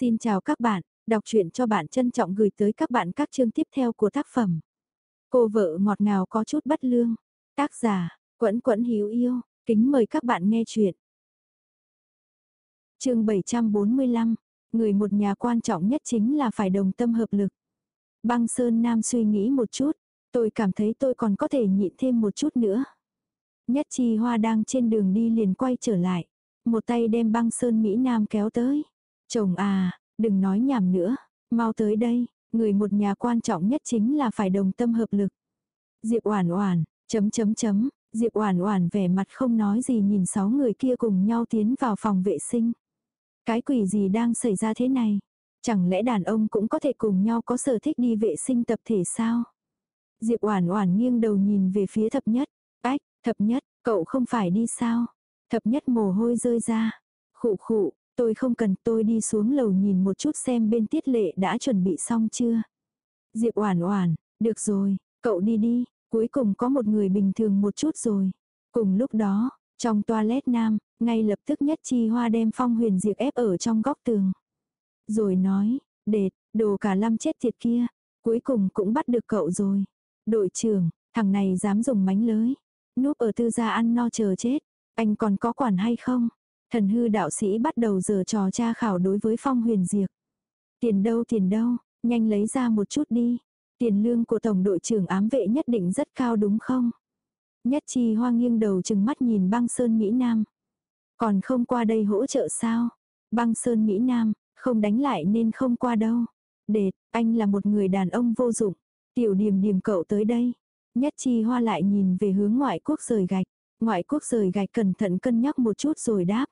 Xin chào các bạn, đọc truyện cho bạn trân trọng gửi tới các bạn các chương tiếp theo của tác phẩm. Cô vợ ngọt ngào có chút bất lương. Tác giả, Quẫn Quẫn Hiếu Yêu, kính mời các bạn nghe truyện. Chương 745, người một nhà quan trọng nhất chính là phải đồng tâm hợp lực. Băng Sơn Nam suy nghĩ một chút, tôi cảm thấy tôi còn có thể nhịn thêm một chút nữa. Nhất Chi Hoa đang trên đường đi liền quay trở lại, một tay đem Băng Sơn Mỹ Nam kéo tới. Chồng à, đừng nói nhảm nữa, mau tới đây, người một nhà quan trọng nhất chính là phải đồng tâm hợp lực. Diệp Oản Oản, chấm chấm chấm, Diệp Oản Oản vẻ mặt không nói gì nhìn sáu người kia cùng nhau tiến vào phòng vệ sinh. Cái quỷ gì đang xảy ra thế này? Chẳng lẽ đàn ông cũng có thể cùng nhau có sở thích đi vệ sinh tập thể sao? Diệp Oản Oản nghiêng đầu nhìn về phía Thập Nhất. "Ách, Thập Nhất, cậu không phải đi sao?" Thập Nhất mồ hôi rơi ra. "Khụ khụ, tôi không cần, tôi đi xuống lầu nhìn một chút xem bên Tiết Lệ đã chuẩn bị xong chưa." Diệp Oản Oản, "Được rồi, cậu đi đi, cuối cùng có một người bình thường một chút rồi." Cùng lúc đó, trong toilet nam, ngay lập tức nhất chi hoa đem phong huyền diệp ép ở trong góc tường. Rồi nói, đệt, đồ cả lâm chết tiệt kia, cuối cùng cũng bắt được cậu rồi. Đội trưởng, thằng này dám dùng mánh lới. Núp ở tư gia ăn no chờ chết. Anh còn có quản hay không? Thần hư đạo sĩ bắt đầu giờ trò tra khảo đối với phong huyền diệt. Tiền đâu tiền đâu, nhanh lấy ra một chút đi. Tiền lương của tổng đội trưởng ám vệ nhất định rất cao đúng không? Nhất chi hoa nghiêng đầu chừng mắt nhìn băng sơn Mỹ Nam. Còn không qua đây hỗ trợ sao? Băng sơn Mỹ Nam, không đánh lại nên không qua đâu. Đệt, anh là một người đàn ông vô dụng. Tiểu điềm điềm cậu tới đây. Nhất chi hoa lại nhìn về hướng ngoại quốc rời gạch. Ngoại quốc rời gạch cẩn thận cân nhắc một chút rồi đáp.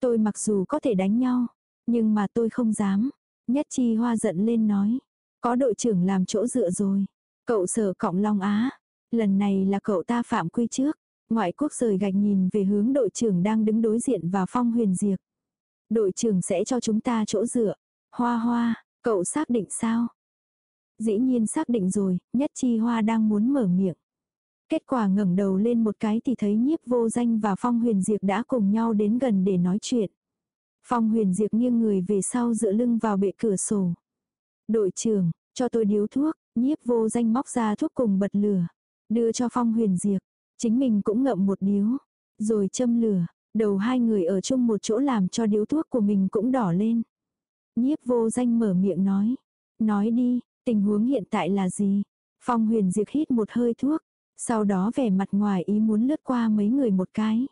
Tôi mặc dù có thể đánh nhau, nhưng mà tôi không dám. Nhất chi hoa giận lên nói. Có đội trưởng làm chỗ dựa rồi. Cậu sở cọng long á. Lần này là cậu ta phạm quy trước. Ngoại quốc rời gạch nhìn về hướng đội trưởng đang đứng đối diện và phong huyền diệt. Đội trưởng sẽ cho chúng ta chỗ dựa. Hoa hoa, cậu xác định sao? Dĩ nhiên xác định rồi, nhất chi hoa đang muốn mở miệng. Kết quả ngẩng đầu lên một cái thì thấy nhiếp vô danh và phong huyền Diệp đã cùng nhau đến gần để nói chuyện. Phong huyền Diệp nghiêng người về sau dựa lưng vào bệ cửa sổ. Đội trưởng, cho tôi điếu thuốc, nhiếp vô danh móc ra thuốc cùng bật lửa. Đưa cho phong huyền Diệp, chính mình cũng ngậm một điếu. Rồi châm lửa, đầu hai người ở chung một chỗ làm cho điếu thuốc của mình cũng đỏ lên. Nhiếp vô danh mở miệng nói. Nói đi, tình huống hiện tại là gì? Phong huyền diệt hít một hơi thuốc. Sau đó vẻ mặt ngoài ý muốn lướt qua mấy người một cái.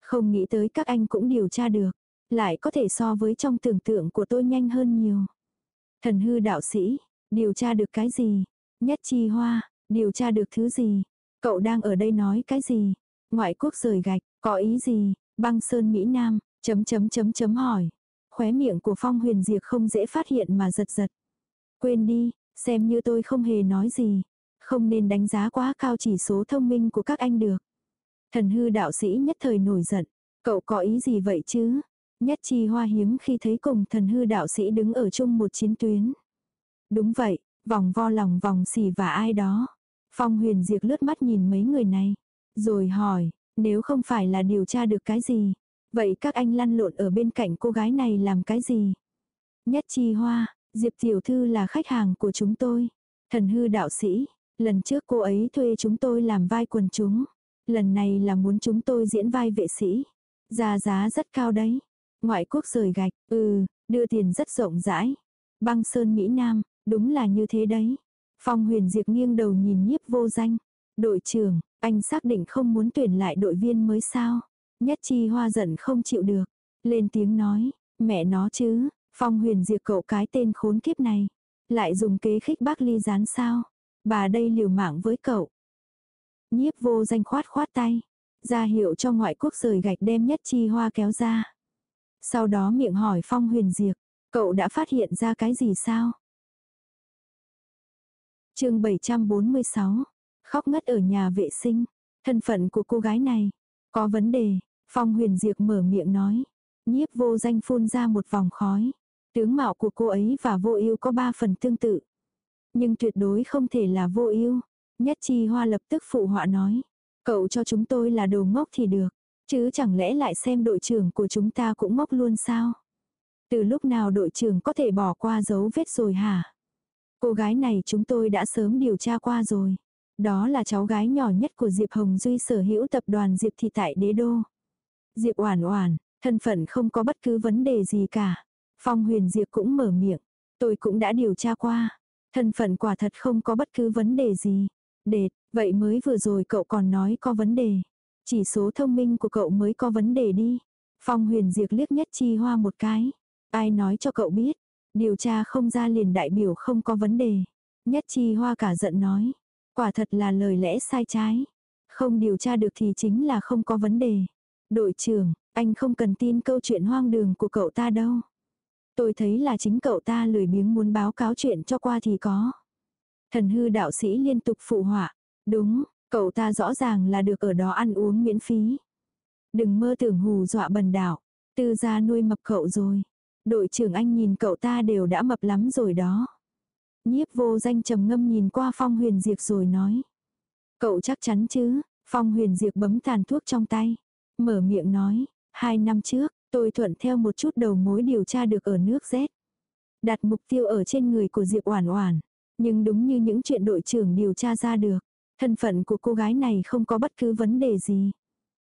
Không nghĩ tới các anh cũng điều tra được. Lại có thể so với trong tưởng tượng của tôi nhanh hơn nhiều. Thần hư đạo sĩ, điều tra được cái gì? Nhất chi hoa, điều tra được thứ gì? Cậu đang ở đây nói cái gì? Ngoại quốc rời gạch, có ý gì? Băng sơn Mỹ Nam, chấm chấm chấm chấm hỏi. Khóe miệng của Phong huyền diệt không dễ phát hiện mà giật giật. Quên đi, xem như tôi không hề nói gì. Không nên đánh giá quá cao chỉ số thông minh của các anh được. Thần hư đạo sĩ nhất thời nổi giận. Cậu có ý gì vậy chứ? Nhất chi hoa hiếm khi thấy cùng thần hư đạo sĩ đứng ở chung một chiến tuyến. Đúng vậy, vòng vo lòng vòng xì và ai đó. Phong huyền diệt lướt mắt nhìn mấy người này. Rồi hỏi, nếu không phải là điều tra được cái gì, vậy các anh lăn lộn ở bên cạnh cô gái này làm cái gì? Nhất chi hoa, Diệp Tiểu Thư là khách hàng của chúng tôi. Thần hư đạo sĩ, lần trước cô ấy thuê chúng tôi làm vai quần chúng. Lần này là muốn chúng tôi diễn vai vệ sĩ. Giá giá rất cao đấy. Ngoại quốc rời gạch, ừ, đưa tiền rất rộng rãi. Băng Sơn Mỹ Nam, đúng là như thế đấy. Phong huyền diệp nghiêng đầu nhìn nhiếp vô danh. Đội trưởng, anh xác định không muốn tuyển lại đội viên mới sao? Nhất chi hoa giận không chịu được. Lên tiếng nói, mẹ nó chứ, phong huyền diệt cậu cái tên khốn kiếp này. Lại dùng kế khích bác ly gián sao? Bà đây liều mạng với cậu. Nhiếp vô danh khoát khoát tay. ra hiệu cho ngoại quốc rời gạch đem nhất chi hoa kéo ra. Sau đó miệng hỏi phong huyền diệt, cậu đã phát hiện ra cái gì sao? chương 746, khóc ngất ở nhà vệ sinh. Thân phận của cô gái này, có vấn đề, Phong huyền diệt mở miệng nói. Nhiếp vô danh phun ra một vòng khói. Tướng mạo của cô ấy và vô ưu có ba phần tương tự. Nhưng tuyệt đối không thể là vô ưu. Nhất chi hoa lập tức phụ họa nói. Cậu cho chúng tôi là đồ ngốc thì được. Chứ chẳng lẽ lại xem đội trưởng của chúng ta cũng ngốc luôn sao? Từ lúc nào đội trưởng có thể bỏ qua dấu vết rồi hả? Cô gái này chúng tôi đã sớm điều tra qua rồi. Đó là cháu gái nhỏ nhất của Diệp Hồng Duy sở hữu tập đoàn Diệp Thị tại đế đô. Diệp Oản Oản, thân phận không có bất cứ vấn đề gì cả. Phong Huyền Diệp cũng mở miệng, tôi cũng đã điều tra qua, thân phận quả thật không có bất cứ vấn đề gì. Đệt, vậy mới vừa rồi cậu còn nói có vấn đề. Chỉ số thông minh của cậu mới có vấn đề đi. Phong Huyền diệt liếc nhất chi hoa một cái. Ai nói cho cậu biết, điều tra không ra liền đại biểu không có vấn đề. Nhất chi hoa cả giận nói, quả thật là lời lẽ sai trái. Không điều tra được thì chính là không có vấn đề. Đội trưởng, anh không cần tin câu chuyện hoang đường của cậu ta đâu. Tôi thấy là chính cậu ta lười biếng muốn báo cáo chuyện cho qua thì có. Thần hư đạo sĩ liên tục phụ họa. Đúng, cậu ta rõ ràng là được ở đó ăn uống miễn phí. Đừng mơ tưởng hù dọa bần đảo. Tư gia nuôi mập cậu rồi. Đội trưởng anh nhìn cậu ta đều đã mập lắm rồi đó. Nhiếp vô danh trầm ngâm nhìn qua phong huyền diệt rồi nói. Cậu chắc chắn chứ, phong huyền diệt bấm tàn thuốc trong tay. Mở miệng nói, hai năm trước, tôi thuận theo một chút đầu mối điều tra được ở nước Z. Đặt mục tiêu ở trên người của Diệp Oản Oản. Nhưng đúng như những chuyện đội trưởng điều tra ra được, thân phận của cô gái này không có bất cứ vấn đề gì.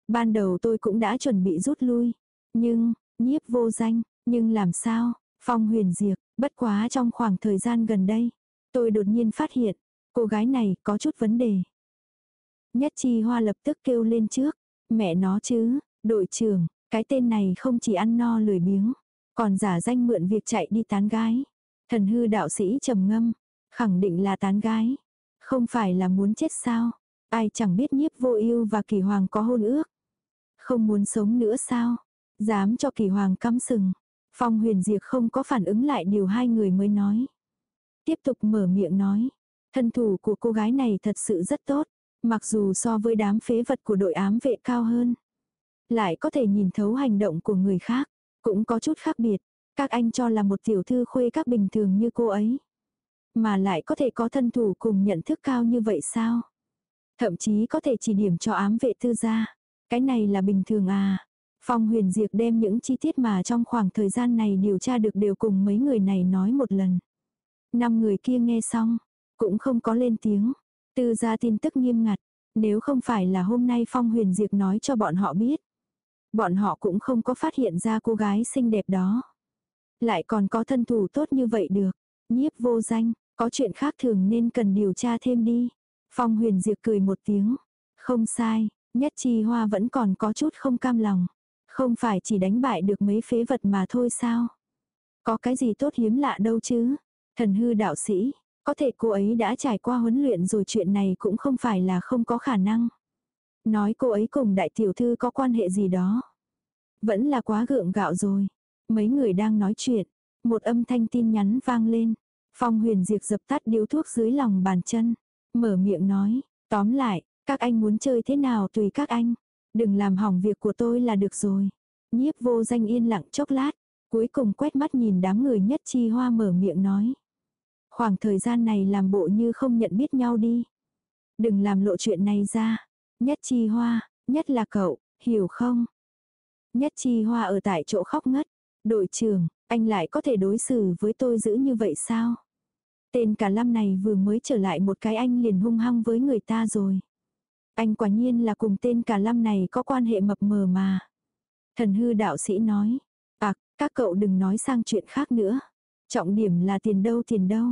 Ban đầu tôi cũng đã chuẩn bị rút lui. Nhưng, nhiếp vô danh, nhưng làm sao, phong huyền diệp, bất quá trong khoảng thời gian gần đây, tôi đột nhiên phát hiện, cô gái này có chút vấn đề. Nhất chi hoa lập tức kêu lên trước, mẹ nó chứ, đội trưởng, cái tên này không chỉ ăn no lười biếng, còn giả danh mượn việc chạy đi tán gái. Thần hư đạo sĩ trầm ngâm, khẳng định là tán gái. Không phải là muốn chết sao? Ai chẳng biết nhiếp vô ưu và kỳ hoàng có hôn ước. Không muốn sống nữa sao? Dám cho kỳ hoàng cắm sừng. Phong huyền diệt không có phản ứng lại điều hai người mới nói. Tiếp tục mở miệng nói. Thân thủ của cô gái này thật sự rất tốt. Mặc dù so với đám phế vật của đội ám vệ cao hơn. Lại có thể nhìn thấu hành động của người khác. Cũng có chút khác biệt. Các anh cho là một tiểu thư khuê các bình thường như cô ấy. Mà lại có thể có thân thủ cùng nhận thức cao như vậy sao? Thậm chí có thể chỉ điểm cho ám vệ tư gia. Cái này là bình thường à? Phong huyền diệt đem những chi tiết mà trong khoảng thời gian này điều tra được đều cùng mấy người này nói một lần. Năm người kia nghe xong, cũng không có lên tiếng. Tư gia tin tức nghiêm ngặt, nếu không phải là hôm nay Phong huyền diệt nói cho bọn họ biết. Bọn họ cũng không có phát hiện ra cô gái xinh đẹp đó. Lại còn có thân thủ tốt như vậy được. Nhiếp vô danh, có chuyện khác thường nên cần điều tra thêm đi. Phong huyền diệt cười một tiếng. Không sai, nhất chi hoa vẫn còn có chút không cam lòng. Không phải chỉ đánh bại được mấy phế vật mà thôi sao? Có cái gì tốt hiếm lạ đâu chứ? Thần hư đạo sĩ, có thể cô ấy đã trải qua huấn luyện rồi chuyện này cũng không phải là không có khả năng. Nói cô ấy cùng đại tiểu thư có quan hệ gì đó. Vẫn là quá gượng gạo rồi. Mấy người đang nói chuyện. Một âm thanh tin nhắn vang lên. Phong huyền diệt dập tắt điếu thuốc dưới lòng bàn chân. Mở miệng nói. Tóm lại, các anh muốn chơi thế nào tùy các anh. Đừng làm hỏng việc của tôi là được rồi. Nhiếp vô danh yên lặng chốc lát. Cuối cùng quét mắt nhìn đám người nhất chi hoa mở miệng nói. Khoảng thời gian này làm bộ như không nhận biết nhau đi. Đừng làm lộ chuyện này ra. Nhất chi hoa, nhất là cậu, hiểu không? Nhất chi hoa ở tại chỗ khóc ngất. Đội trưởng, anh lại có thể đối xử với tôi dữ như vậy sao? Tên cả lâm này vừa mới trở lại một cái anh liền hung hăng với người ta rồi. Anh quả nhiên là cùng tên cả lâm này có quan hệ mập mờ mà. Thần hư đạo sĩ nói. À, các cậu đừng nói sang chuyện khác nữa. Trọng điểm là tiền đâu tiền đâu.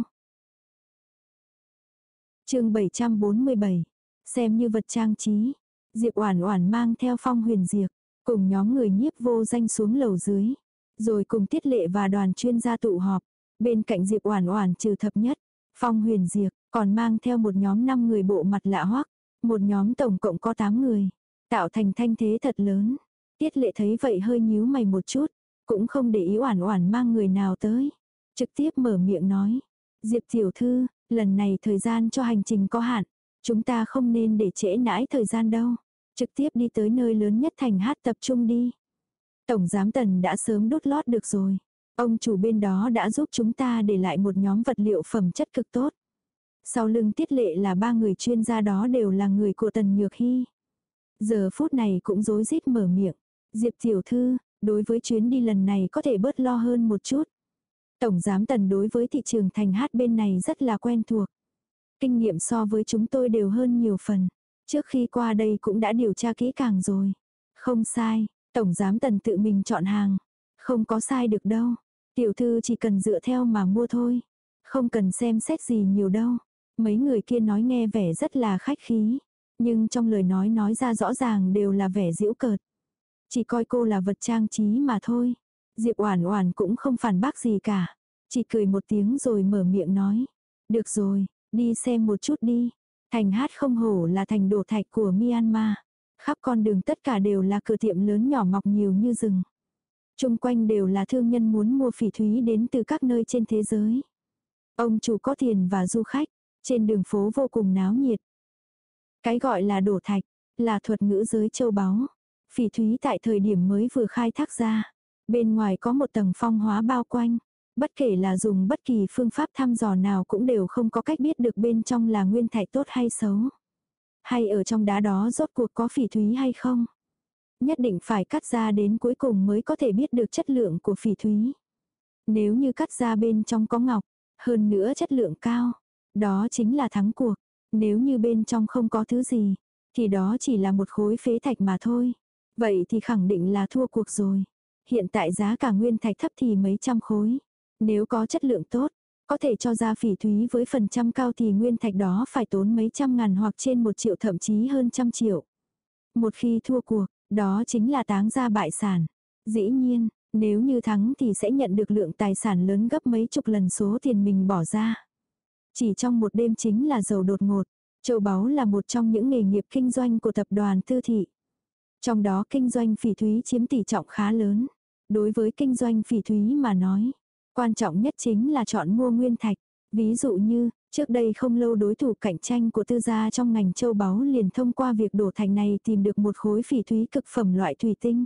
chương 747. Xem như vật trang trí. Diệp Oản Oản mang theo Phong Huyền Diệp, cùng nhóm người nhiếp vô danh xuống lầu dưới, rồi cùng Tiết Lệ và đoàn chuyên gia tụ họp. Bên cạnh Diệp Oản Oản trừ thập nhất, Phong Huyền Diệp còn mang theo một nhóm 5 người bộ mặt lạ hoắc, một nhóm tổng cộng có 8 người, tạo thành thanh thế thật lớn. Tiết Lệ thấy vậy hơi nhíu mày một chút, cũng không để ý Oản Oản mang người nào tới, trực tiếp mở miệng nói: "Diệp tiểu thư, lần này thời gian cho hành trình có hạn, chúng ta không nên để trễ nãi thời gian đâu." Trực tiếp đi tới nơi lớn nhất thành hát tập trung đi. Tổng giám tần đã sớm đốt lót được rồi. Ông chủ bên đó đã giúp chúng ta để lại một nhóm vật liệu phẩm chất cực tốt. Sau lưng tiết lệ là ba người chuyên gia đó đều là người của Tần Nhược Hy. Giờ phút này cũng rối rít mở miệng. Diệp tiểu thư, Đối với chuyến đi lần này có thể bớt lo hơn một chút. Tổng giám tần đối với thị trường thành hát bên này rất là quen thuộc. Kinh nghiệm so với chúng tôi đều hơn nhiều phần. Trước khi qua đây cũng đã điều tra kỹ càng rồi. Không sai, tổng giám tần tự mình chọn hàng. Không có sai được đâu. Tiểu thư chỉ cần dựa theo mà mua thôi. Không cần xem xét gì nhiều đâu. Mấy người kia nói nghe vẻ rất là khách khí. Nhưng trong lời nói nói ra rõ ràng đều là vẻ giễu cợt. Chỉ coi cô là vật trang trí mà thôi. Diệp Oản Oản cũng không phản bác gì cả. Chỉ cười một tiếng rồi mở miệng nói. Được rồi, đi xem một chút đi. Thành hát không hổ là thành đổ thạch của Myanmar. Khắp con đường tất cả đều là cửa tiệm lớn nhỏ mọc nhiều như rừng. Trung quanh đều là thương nhân muốn mua phỉ thúy đến từ các nơi trên thế giới. Ông chủ có tiền và du khách, trên đường phố vô cùng náo nhiệt. Cái gọi là đổ thạch, là thuật ngữ giới châu báu. Phỉ thúy tại thời điểm mới vừa khai thác ra. Bên ngoài có một tầng phong hóa bao quanh. Bất kể là dùng bất kỳ phương pháp thăm dò nào cũng đều không có cách biết được bên trong là nguyên thạch tốt hay xấu. Hay ở trong đá đó rốt cuộc có phỉ thúy hay không. Nhất định phải cắt ra đến cuối cùng mới có thể biết được chất lượng của phỉ thúy. Nếu như cắt ra bên trong có ngọc, hơn nữa chất lượng cao, đó chính là thắng cuộc. Nếu như bên trong không có thứ gì, thì đó chỉ là một khối phế thạch mà thôi. Vậy thì khẳng định là thua cuộc rồi. Hiện tại giá cả nguyên thạch thấp thì mấy trăm khối. Nếu có chất lượng tốt, có thể cho ra phỉ thúy với phần trăm cao thì nguyên thạch đó phải tốn mấy trăm ngàn hoặc trên một triệu thậm chí hơn trăm triệu. Một khi thua cuộc, đó chính là táng ra bại sản. Dĩ nhiên, nếu như thắng thì sẽ nhận được lượng tài sản lớn gấp mấy chục lần số tiền mình bỏ ra. Chỉ trong một đêm chính là giàu đột ngột. Châu báu là một trong những nghề nghiệp kinh doanh của tập đoàn tư thị. Trong đó kinh doanh phỉ thúy chiếm tỷ trọng khá lớn. Đối với kinh doanh phỉ thúy mà nói, quan trọng nhất chính là chọn mua nguyên thạch. Ví dụ như, trước đây không lâu đối thủ cạnh tranh của tư gia trong ngành châu báu liền thông qua việc đổ thành này tìm được một khối phỉ thúy cực phẩm loại thủy tinh.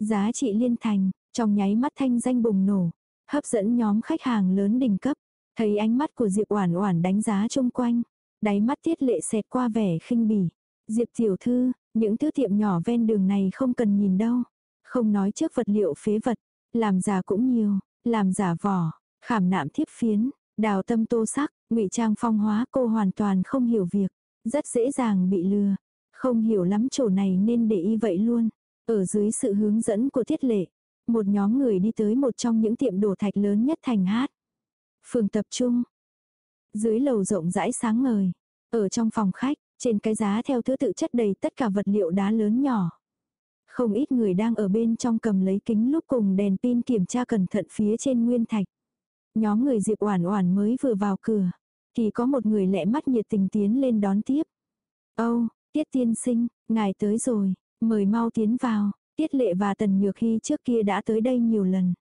Giá trị liên thành, trong nháy mắt thanh danh bùng nổ, hấp dẫn nhóm khách hàng lớn đỉnh cấp. Thấy ánh mắt của Diệp Oản Oản đánh giá chung quanh, đáy mắt Tiết Lệ xẹt qua vẻ khinh bỉ. "Diệp tiểu thư, những thứ tiệm nhỏ ven đường này không cần nhìn đâu. Không nói trước vật liệu phế vật, làm giả cũng nhiều, làm giả vỏ, khảm nạm thiếp phiến, đào tâm tô sắc, ngụy trang phong hóa cô hoàn toàn không hiểu việc, rất dễ dàng bị lừa. Không hiểu lắm chỗ này nên để y vậy luôn. Ở dưới sự hướng dẫn của thiết Lệ, một nhóm người đi tới một trong những tiệm đổ thạch lớn nhất thành hát. Phường tập trung. Dưới lầu rộng rãi sáng ngời. Ở trong phòng khách, trên cái giá theo thứ tự chất đầy tất cả vật liệu đá lớn nhỏ. Không ít người đang ở bên trong cầm lấy kính lúc cùng đèn pin kiểm tra cẩn thận phía trên nguyên thạch. Nhóm người Diệp Oản Oản mới vừa vào cửa, thì có một người lẹ mắt nhiệt tình tiến lên đón tiếp. "Âu, Tiết tiên sinh, ngài tới rồi, mời mau tiến vào." Tiết Lệ và Tần Nhược Hy trước kia đã tới đây nhiều lần.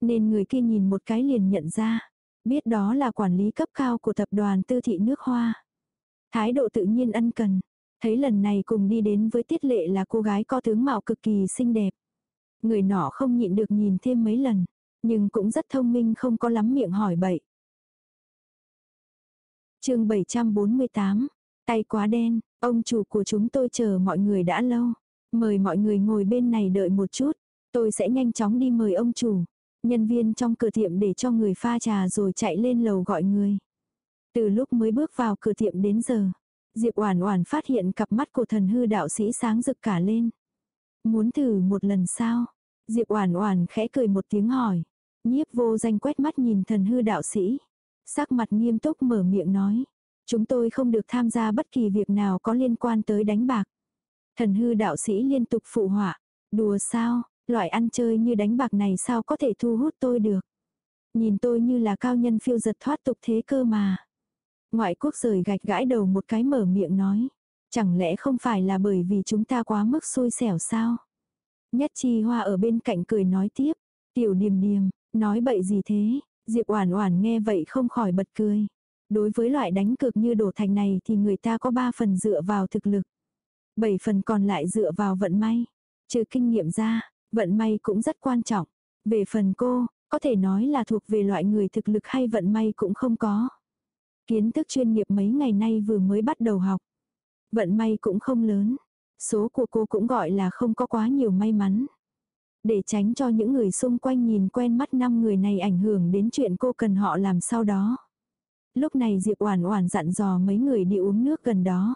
Nên người kia nhìn một cái liền nhận ra. Biết đó là quản lý cấp cao của tập đoàn tư thị nước hoa. Thái độ tự nhiên ân cần. Thấy lần này cùng đi đến với tiết lệ là cô gái có tướng mạo cực kỳ xinh đẹp. Người nọ không nhịn được nhìn thêm mấy lần. Nhưng cũng rất thông minh không có lắm miệng hỏi bậy. chương 748. Tay quá đen, ông chủ của chúng tôi chờ mọi người đã lâu. Mời mọi người ngồi bên này đợi một chút. Tôi sẽ nhanh chóng đi mời ông chủ. Nhân viên trong cửa tiệm để cho người pha trà rồi chạy lên lầu gọi người. Từ lúc mới bước vào cửa tiệm đến giờ, Diệp Oản Oản phát hiện cặp mắt của thần hư đạo sĩ sáng rực cả lên. Muốn thử một lần sao? Diệp Oản Oản khẽ cười một tiếng hỏi. Nhiếp vô danh quét mắt nhìn thần hư đạo sĩ. Sắc mặt nghiêm túc mở miệng nói. Chúng tôi không được tham gia bất kỳ việc nào có liên quan tới đánh bạc. Thần hư đạo sĩ liên tục phụ họa. Đùa sao, loại ăn chơi như đánh bạc này sao có thể thu hút tôi được. Nhìn tôi như là cao nhân phiêu giật thoát tục thế cơ mà. Ngoại quốc rời gạch gãi đầu một cái mở miệng nói. Chẳng lẽ không phải là bởi vì chúng ta quá mức xui xẻo sao? Nhất chi hoa ở bên cạnh cười nói tiếp. Tiểu điềm điềm, nói bậy gì thế? Diệp Oản Oản nghe vậy không khỏi bật cười. Đối với loại đánh cược như đổ thành này thì người ta có 3 phần dựa vào thực lực. 7 phần còn lại dựa vào vận may. Trừ kinh nghiệm ra, vận may cũng rất quan trọng. Về phần cô, có thể nói là thuộc về loại người thực lực hay vận may cũng không có. Kiến thức chuyên nghiệp mấy ngày nay vừa mới bắt đầu học. Vận may cũng không lớn. Số của cô cũng gọi là không có quá nhiều may mắn. Để tránh cho những người xung quanh nhìn quen mắt năm người này ảnh hưởng đến chuyện cô cần họ làm sau đó. Lúc này Diệp Oản Oản dặn dò mấy người đi uống nước gần đó.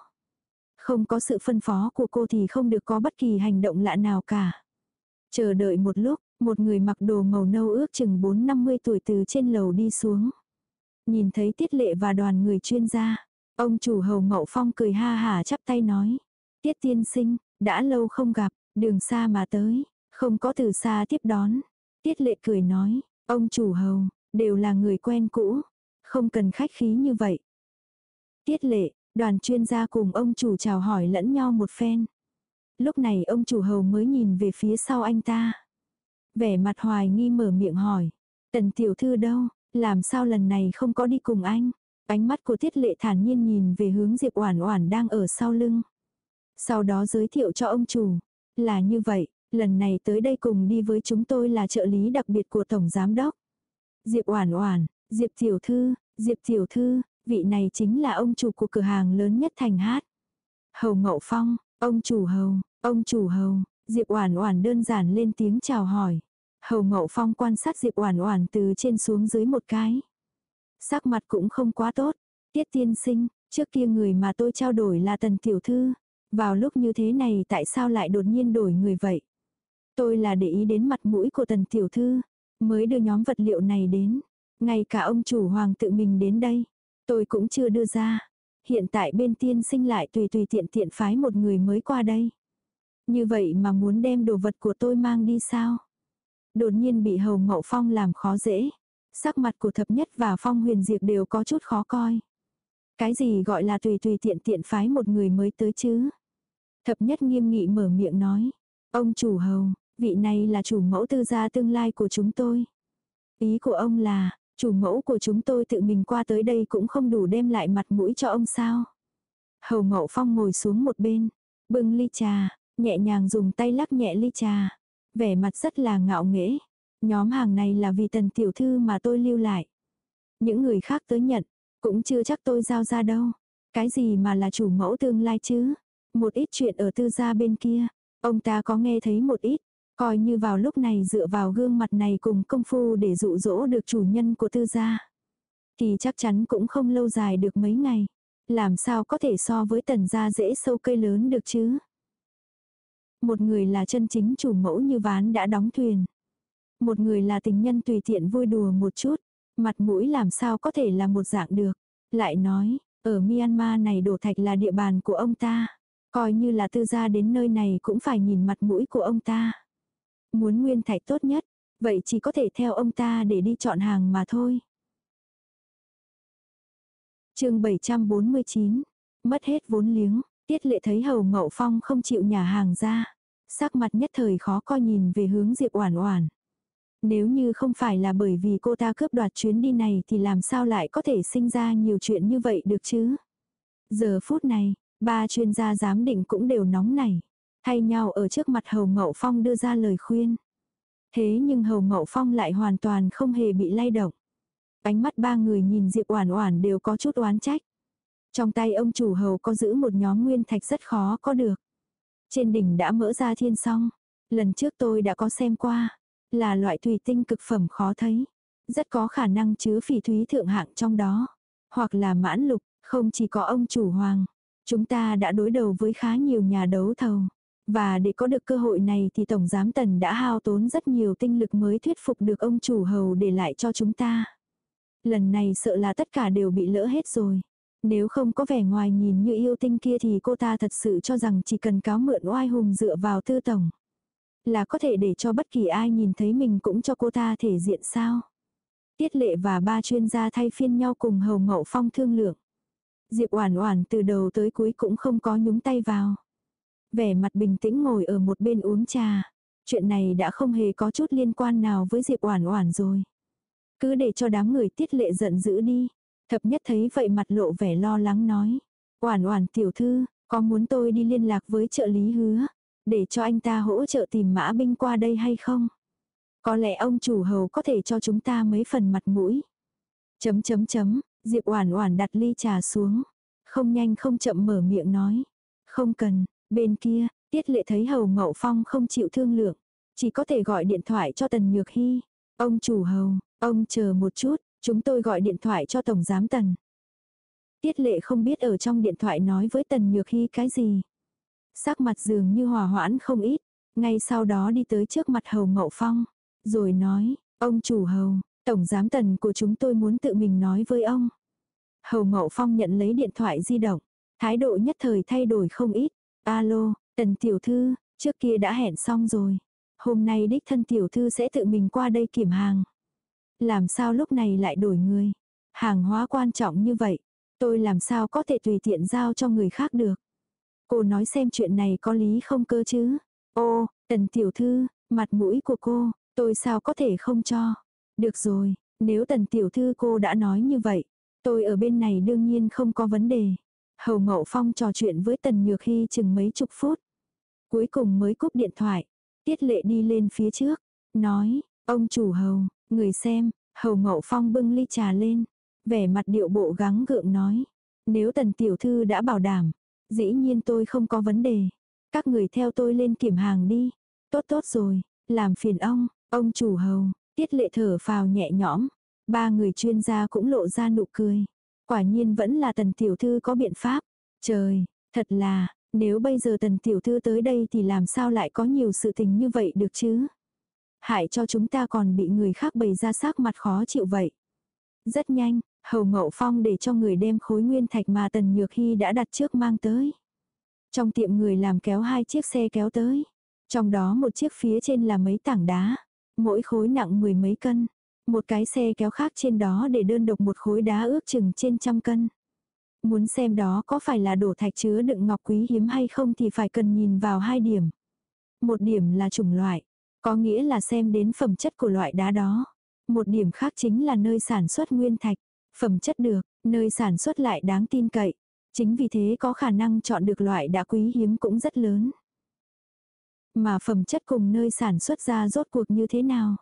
Không có sự phân phó của cô thì không được có bất kỳ hành động lạ nào cả. Chờ đợi một lúc, một người mặc đồ màu nâu ước chừng 4-50 tuổi từ trên lầu đi xuống. Nhìn thấy Tiết Lệ và đoàn người chuyên gia, ông chủ hầu Mậu Phong cười ha hả chắp tay nói. Tiết tiên sinh, đã lâu không gặp, đường xa mà tới, không có từ xa tiếp đón. Tiết Lệ cười nói, ông chủ hầu, đều là người quen cũ, không cần khách khí như vậy. Tiết Lệ, đoàn chuyên gia cùng ông chủ chào hỏi lẫn nhau một phen. Lúc này ông chủ hầu mới nhìn về phía sau anh ta. Vẻ mặt hoài nghi mở miệng hỏi. Tần tiểu thư đâu, làm sao lần này không có đi cùng anh? Ánh mắt của tiết lệ thản nhiên nhìn về hướng Diệp Oản Oản đang ở sau lưng. Sau đó giới thiệu cho ông chủ. Là như vậy, lần này tới đây cùng đi với chúng tôi là trợ lý đặc biệt của Tổng Giám Đốc. Diệp Oản Oản, Diệp Tiểu Thư, Diệp Tiểu Thư, vị này chính là ông chủ của cửa hàng lớn nhất thành hát. Hầu Ngậu Phong, ông chủ hầu, ông chủ hầu, Diệp Oản Oản đơn giản lên tiếng chào hỏi. Hầu Ngậu Phong quan sát Diệp Oản Oản từ trên xuống dưới một cái. Sắc mặt cũng không quá tốt. Tiết tiên sinh, trước kia người mà tôi trao đổi là Tần tiểu thư, vào lúc như thế này tại sao lại đột nhiên đổi người vậy? Tôi là để ý đến mặt mũi của Tần tiểu thư, mới đưa nhóm vật liệu này đến. Ngay cả ông chủ hoàng tự mình đến đây, tôi cũng chưa đưa ra. Hiện tại bên tiên sinh lại tùy tùy tiện tiện phái một người mới qua đây. Như vậy mà muốn đem đồ vật của tôi mang đi sao? Đột nhiên bị Hầu Ngậu Phong làm khó dễ. Sắc mặt của thập nhất và Phong huyền diệp đều có chút khó coi. Cái gì gọi là tùy tùy tiện tiện phái một người mới tới chứ? Thập nhất nghiêm nghị mở miệng nói. Ông chủ hầu, vị này là chủ mẫu tư gia tương lai của chúng tôi. Ý của ông là, chủ mẫu của chúng tôi tự mình qua tới đây cũng không đủ đem lại mặt mũi cho ông sao. Hầu Ngậu Phong ngồi xuống một bên, bưng ly trà, nhẹ nhàng dùng tay lắc nhẹ ly trà. Vẻ mặt rất là ngạo nghễ. Nhóm hàng này là vì tần tiểu thư mà tôi lưu lại. Những người khác tới nhận, cũng chưa chắc tôi giao ra đâu. Cái gì mà là chủ mẫu tương lai chứ? Một ít chuyện ở tư gia bên kia, ông ta có nghe thấy một ít, coi như vào lúc này dựa vào gương mặt này cùng công phu để dụ dỗ được chủ nhân của tư gia. Thì chắc chắn cũng không lâu dài được mấy ngày. Làm sao có thể so với tần gia dễ sâu cây lớn được chứ? Một người là chân chính chủ mẫu như ván đã đóng thuyền. Một người là tình nhân tùy tiện vui đùa một chút. Mặt mũi làm sao có thể là một dạng được. Lại nói, ở Myanmar này đổ thạch là địa bàn của ông ta. Coi như là tư gia đến nơi này cũng phải nhìn mặt mũi của ông ta. Muốn nguyên thạch tốt nhất, vậy chỉ có thể theo ông ta để đi chọn hàng mà thôi. chương 749, mất hết vốn liếng, tiết lệ thấy hầu ngậu phong không chịu nhà hàng ra. Sắc mặt nhất thời khó coi nhìn về hướng Diệp Oản Oản. Nếu như không phải là bởi vì cô ta cướp đoạt chuyến đi này thì làm sao lại có thể sinh ra nhiều chuyện như vậy được chứ? Giờ phút này, ba chuyên gia giám định cũng đều nóng nảy, thay nhau ở trước mặt Hầu Ngậu Phong đưa ra lời khuyên. Thế nhưng Hầu Ngậu Phong lại hoàn toàn không hề bị lay động. Ánh mắt ba người nhìn Diệp Oản Oản đều có chút oán trách. Trong tay ông chủ hầu có giữ một nhóm nguyên thạch rất khó có được. Trên đỉnh đã mỡ ra thiên song. Lần trước tôi đã có xem qua. Là loại thủy tinh cực phẩm khó thấy. Rất có khả năng chứa phỉ thúy thượng hạng trong đó. Hoặc là mãn lục, không chỉ có ông chủ hoàng. Chúng ta đã đối đầu với khá nhiều nhà đấu thầu. Và để có được cơ hội này thì Tổng Giám Tần đã hao tốn rất nhiều tinh lực mới thuyết phục được ông chủ hầu để lại cho chúng ta. Lần này sợ là tất cả đều bị lỡ hết rồi. Nếu không có vẻ ngoài nhìn như yêu tinh kia thì cô ta thật sự cho rằng chỉ cần cáo mượn oai hùng dựa vào tư tổng. Là có thể để cho bất kỳ ai nhìn thấy mình cũng cho cô ta thể diện sao. Tiết lệ và ba chuyên gia thay phiên nhau cùng hầu ngậu phong thương lượng. Diệp Oản Oản từ đầu tới cuối cũng không có nhúng tay vào. Vẻ mặt bình tĩnh ngồi ở một bên uống trà. Chuyện này đã không hề có chút liên quan nào với Diệp Oản Oản rồi. Cứ để cho đám người tiết lệ giận dữ đi. Thập nhất thấy vậy mặt lộ vẻ lo lắng nói. Oản oản tiểu thư, có muốn tôi đi liên lạc với trợ lý hứa, để cho anh ta hỗ trợ tìm mã binh qua đây hay không? Có lẽ ông chủ hầu có thể cho chúng ta mấy phần mặt mũi. Chấm chấm chấm, Diệp Oản Oản đặt ly trà xuống, không nhanh không chậm mở miệng nói, "Không cần." Bên kia, Tiết Lệ thấy Hầu Ngậu Phong không chịu thương lượng, Chỉ có thể gọi điện thoại cho Tần Nhược Hy. Ông chủ hầu, ông chờ một chút, chúng tôi gọi điện thoại cho Tổng Giám Tần. Tiết lệ không biết ở trong điện thoại nói với Tần Nhược Hy cái gì. Sắc mặt dường như hòa hoãn không ít, ngay sau đó đi tới trước mặt hầu Ngậu Phong, rồi nói, ông chủ hầu, Tổng Giám Tần của chúng tôi muốn tự mình nói với ông. Hầu Ngậu Phong nhận lấy điện thoại di động, thái độ nhất thời thay đổi không ít. Alo, Tần Tiểu Thư, trước kia đã hẹn xong rồi. Hôm nay đích thân Tiểu Thư sẽ tự mình qua đây kiểm hàng. Làm sao lúc này lại đổi người? Hàng hóa quan trọng như vậy, tôi làm sao có thể tùy tiện giao cho người khác được? Cô nói xem chuyện này có lý không cơ chứ? Ô, Tần Tiểu Thư, mặt mũi của cô, tôi sao có thể không cho? Được rồi, nếu Tần Tiểu Thư cô đã nói như vậy, tôi ở bên này đương nhiên không có vấn đề. Hầu Ngậu Phong trò chuyện với Tần Nhược Hy chừng mấy chục phút. Cuối cùng mới cúp điện thoại. Tiết lệ đi lên phía trước. Nói, ông chủ hầu, người xem, hầu Ngậu Phong bưng ly trà lên. Vẻ mặt điệu bộ gắng gượng nói. Nếu Tần Tiểu Thư đã bảo đảm, dĩ nhiên tôi không có vấn đề. Các người theo tôi lên kiểm hàng đi. Tốt tốt rồi, làm phiền ông, ông chủ hầu, tiết lệ thở phào nhẹ nhõm. Ba người chuyên gia cũng lộ ra nụ cười. Quả nhiên vẫn là tần tiểu thư có biện pháp. Trời, thật là, nếu bây giờ tần tiểu thư tới đây thì làm sao lại có nhiều sự tình như vậy được chứ? Hại cho chúng ta còn bị người khác bày ra sắc mặt khó chịu vậy. Rất nhanh, Hầu Ngậu Phong để cho người đem khối nguyên thạch mà Tần Nhược Hy đã đặt trước mang tới. Trong tiệm người làm kéo hai chiếc xe kéo tới. Trong đó một chiếc phía trên là mấy tảng đá. Mỗi khối nặng mười mấy cân. Một cái xe kéo khác trên đó để đơn độc một khối đá ước chừng trên trăm cân. Muốn xem đó có phải là đổ thạch chứa đựng ngọc quý hiếm hay không thì phải cần nhìn vào hai điểm. Một điểm là chủng loại, có nghĩa là xem đến phẩm chất của loại đá đó. Một điểm khác chính là nơi sản xuất nguyên thạch, phẩm chất được, nơi sản xuất lại đáng tin cậy. Chính vì thế có khả năng chọn được loại đá quý hiếm cũng rất lớn. Mà phẩm chất cùng nơi sản xuất ra rốt cuộc như thế nào?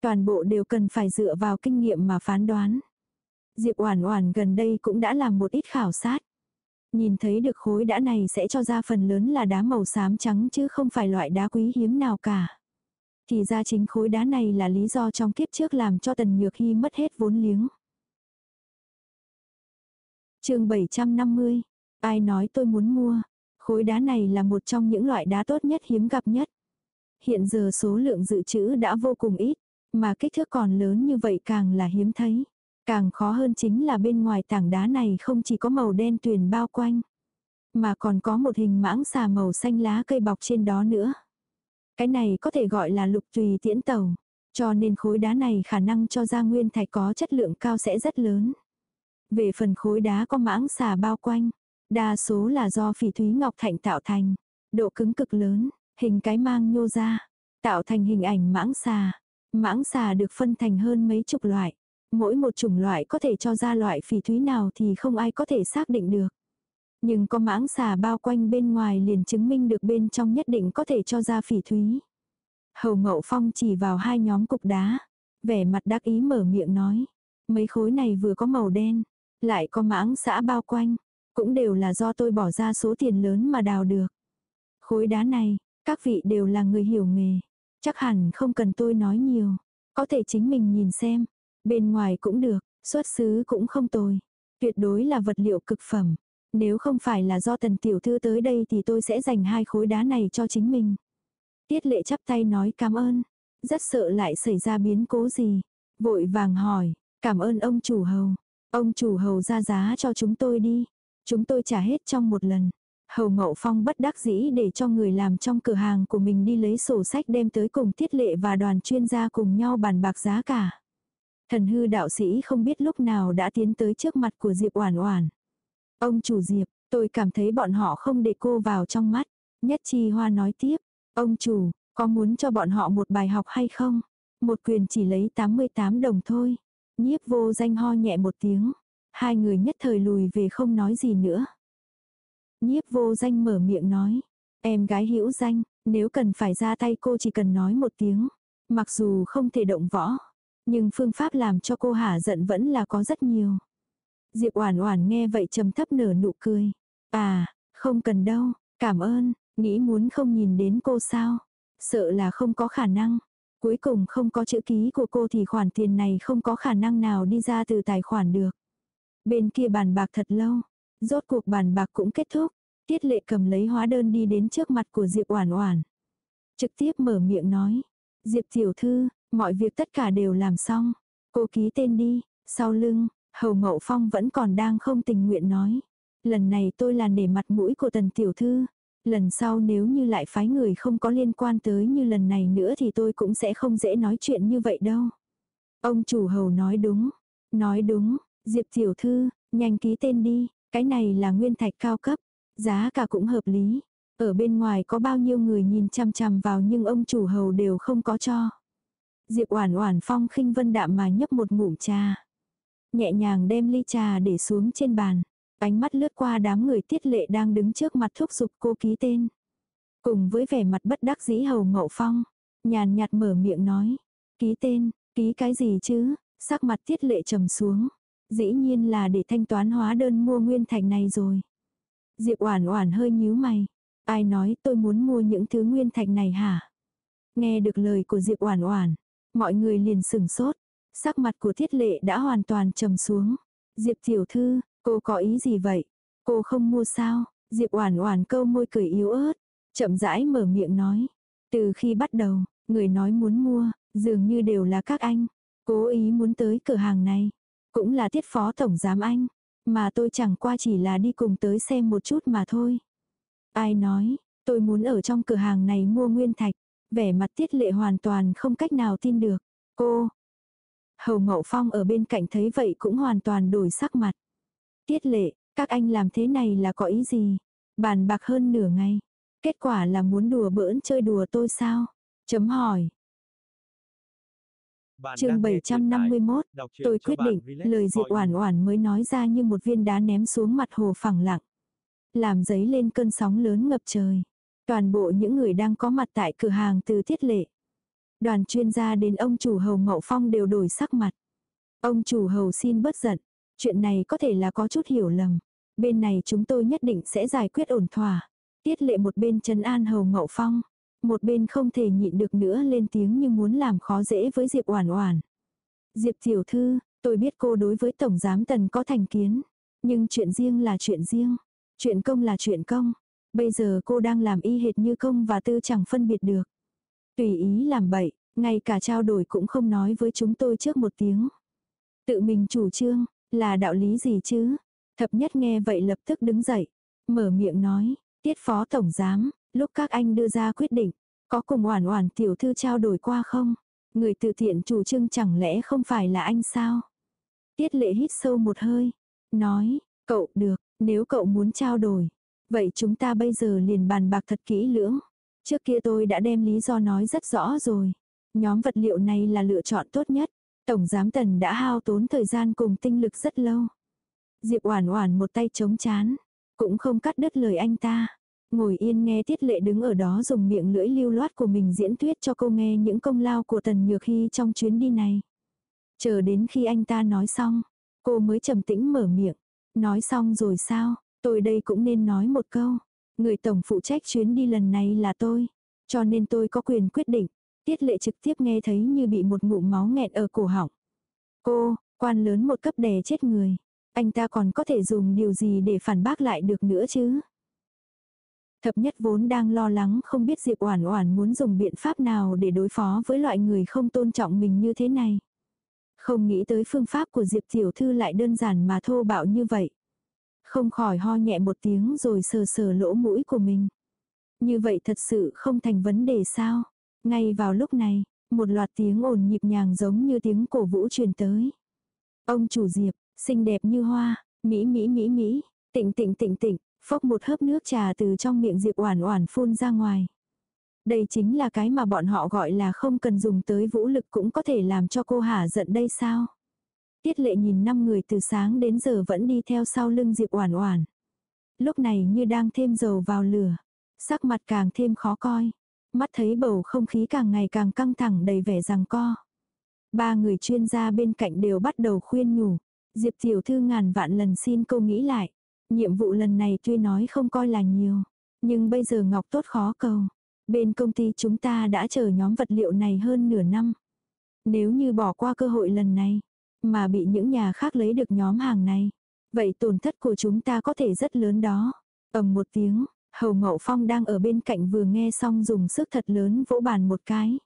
Toàn bộ đều cần phải dựa vào kinh nghiệm mà phán đoán. Diệp Oản Oản gần đây cũng đã làm một ít khảo sát. Nhìn thấy được khối đá này sẽ cho ra phần lớn là đá màu xám trắng chứ không phải loại đá quý hiếm nào cả. Thì ra chính khối đá này là lý do trong kiếp trước làm cho Tần Nhược Hy mất hết vốn liếng. Chương 750. Ai nói tôi muốn mua? Khối đá này là một trong những loại đá tốt nhất hiếm gặp nhất. Hiện giờ số lượng dự trữ đã vô cùng ít. Mà kích thước còn lớn như vậy càng là hiếm thấy. Càng khó hơn chính là bên ngoài tảng đá này không chỉ có màu đen tuyền bao quanh. Mà còn có một hình mãng xà màu xanh lá cây bọc trên đó nữa. Cái này có thể gọi là lục tùy tiễn tàu. Cho nên khối đá này khả năng cho ra nguyên thạch có chất lượng cao sẽ rất lớn. Về phần khối đá có mãng xà bao quanh, đa số là do phỉ thúy ngọc thạnh tạo thành. Độ cứng cực lớn, hình cái mang nhô ra, tạo thành hình ảnh mãng xà. Mãng xà được phân thành hơn mấy chục loại. Mỗi một chủng loại có thể cho ra loại phỉ thúy nào thì không ai có thể xác định được. Nhưng có mãng xà bao quanh bên ngoài liền chứng minh được bên trong nhất định có thể cho ra phỉ thúy. Hầu Ngậu Phong chỉ vào hai nhóm cục đá. Vẻ mặt đắc ý mở miệng nói. Mấy khối này vừa có màu đen, lại có mãng xã bao quanh. Cũng đều là do tôi bỏ ra số tiền lớn mà đào được. Khối đá này, các vị đều là người hiểu nghề. Chắc hẳn không cần tôi nói nhiều. Có thể chính mình nhìn xem. Bên ngoài cũng được, xuất xứ cũng không tồi. Tuyệt đối là vật liệu cực phẩm. Nếu không phải là do tần tiểu thư tới đây thì tôi sẽ dành hai khối đá này cho chính mình. Tiết lệ chắp tay nói cảm ơn. Rất sợ lại xảy ra biến cố gì. Vội vàng hỏi, cảm ơn ông chủ hầu. Ông chủ hầu ra giá cho chúng tôi đi. Chúng tôi trả hết trong một lần. Hầu Ngậu Phong bất đắc dĩ để cho người làm trong cửa hàng của mình đi lấy sổ sách đem tới cùng tiết lệ và đoàn chuyên gia cùng nhau bàn bạc giá cả. Thần hư đạo sĩ không biết lúc nào đã tiến tới trước mặt của Diệp Oản Oản. Ông chủ Diệp, tôi cảm thấy bọn họ không để cô vào trong mắt. Nhất chi hoa nói tiếp, ông chủ, có muốn cho bọn họ một bài học hay không? Một quyền chỉ lấy 88 đồng thôi. Nhiếp vô danh ho nhẹ một tiếng. Hai người nhất thời lùi về không nói gì nữa. Nhiếp vô danh mở miệng nói. Em gái hữu danh, nếu cần phải ra tay cô chỉ cần nói một tiếng. Mặc dù không thể động võ. Nhưng phương pháp làm cho cô hả giận vẫn là có rất nhiều. Diệp Oản Oản nghe vậy trầm thấp nở nụ cười. À, không cần đâu, cảm ơn, nghĩ muốn không nhìn đến cô sao? Sợ là không có khả năng. Cuối cùng không có chữ ký của cô thì khoản tiền này không có khả năng nào đi ra từ tài khoản được. Bên kia bàn bạc thật lâu. Rốt cuộc bàn bạc cũng kết thúc. Tiết lệ cầm lấy hóa đơn đi đến trước mặt của Diệp Oản Oản. Trực tiếp mở miệng nói. Diệp tiểu thư, mọi việc tất cả đều làm xong. Cô ký tên đi. Sau lưng, Hầu Ngậu Phong vẫn còn đang không tình nguyện nói. Lần này tôi là nể mặt mũi của tần tiểu thư. Lần sau nếu như lại phái người không có liên quan tới như lần này nữa thì tôi cũng sẽ không dễ nói chuyện như vậy đâu. Ông chủ hầu nói đúng. Nói đúng, Diệp tiểu thư, nhanh ký tên đi. Cái này là nguyên thạch cao cấp. Giá cả cũng hợp lý. Ở bên ngoài có bao nhiêu người nhìn chăm chăm vào nhưng ông chủ hầu đều không có cho. Diệp Oản Oản phong khinh vân đạm mà nhấp một ngụm trà. Nhẹ nhàng đem ly trà để xuống trên bàn. Ánh mắt lướt qua đám người tiết lệ đang đứng trước mặt thúc giục cô ký tên. Cùng với vẻ mặt bất đắc dĩ hầu ngậu phong. Nhàn nhạt mở miệng nói. Ký tên, ký cái gì chứ? Sắc mặt tiết lệ trầm xuống. Dĩ nhiên là để thanh toán hóa đơn mua nguyên thạch này rồi. Diệp Oản Oản hơi nhíu mày. Ai nói tôi muốn mua những thứ nguyên thạch này hả? Nghe được lời của Diệp Oản Oản, mọi người liền sửng sốt. Sắc mặt của Thiết Lệ đã hoàn toàn trầm xuống. Diệp tiểu thư, cô có ý gì vậy? Cô không mua sao? Diệp Oản Oản câu môi cười yếu ớt, chậm rãi mở miệng nói. Từ khi bắt đầu, người nói muốn mua, dường như đều là các anh. Cố ý muốn tới cửa hàng này. Cũng là tiết phó tổng giám anh. Mà tôi chẳng qua chỉ là đi cùng tới xem một chút mà thôi. Ai nói, tôi muốn ở trong cửa hàng này mua nguyên thạch. Vẻ mặt tiết lệ hoàn toàn không cách nào tin được. Cô. Hầu Ngậu Phong ở bên cạnh thấy vậy cũng hoàn toàn đổi sắc mặt. Tiết lệ, các anh làm thế này là có ý gì? Bàn bạc hơn nửa ngày. Kết quả là muốn đùa bỡn chơi đùa tôi sao? Chấm hỏi. chương 751, tôi quyết định, lời Diệp Oản Oản mới nói ra như một viên đá ném xuống mặt hồ phẳng lặng. Làm giấy lên cơn sóng lớn ngập trời. Toàn bộ những người đang có mặt tại cửa hàng từ tiết lệ. Đoàn chuyên gia đến ông chủ hầu Ngậu Phong đều đổi sắc mặt. Ông chủ hầu xin bớt giận. Chuyện này có thể là có chút hiểu lầm. Bên này chúng tôi nhất định sẽ giải quyết ổn thỏa. Tiết lệ một bên trấn an hầu Ngậu Phong. Một bên không thể nhịn được nữa lên tiếng như muốn làm khó dễ với Diệp Oản Oản. Diệp tiểu thư, tôi biết cô đối với Tổng Giám Tần có thành kiến. Nhưng chuyện riêng là chuyện riêng. Chuyện công là chuyện công. Bây giờ cô đang làm y hệt như công và tư chẳng phân biệt được. Tùy ý làm bậy, ngay cả trao đổi cũng không nói với chúng tôi trước một tiếng. Tự mình chủ trương, là đạo lý gì chứ? Thập nhất nghe vậy lập tức đứng dậy, mở miệng nói, tiết phó tổng giám, lúc các anh đưa ra quyết định, có cùng oản oản tiểu thư trao đổi qua không? Người tự thiện chủ trương chẳng lẽ không phải là anh sao? Tiết lệ hít sâu một hơi, nói, cậu được, nếu cậu muốn trao đổi, vậy chúng ta bây giờ liền bàn bạc thật kỹ lưỡng. Trước kia tôi đã đem lý do nói rất rõ rồi. Nhóm vật liệu này là lựa chọn tốt nhất. Tổng giám tần đã hao tốn thời gian cùng tinh lực rất lâu. Diệp Oản Oản một tay chống chán, cũng không cắt đứt lời anh ta. Ngồi yên nghe Tiết Lệ đứng ở đó dùng miệng lưỡi lưu loát của mình diễn thuyết cho cô nghe những công lao của Tần Nhược Hi trong chuyến đi này. Chờ đến khi anh ta nói xong, cô mới trầm tĩnh mở miệng. Nói xong rồi sao, tôi đây cũng nên nói một câu. Người tổng phụ trách chuyến đi lần này là tôi. Cho nên tôi có quyền quyết định. Tiết lệ trực tiếp nghe thấy như bị một ngụm máu nghẹn ở cổ họng. Cô, quan lớn một cấp đè chết người. Anh ta còn có thể dùng điều gì để phản bác lại được nữa chứ? Thập nhất vốn đang lo lắng không biết Diệp Oản Oản muốn dùng biện pháp nào để đối phó với loại người không tôn trọng mình như thế này. Không nghĩ tới phương pháp của Diệp tiểu thư lại đơn giản mà thô bạo như vậy. Không khỏi ho nhẹ một tiếng rồi sờ sờ lỗ mũi của mình. Như vậy thật sự không thành vấn đề sao? Ngay vào lúc này, một loạt tiếng ồn nhịp nhàng giống như tiếng cổ vũ truyền tới. Ông chủ Diệp, xinh đẹp như hoa, mỹ mỹ mỹ mỹ, tịnh tịnh tịnh tịnh, phốc một hớp nước trà từ trong miệng Diệp oản oản phun ra ngoài. Đây chính là cái mà bọn họ gọi là không cần dùng tới vũ lực cũng có thể làm cho cô hả giận đây sao? Tiết lệ nhìn năm người từ sáng đến giờ vẫn đi theo sau lưng Diệp Oản Oản. Lúc này như đang thêm dầu vào lửa, sắc mặt càng thêm khó coi, mắt thấy bầu không khí càng ngày càng căng thẳng đầy vẻ giằng co. Ba người chuyên gia bên cạnh đều bắt đầu khuyên nhủ, Diệp tiểu thư ngàn vạn lần xin cô nghĩ lại, nhiệm vụ lần này tuy nói không coi là nhiều, nhưng bây giờ ngọc tốt khó cầu. Bên công ty chúng ta đã chờ nhóm vật liệu này hơn nửa năm. Nếu như bỏ qua cơ hội lần này, mà bị những nhà khác lấy được nhóm hàng này, vậy tổn thất của chúng ta có thể rất lớn đó. ầm một tiếng, Hầu Ngậu Phong đang ở bên cạnh vừa nghe xong dùng sức thật lớn vỗ bàn một cái.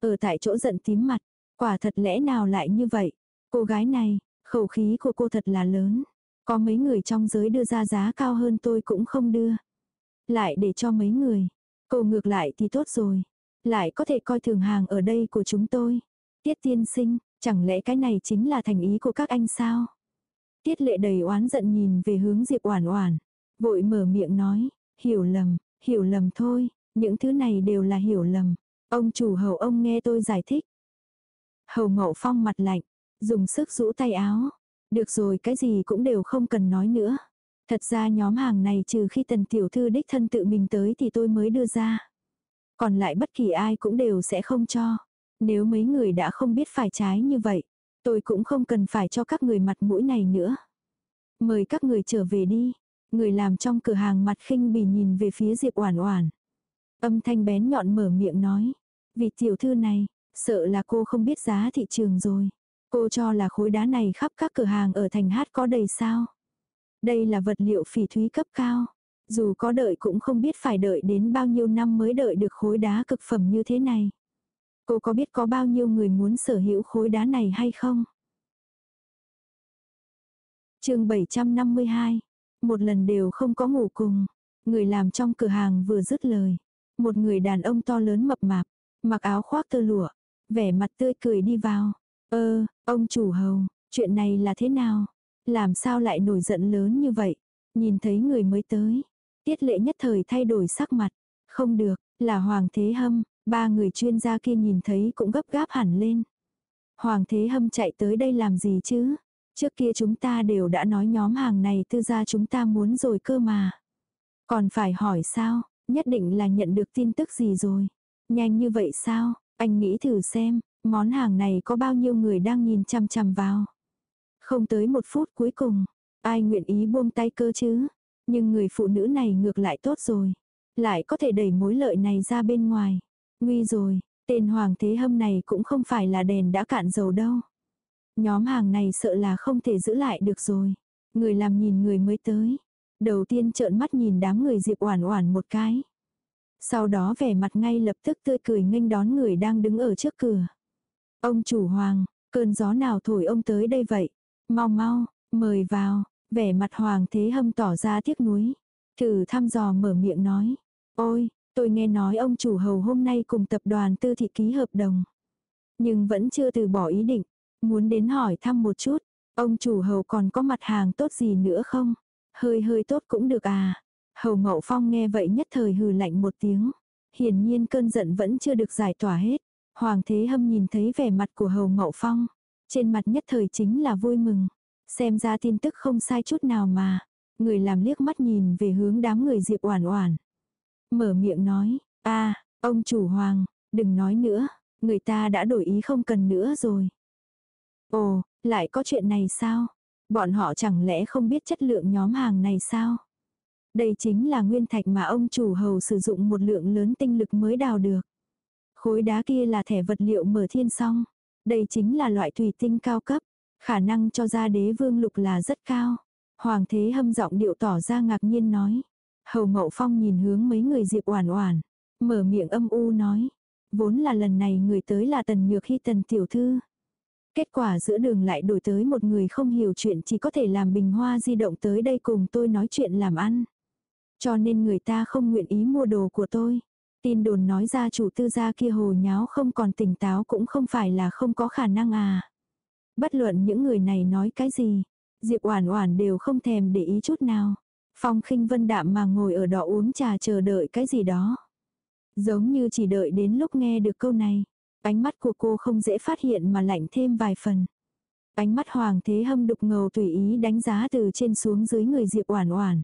Ở tại chỗ giận tím mặt, quả thật lẽ nào lại như vậy? Cô gái này, khẩu khí của cô thật là lớn. Có mấy người trong giới đưa ra giá cao hơn tôi cũng không đưa. Lại để cho mấy người. Cô ngược lại thì tốt rồi. Lại có thể coi thường hàng ở đây của chúng tôi. Tiết tiên sinh, chẳng lẽ cái này chính là thành ý của các anh sao? Tiết lệ đầy oán giận nhìn về hướng Diệp Oản Oản, vội mở miệng nói, hiểu lầm, hiểu lầm thôi, những thứ này đều là hiểu lầm. Ông chủ hầu ông nghe tôi giải thích. Hầu Ngộ Phong mặt lạnh, dùng sức rũ tay áo. Được rồi cái gì cũng đều không cần nói nữa. Thật ra nhóm hàng này trừ khi tần tiểu thư đích thân tự mình tới thì tôi mới đưa ra. Còn lại bất kỳ ai cũng đều sẽ không cho. Nếu mấy người đã không biết phải trái như vậy, tôi cũng không cần phải cho các người mặt mũi này nữa. Mời các người trở về đi. Người làm trong cửa hàng mặt khinh bỉ nhìn về phía Diệp Oản Oản. Âm thanh bén nhọn mở miệng nói, "Vì tiểu thư này, sợ là cô không biết giá thị trường rồi. Cô cho là khối đá này khắp các cửa hàng ở thành hát có đầy sao? Đây là vật liệu phỉ thúy cấp cao, dù có đợi cũng không biết phải đợi đến bao nhiêu năm mới đợi được khối đá cực phẩm như thế này." Cô có biết có bao nhiêu người muốn sở hữu khối đá này hay không? chương 752. Một lần đều không có ngủ cùng. Người làm trong cửa hàng vừa dứt lời. Một người đàn ông to lớn mập mạp. Mặc áo khoác tơ lụa. Vẻ mặt tươi cười đi vào. Ơ, ông chủ hầu, chuyện này là thế nào? Làm sao lại nổi giận lớn như vậy? Nhìn thấy người mới tới. Tiết lệ nhất thời thay đổi sắc mặt. Không được, là Hoàng Thế Hâm. Ba người chuyên gia kia nhìn thấy cũng gấp gáp hẳn lên. Hoàng Thế Hâm chạy tới đây làm gì chứ? Trước kia chúng ta đều đã nói nhóm hàng này tư gia chúng ta muốn rồi cơ mà. Còn phải hỏi sao, nhất định là nhận được tin tức gì rồi. Nhanh như vậy sao, anh nghĩ thử xem, món hàng này có bao nhiêu người đang nhìn chăm chăm vào. Không tới một phút cuối cùng, ai nguyện ý buông tay cơ chứ. Nhưng người phụ nữ này ngược lại tốt rồi. Lại có thể đẩy mối lợi này ra bên ngoài. Nguy rồi, tên Hoàng Thế Hâm này cũng không phải là đèn đã cạn dầu đâu. Nhóm hàng này sợ là không thể giữ lại được rồi. Người làm nhìn người mới tới. Đầu tiên trợn mắt nhìn đám người Diệp Oản Oản một cái. Sau đó vẻ mặt ngay lập tức tươi cười nghênh đón người đang đứng ở trước cửa. Ông chủ hoàng, cơn gió nào thổi ông tới đây vậy? Mau mau, mời vào, vẻ mặt hoàng thế hâm tỏ ra tiếc nuối. Thử thăm dò mở miệng nói. Ôi, tôi nghe nói ông chủ hầu hôm nay cùng tập đoàn tư thị ký hợp đồng. Nhưng vẫn chưa từ bỏ ý định. Muốn đến hỏi thăm một chút, ông chủ hầu còn có mặt hàng tốt gì nữa không? Hơi hơi tốt cũng được à. Hầu Ngậu Phong nghe vậy nhất thời hừ lạnh một tiếng. Hiển nhiên cơn giận vẫn chưa được giải tỏa hết. Hoàng Thế Hâm nhìn thấy vẻ mặt của Hầu Ngậu Phong. Trên mặt nhất thời chính là vui mừng. Xem ra tin tức không sai chút nào mà. Người làm liếc mắt nhìn về hướng đám người Diệp Oản Oản. Mở miệng nói, a ông chủ Hoàng, đừng nói nữa. Người ta đã đổi ý không cần nữa rồi. Ồ, lại có chuyện này sao? Bọn họ chẳng lẽ không biết chất lượng nhóm hàng này sao? Đây chính là nguyên thạch mà ông chủ hầu sử dụng một lượng lớn tinh lực mới đào được. Khối đá kia là thẻ vật liệu mở thiên song. Đây chính là loại thủy tinh cao cấp. Khả năng cho ra đế vương lục là rất cao. Hoàng thế hâm giọng điệu tỏ ra ngạc nhiên nói. Hầu Mậu Phong nhìn hướng mấy người Diệp Oản Oản, mở miệng âm u nói, vốn là lần này người tới là Tần Nhược Hi Tần tiểu thư, Kết quả giữa đường lại đổi tới một người không hiểu chuyện chỉ có thể làm bình hoa di động tới đây cùng tôi nói chuyện làm ăn. Cho nên người ta không nguyện ý mua đồ của tôi. Tin đồn nói ra chủ tư gia kia hồ nháo không còn tỉnh táo cũng không phải là không có khả năng à. Bất luận những người này nói cái gì, Diệp Oản Oản đều không thèm để ý chút nào. Phong Khinh Vân đạm mà ngồi ở đó uống trà chờ đợi cái gì đó. Giống như chỉ đợi đến lúc nghe được câu này. Ánh mắt của cô không dễ phát hiện mà lạnh thêm vài phần. Ánh mắt hoàng thế hâm đục ngầu tùy ý đánh giá từ trên xuống dưới người Diệp Oản Oản.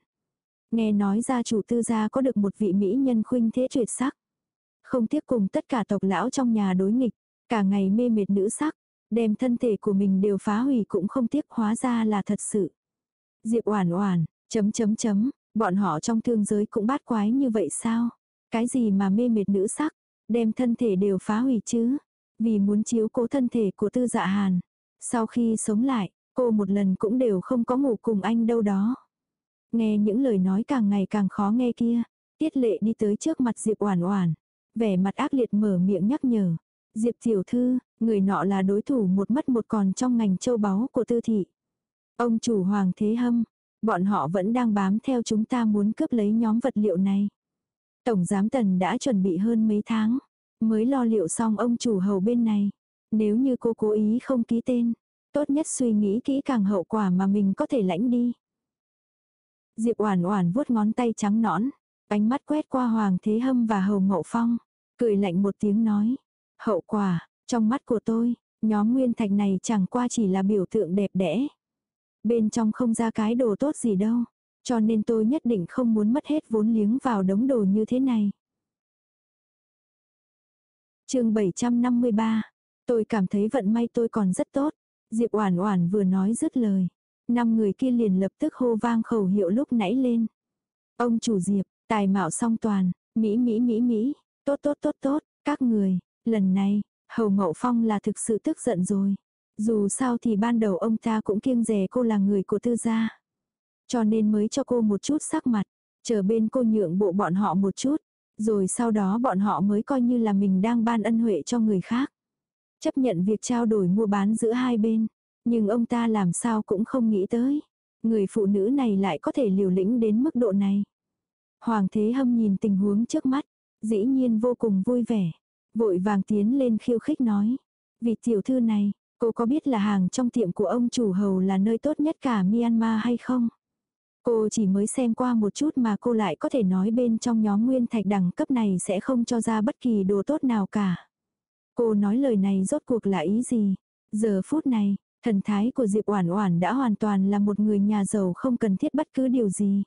Nghe nói gia chủ tư gia có được một vị mỹ nhân khuynh thế tuyệt sắc. Không tiếc cùng tất cả tộc lão trong nhà đối nghịch, cả ngày mê mệt nữ sắc, đem thân thể của mình đều phá hủy cũng không tiếc hóa ra là thật sự. Diệp Oản Oản, chấm chấm chấm, bọn họ trong thương giới cũng bát quái như vậy sao? Cái gì mà mê mệt nữ sắc, đem thân thể đều phá hủy chứ. Vì muốn chiếu cố thân thể của tư dạ hàn. Sau khi sống lại, cô một lần cũng đều không có ngủ cùng anh đâu đó. Nghe những lời nói càng ngày càng khó nghe kia, tiết lệ đi tới trước mặt Diệp Oản Oản, vẻ mặt ác liệt mở miệng nhắc nhở. Diệp tiểu thư, người nọ là đối thủ một mất một còn trong ngành châu báu của tư thị. Ông chủ Hoàng Thế Hâm, bọn họ vẫn đang bám theo chúng ta muốn cướp lấy nhóm vật liệu này. Tổng giám tần đã chuẩn bị hơn mấy tháng, mới lo liệu xong ông chủ hầu bên này. Nếu như cô cố ý không ký tên, tốt nhất suy nghĩ kỹ càng hậu quả mà mình có thể lãnh đi. Diệp Oản Oản vuốt ngón tay trắng nõn, ánh mắt quét qua Hoàng Thế Hâm và Hầu Ngộ Phong, cười lạnh một tiếng nói: "Hậu quả, trong mắt của tôi, nhóm nguyên thạch này chẳng qua chỉ là biểu tượng đẹp đẽ. Bên trong không ra cái đồ tốt gì đâu, cho nên tôi nhất định không muốn mất hết vốn liếng vào đống đồ như thế này." Chương 753. Tôi cảm thấy vận may tôi còn rất tốt. Diệp Oản Oản vừa nói dứt lời, năm người kia liền lập tức hô vang khẩu hiệu lúc nãy lên. Ông chủ Diệp, tài mạo song toàn, mỹ mỹ mỹ mỹ, tốt tốt tốt tốt, các người, lần này, Hầu Ngậu Phong là thực sự tức giận rồi. Dù sao thì ban đầu ông ta cũng kiêng dè cô là người của tư gia. Cho nên mới cho cô một chút sắc mặt, chờ bên cô nhượng bộ bọn họ một chút, rồi sau đó bọn họ mới coi như là mình đang ban ân huệ cho người khác. Chấp nhận việc trao đổi mua bán giữa hai bên. Nhưng ông ta làm sao cũng không nghĩ tới. Người phụ nữ này lại có thể liều lĩnh đến mức độ này. Hoàng thế hâm nhìn tình huống trước mắt. Dĩ nhiên vô cùng vui vẻ. Vội vàng tiến lên khiêu khích nói. Vì tiểu thư này, cô có biết là hàng trong tiệm của ông chủ hầu là nơi tốt nhất cả Myanmar hay không? Cô chỉ mới xem qua một chút mà cô lại có thể nói bên trong nhóm nguyên thạch đẳng cấp này sẽ không cho ra bất kỳ đồ tốt nào cả. Cô nói lời này rốt cuộc là ý gì? Giờ phút này, thần thái của Diệp Oản Oản đã hoàn toàn là một người nhà giàu không cần thiết bất cứ điều gì.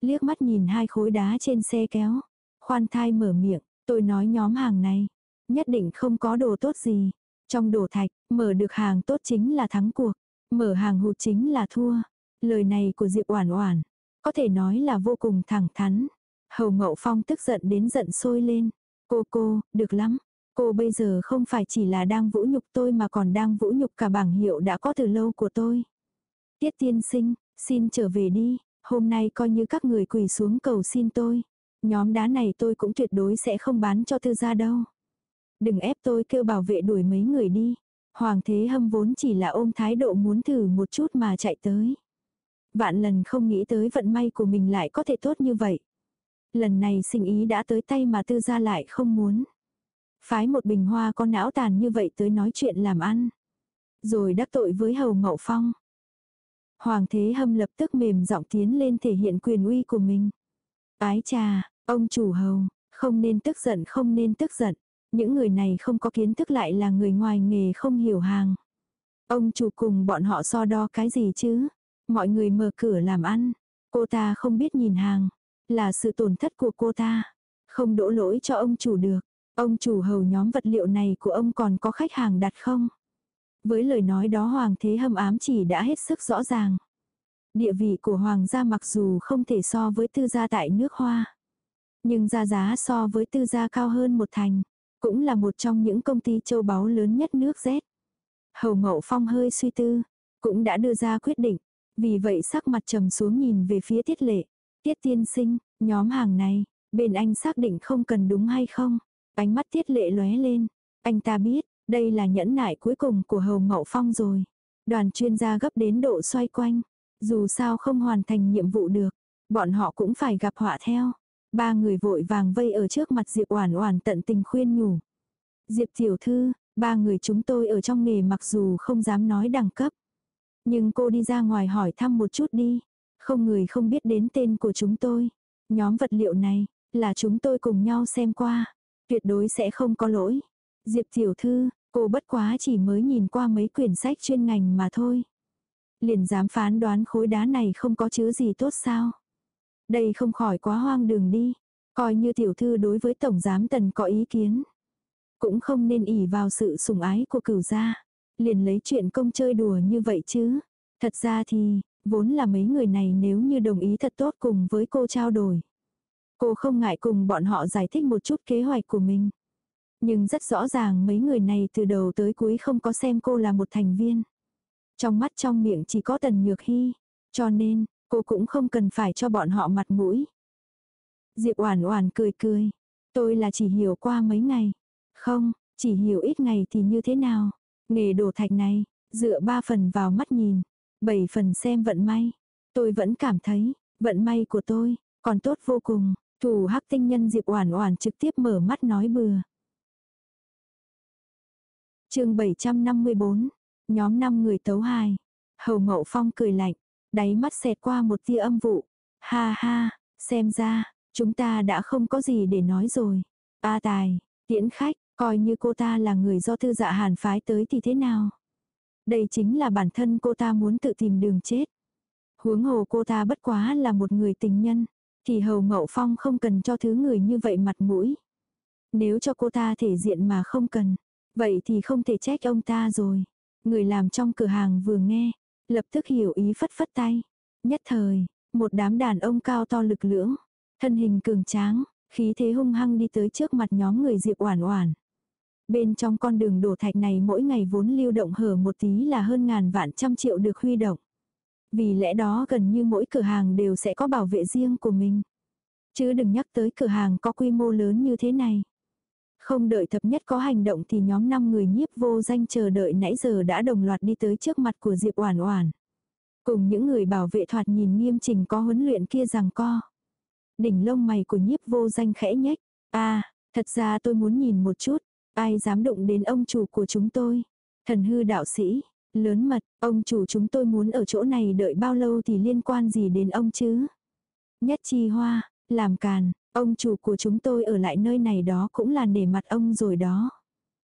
Liếc mắt nhìn hai khối đá trên xe kéo, khoan thai mở miệng, tôi nói nhóm hàng này, nhất định không có đồ tốt gì. Trong đổ thạch, mở được hàng tốt chính là thắng cuộc, mở hàng hụt chính là thua. Lời này của Diệp Oản Oản, có thể nói là vô cùng thẳng thắn. Hầu Ngậu Phong tức giận đến giận sôi lên. Cô cô, được lắm, Cô bây giờ không phải chỉ là đang vũ nhục tôi mà còn đang vũ nhục cả bảng hiệu đã có từ lâu của tôi. Tiết tiên sinh, xin trở về đi, hôm nay coi như các người quỳ xuống cầu xin tôi. Nhóm đá này tôi cũng tuyệt đối sẽ không bán cho thư gia đâu. Đừng ép tôi kêu bảo vệ đuổi mấy người đi. Hoàng thế hâm vốn chỉ là ôm thái độ muốn thử một chút mà chạy tới. Vạn lần không nghĩ tới vận may của mình lại có thể tốt như vậy. Lần này sinh ý đã tới tay mà tư gia lại không muốn. Phái một bình hoa có não tàn như vậy tới nói chuyện làm ăn. Rồi đắc tội với hầu ngậu phong. Hoàng thế hâm lập tức mềm giọng tiến lên thể hiện quyền uy của mình. Ái trà, ông chủ hầu, không nên tức giận không nên tức giận. Những người này không có kiến thức lại là người ngoài nghề không hiểu hàng. Ông chủ cùng bọn họ so đo cái gì chứ? Mọi người mở cửa làm ăn. Cô ta không biết nhìn hàng. Là sự tổn thất của cô ta. Không đổ lỗi cho ông chủ được. Ông chủ hầu nhóm vật liệu này của ông còn có khách hàng đặt không? Với lời nói đó Hoàng thế hâm ám chỉ đã hết sức rõ ràng. Địa vị của Hoàng gia mặc dù không thể so với tư gia tại nước hoa. Nhưng gia giá so với tư gia cao hơn một thành. Cũng là một trong những công ty châu báu lớn nhất nước Z. Hầu Mậu Phong hơi suy tư. Cũng đã đưa ra quyết định. Vì vậy sắc mặt trầm xuống nhìn về phía tiết lệ. Tiết tiên sinh, nhóm hàng này, bên anh xác định không cần đúng hay không? Ánh mắt tiết lệ lóe lên. Anh ta biết, đây là nhẫn nại cuối cùng của Hầu Mậu Phong rồi. Đoàn chuyên gia gấp đến độ xoay quanh. Dù sao không hoàn thành nhiệm vụ được, bọn họ cũng phải gặp họa theo. Ba người vội vàng vây ở trước mặt Diệp Oản Oản tận tình khuyên nhủ. Diệp tiểu thư, ba người chúng tôi ở trong nghề mặc dù không dám nói đẳng cấp. Nhưng cô đi ra ngoài hỏi thăm một chút đi. Không người không biết đến tên của chúng tôi. Nhóm vật liệu này, là chúng tôi cùng nhau xem qua. Tuyệt đối sẽ không có lỗi. Diệp tiểu thư, cô bất quá chỉ mới nhìn qua mấy quyển sách chuyên ngành mà thôi. Liền dám phán đoán khối đá này không có chứa gì tốt sao. Đây không khỏi quá hoang đường đi. Coi như tiểu thư đối với tổng giám tần có ý kiến. Cũng không nên ỉ vào sự sủng ái của cửu gia. Liền lấy chuyện công chơi đùa như vậy chứ. Thật ra thì, vốn là mấy người này nếu như đồng ý thật tốt cùng với cô trao đổi. Cô không ngại cùng bọn họ giải thích một chút kế hoạch của mình. Nhưng rất rõ ràng mấy người này từ đầu tới cuối không có xem cô là một thành viên. Trong mắt trong miệng chỉ có tần nhược hy. Cho nên, cô cũng không cần phải cho bọn họ mặt mũi. Diệp Oản Oản cười cười, tôi là chỉ hiểu qua mấy ngày. Không, chỉ hiểu ít ngày thì như thế nào? Nghề đổ thạch này, dựa ba phần vào mắt nhìn, bảy phần xem vận may. Tôi vẫn cảm thấy, vận may của tôi còn tốt vô cùng. Thủ Hắc tinh nhân Diệp Oản Oản trực tiếp mở mắt nói bừa. Chương 754. Nhóm 5 người tấu hài. Hầu Ngậu Phong cười lạnh, đáy mắt xẹt qua một tia âm vụ. Ha ha, xem ra chúng ta đã không có gì để nói rồi. A Tài, tiễn khách, coi như cô ta là người do thư dạ Hàn phái tới thì thế nào? Đây chính là bản thân cô ta muốn tự tìm đường chết. Huống hồ cô ta bất quá là một người tình nhân, thì Hầu Ngậu Phong không cần cho thứ người như vậy mặt mũi. Nếu cho cô ta thể diện mà không cần, vậy thì không thể trách ông ta rồi. Người làm trong cửa hàng vừa nghe, lập tức hiểu ý phất phất tay. Nhất thời, một đám đàn ông cao to lực lưỡng, thân hình cường tráng, khí thế hung hăng đi tới trước mặt nhóm người Diệp Oản Oản. Bên trong con đường đổ thạch này mỗi ngày vốn lưu động hở một tí là hơn ngàn vạn trăm triệu được huy động. Vì lẽ đó gần như mỗi cửa hàng đều sẽ có bảo vệ riêng của mình. Chứ đừng nhắc tới cửa hàng có quy mô lớn như thế này. Không đợi thập nhất có hành động thì nhóm 5 người nhiếp vô danh chờ đợi nãy giờ đã đồng loạt đi tới trước mặt của Diệp Oản Oản. Cùng những người bảo vệ thoạt nhìn nghiêm chỉnh có huấn luyện kia rằng co. Đỉnh lông mày của nhiếp vô danh khẽ nhếch. À, thật ra tôi muốn nhìn một chút, ai dám đụng đến ông chủ của chúng tôi. Thần hư đạo sĩ, lớn mật, ông chủ chúng tôi muốn ở chỗ này đợi bao lâu thì liên quan gì đến ông chứ? Nhất chi hoa, làm càn, ông chủ của chúng tôi ở lại nơi này đó cũng là nể mặt ông rồi đó.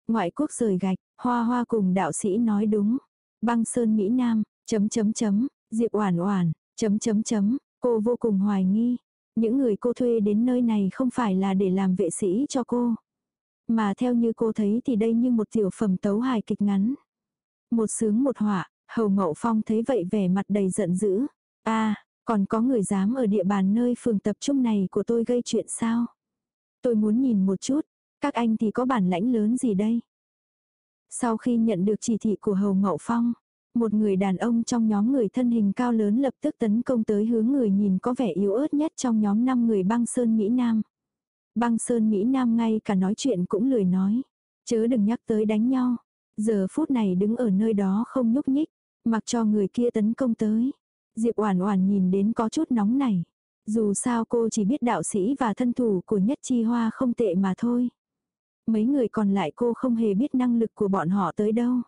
Ngoại quốc rời gạch, hoa hoa cùng đạo sĩ nói đúng. Băng sơn Mỹ Nam, chấm chấm chấm, Diệp Oản Oản, chấm chấm chấm, cô vô cùng hoài nghi. Những người cô thuê đến nơi này không phải là để làm vệ sĩ cho cô. Mà theo như cô thấy thì đây như một tiểu phẩm tấu hài kịch ngắn. Một sướng một họa, Hầu Ngậu Phong thấy vậy vẻ mặt đầy giận dữ. a còn có người dám ở địa bàn nơi phường tập trung này của tôi gây chuyện sao? Tôi muốn nhìn một chút, các anh thì có bản lãnh lớn gì đây? Sau khi nhận được chỉ thị của Hầu Ngậu Phong, một người đàn ông trong nhóm người thân hình cao lớn lập tức tấn công tới hướng người nhìn có vẻ yếu ớt nhất trong nhóm 5 người băng sơn Mỹ Nam. Băng sơn Mỹ Nam ngay cả nói chuyện cũng lười nói. Chớ đừng nhắc tới đánh nhau. Giờ phút này đứng ở nơi đó không nhúc nhích, mặc cho người kia tấn công tới. Diệp Oản Oản nhìn đến có chút nóng này. Dù sao cô chỉ biết đạo sĩ và thân thủ của Nhất Chi Hoa không tệ mà thôi. Mấy người còn lại cô không hề biết năng lực của bọn họ tới đâu.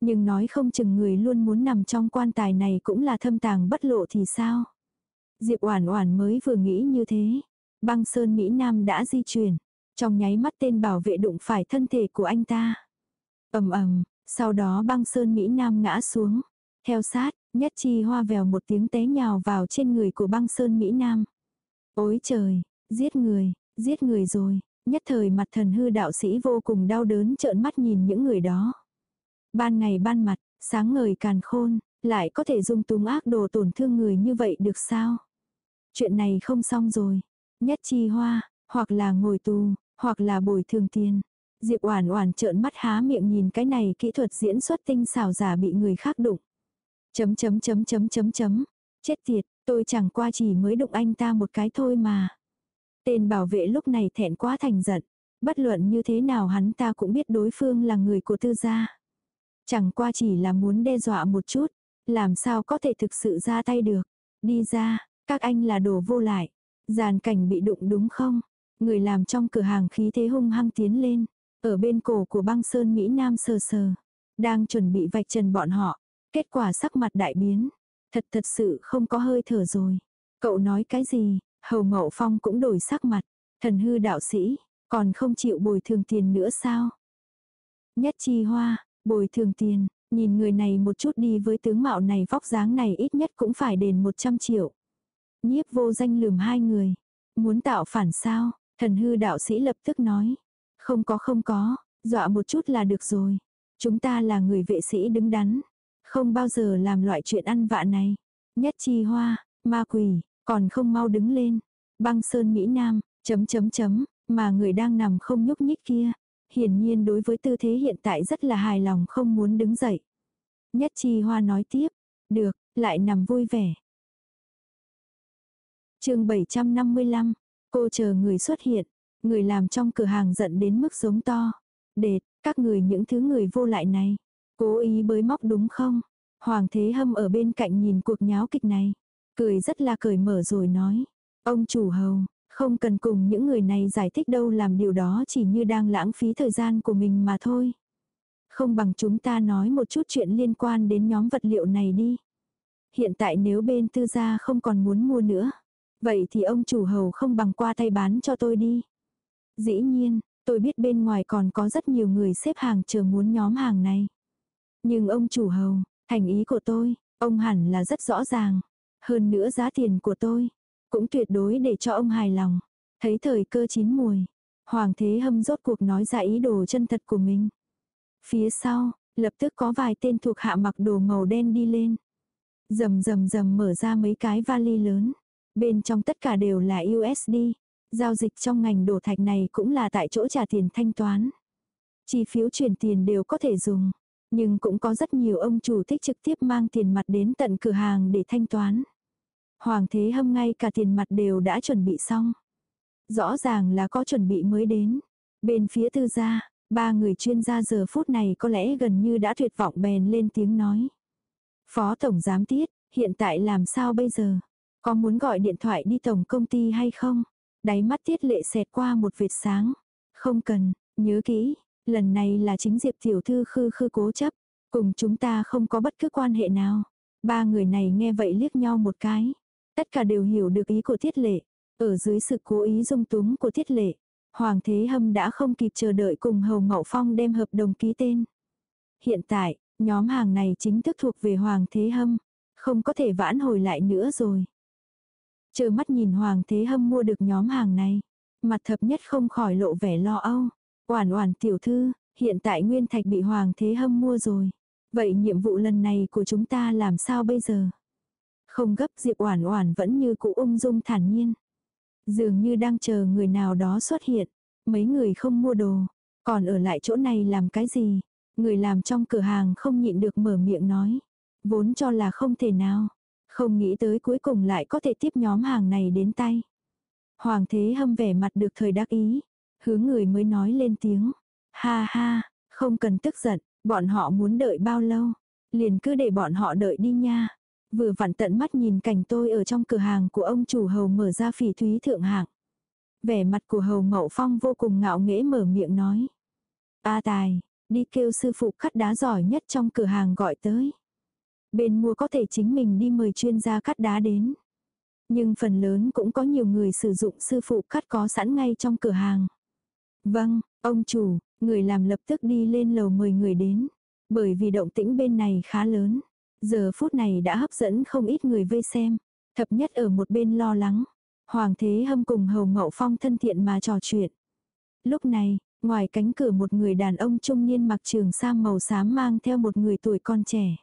Nhưng nói không chừng người luôn muốn nằm trong quan tài này cũng là thâm tàng bất lộ thì sao? Diệp Oản Oản mới vừa nghĩ như thế, băng sơn Mỹ Nam đã di chuyển, trong nháy mắt tên bảo vệ đụng phải thân thể của anh ta. ầm ầm, sau đó băng sơn Mỹ Nam ngã xuống, theo sát, nhất chi hoa vèo một tiếng té nhào vào trên người của băng sơn Mỹ Nam. Ôi trời, giết người, giết người rồi, nhất thời mặt thần hư đạo sĩ vô cùng đau đớn trợn mắt nhìn những người đó. Ban ngày ban mặt, sáng ngời càn khôn, lại có thể dùng túng ác đồ tổn thương người như vậy được sao? Chuyện này không xong rồi. Nhất chi hoa, hoặc là ngồi tù, hoặc là bồi thường tiền. Diệp Oản Oản trợn mắt há miệng nhìn cái này kỹ thuật diễn xuất tinh xảo giả bị người khác đụng. Chấm chấm chấm chấm chấm chấm. Chết tiệt, tôi chẳng qua chỉ mới đụng anh ta một cái thôi mà. Tên bảo vệ lúc này thẹn quá thành giận. Bất luận như thế nào hắn ta cũng biết đối phương là người của tư gia. Chẳng qua chỉ là muốn đe dọa một chút. Làm sao có thể thực sự ra tay được. Đi ra, các anh là đồ vô lại. Giàn cảnh bị đụng đúng không? Người làm trong cửa hàng khí thế hung hăng tiến lên. Ở bên cổ của băng sơn Mỹ Nam sờ sờ. Đang chuẩn bị vạch trần bọn họ. Kết quả sắc mặt đại biến. Thật thật sự không có hơi thở rồi. Cậu nói cái gì? Hầu Ngậu Phong cũng đổi sắc mặt. Thần hư đạo sĩ, còn không chịu bồi thường tiền nữa sao? Nhất chi hoa, bồi thường tiền, nhìn người này một chút đi với tướng mạo này vóc dáng này ít nhất cũng phải đền 100 triệu. Nhiếp vô danh lườm hai người. Muốn tạo phản sao? Thần hư đạo sĩ lập tức nói. Không có không có, dọa một chút là được rồi. Chúng ta là người vệ sĩ đứng đắn. Không bao giờ làm loại chuyện ăn vạ này. Nhất chi hoa, ma quỷ, còn không mau đứng lên. Băng Sơn Mỹ Nam, chấm chấm chấm, mà người đang nằm không nhúc nhích kia. Hiển nhiên đối với tư thế hiện tại rất là hài lòng không muốn đứng dậy. Nhất chi hoa nói tiếp, được, lại nằm vui vẻ. chương 755, cô chờ người xuất hiện, người làm trong cửa hàng giận đến mức giống to. Đệt, các người những thứ người vô lại này, cố ý bới móc đúng không? Hoàng thế hâm ở bên cạnh nhìn cuộc nháo kịch này, cười rất là cởi mở rồi nói. Ông chủ hầu, không cần cùng những người này giải thích đâu làm điều đó chỉ như đang lãng phí thời gian của mình mà thôi. Không bằng chúng ta nói một chút chuyện liên quan đến nhóm vật liệu này đi. Hiện tại nếu bên tư gia không còn muốn mua nữa. Vậy thì ông chủ hầu không bằng qua tay bán cho tôi đi. Dĩ nhiên, tôi biết bên ngoài còn có rất nhiều người xếp hàng chờ muốn nhóm hàng này. Nhưng ông chủ hầu, thành ý của tôi, ông hẳn là rất rõ ràng. Hơn nữa giá tiền của tôi, cũng tuyệt đối để cho ông hài lòng. Thấy thời cơ chín mùi, Hoàng thế hâm rốt cuộc nói ra ý đồ chân thật của mình. Phía sau, lập tức có vài tên thuộc hạ mặc đồ màu đen đi lên. Rầm rầm rầm mở ra mấy cái vali lớn. Bên trong tất cả đều là USD. Giao dịch trong ngành đổ thạch này cũng là tại chỗ trả tiền thanh toán. Chi phiếu chuyển tiền đều có thể dùng. Nhưng cũng có rất nhiều ông chủ thích trực tiếp mang tiền mặt đến tận cửa hàng để thanh toán. Hoàng thế hâm ngay cả tiền mặt đều đã chuẩn bị xong. Rõ ràng là có chuẩn bị mới đến. Bên phía tư gia, ba người chuyên gia giờ phút này có lẽ gần như đã tuyệt vọng bèn lên tiếng nói. Phó Tổng Giám Tiết, hiện tại làm sao bây giờ? Có muốn gọi điện thoại đi tổng công ty hay không? Đáy mắt tiết lệ xẹt qua một vệt sáng. Không cần, nhớ kỹ, lần này là chính Diệp Tiểu Thư khư khư cố chấp. Cùng chúng ta không có bất cứ quan hệ nào. Ba người này nghe vậy liếc nhau một cái. Tất cả đều hiểu được ý của tiết lệ. Ở dưới sự cố ý dung túng của tiết lệ. Hoàng Thế Hâm đã không kịp chờ đợi cùng Hầu Ngậu Phong đem hợp đồng ký tên. Hiện tại, nhóm hàng này chính thức thuộc về Hoàng Thế Hâm. Không có thể vãn hồi lại nữa rồi. Chờ mắt nhìn Hoàng Thế Hâm mua được nhóm hàng này. Mặt thập nhất không khỏi lộ vẻ lo âu. Oản oản tiểu thư, hiện tại Nguyên Thạch bị Hoàng Thế Hâm mua rồi. Vậy nhiệm vụ lần này của chúng ta làm sao bây giờ? Không gấp Diệp Oản Oản vẫn như cũ ung dung thản nhiên. Dường như đang chờ người nào đó xuất hiện. Mấy người không mua đồ, còn ở lại chỗ này làm cái gì? Người làm trong cửa hàng không nhịn được mở miệng nói. Vốn cho là không thể nào. Không nghĩ tới cuối cùng lại có thể tiếp nhóm hàng này đến tay. Hoàng thế hâm vẻ mặt được thời đắc ý. Hướng người mới nói lên tiếng. Ha ha, không cần tức giận, bọn họ muốn đợi bao lâu. Liền cứ để bọn họ đợi đi nha. Vừa vặn tận mắt nhìn cảnh tôi ở trong cửa hàng của ông chủ hầu mở ra phỉ thúy thượng hạng. Vẻ mặt của hầu mậu phong vô cùng ngạo nghễ mở miệng nói. A tài, đi kêu sư phụ cắt đá giỏi nhất trong cửa hàng gọi tới. Bên mua có thể chính mình đi mời chuyên gia cắt đá đến. Nhưng phần lớn cũng có nhiều người sử dụng sư phụ cắt có sẵn ngay trong cửa hàng. Vâng, ông chủ, người làm lập tức đi lên lầu mời người đến. Bởi vì động tĩnh bên này khá lớn. Giờ phút này đã hấp dẫn không ít người vây xem. Thập nhất ở một bên lo lắng. Hoàng thế hâm cùng hầu ngậu phong thân thiện mà trò chuyện. Lúc này, ngoài cánh cửa một người đàn ông trung niên mặc trường sam màu xám mang theo một người tuổi con trẻ.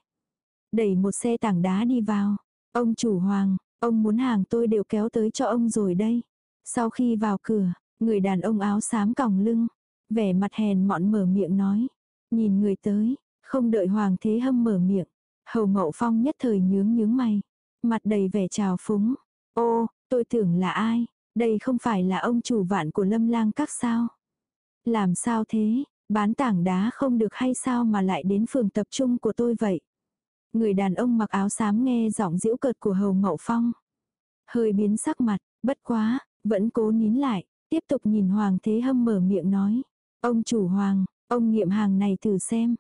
Đẩy một xe tảng đá đi vào. Ông chủ hoàng, ông muốn hàng tôi đều kéo tới cho ông rồi đây. Sau khi vào cửa, người đàn ông áo xám còng lưng, vẻ mặt hèn mọn mở miệng nói. Nhìn người tới, không đợi hoàng thế hâm mở miệng. Hầu Ngậu Phong nhất thời nhướng nhướng mày, mặt đầy vẻ trào phúng. Ô, tôi tưởng là ai? Đây không phải là ông chủ vạn của lâm lang các sao? Làm sao thế? Bán tảng đá không được hay sao mà lại đến phường tập trung của tôi vậy? Người đàn ông mặc áo xám nghe giọng giễu cợt của Hầu Ngậu Phong. Hơi biến sắc mặt, bất quá, vẫn cố nín lại, tiếp tục nhìn Hoàng Thế Hâm mở miệng nói. Ông chủ Hoàng, ông nghiệm hàng này thử xem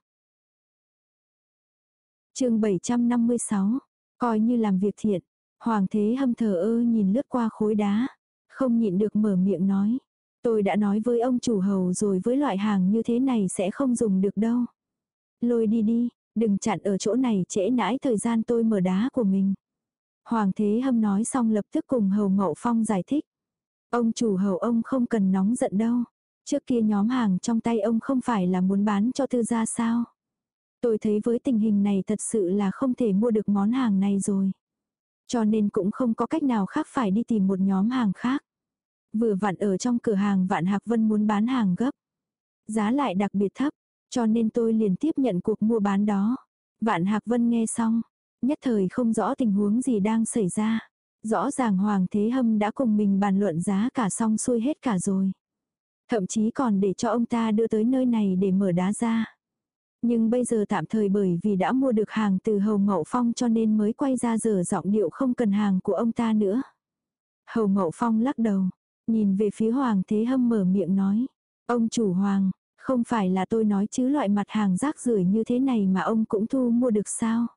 chương 756, coi như làm việc thiện. Hoàng thế hâm thờ ơ nhìn lướt qua khối đá, không nhịn được mở miệng nói. Tôi đã nói với ông chủ hầu rồi với loại hàng như thế này sẽ không dùng được đâu. Lôi đi đi, đừng chặn ở chỗ này trễ nãi thời gian tôi mở đá của mình. Hoàng thế hâm nói xong lập tức cùng hầu ngậu phong giải thích. Ông chủ hầu ông không cần nóng giận đâu. Trước kia nhóm hàng trong tay ông không phải là muốn bán cho tư gia sao. Tôi thấy với tình hình này thật sự là không thể mua được món hàng này rồi. Cho nên cũng không có cách nào khác phải đi tìm một nhóm hàng khác. Vừa vặn ở trong cửa hàng Vạn Hạc Vân muốn bán hàng gấp. Giá lại đặc biệt thấp, cho nên tôi liền tiếp nhận cuộc mua bán đó. Vạn Hạc Vân nghe xong, nhất thời không rõ tình huống gì đang xảy ra. Rõ ràng Hoàng Thế Hâm đã cùng mình bàn luận giá cả xong xuôi hết cả rồi. Thậm chí còn để cho ông ta đưa tới nơi này để mở đá ra. Nhưng bây giờ tạm thời bởi vì đã mua được hàng từ Hầu Ngậu Phong cho nên mới quay ra giờ giọng điệu không cần hàng của ông ta nữa. Hầu Ngậu Phong lắc đầu, nhìn về phía Hoàng Thế Hâm mở miệng nói. Ông chủ Hoàng, không phải là tôi nói chứ loại mặt hàng rác rưởi như thế này mà ông cũng thu mua được sao?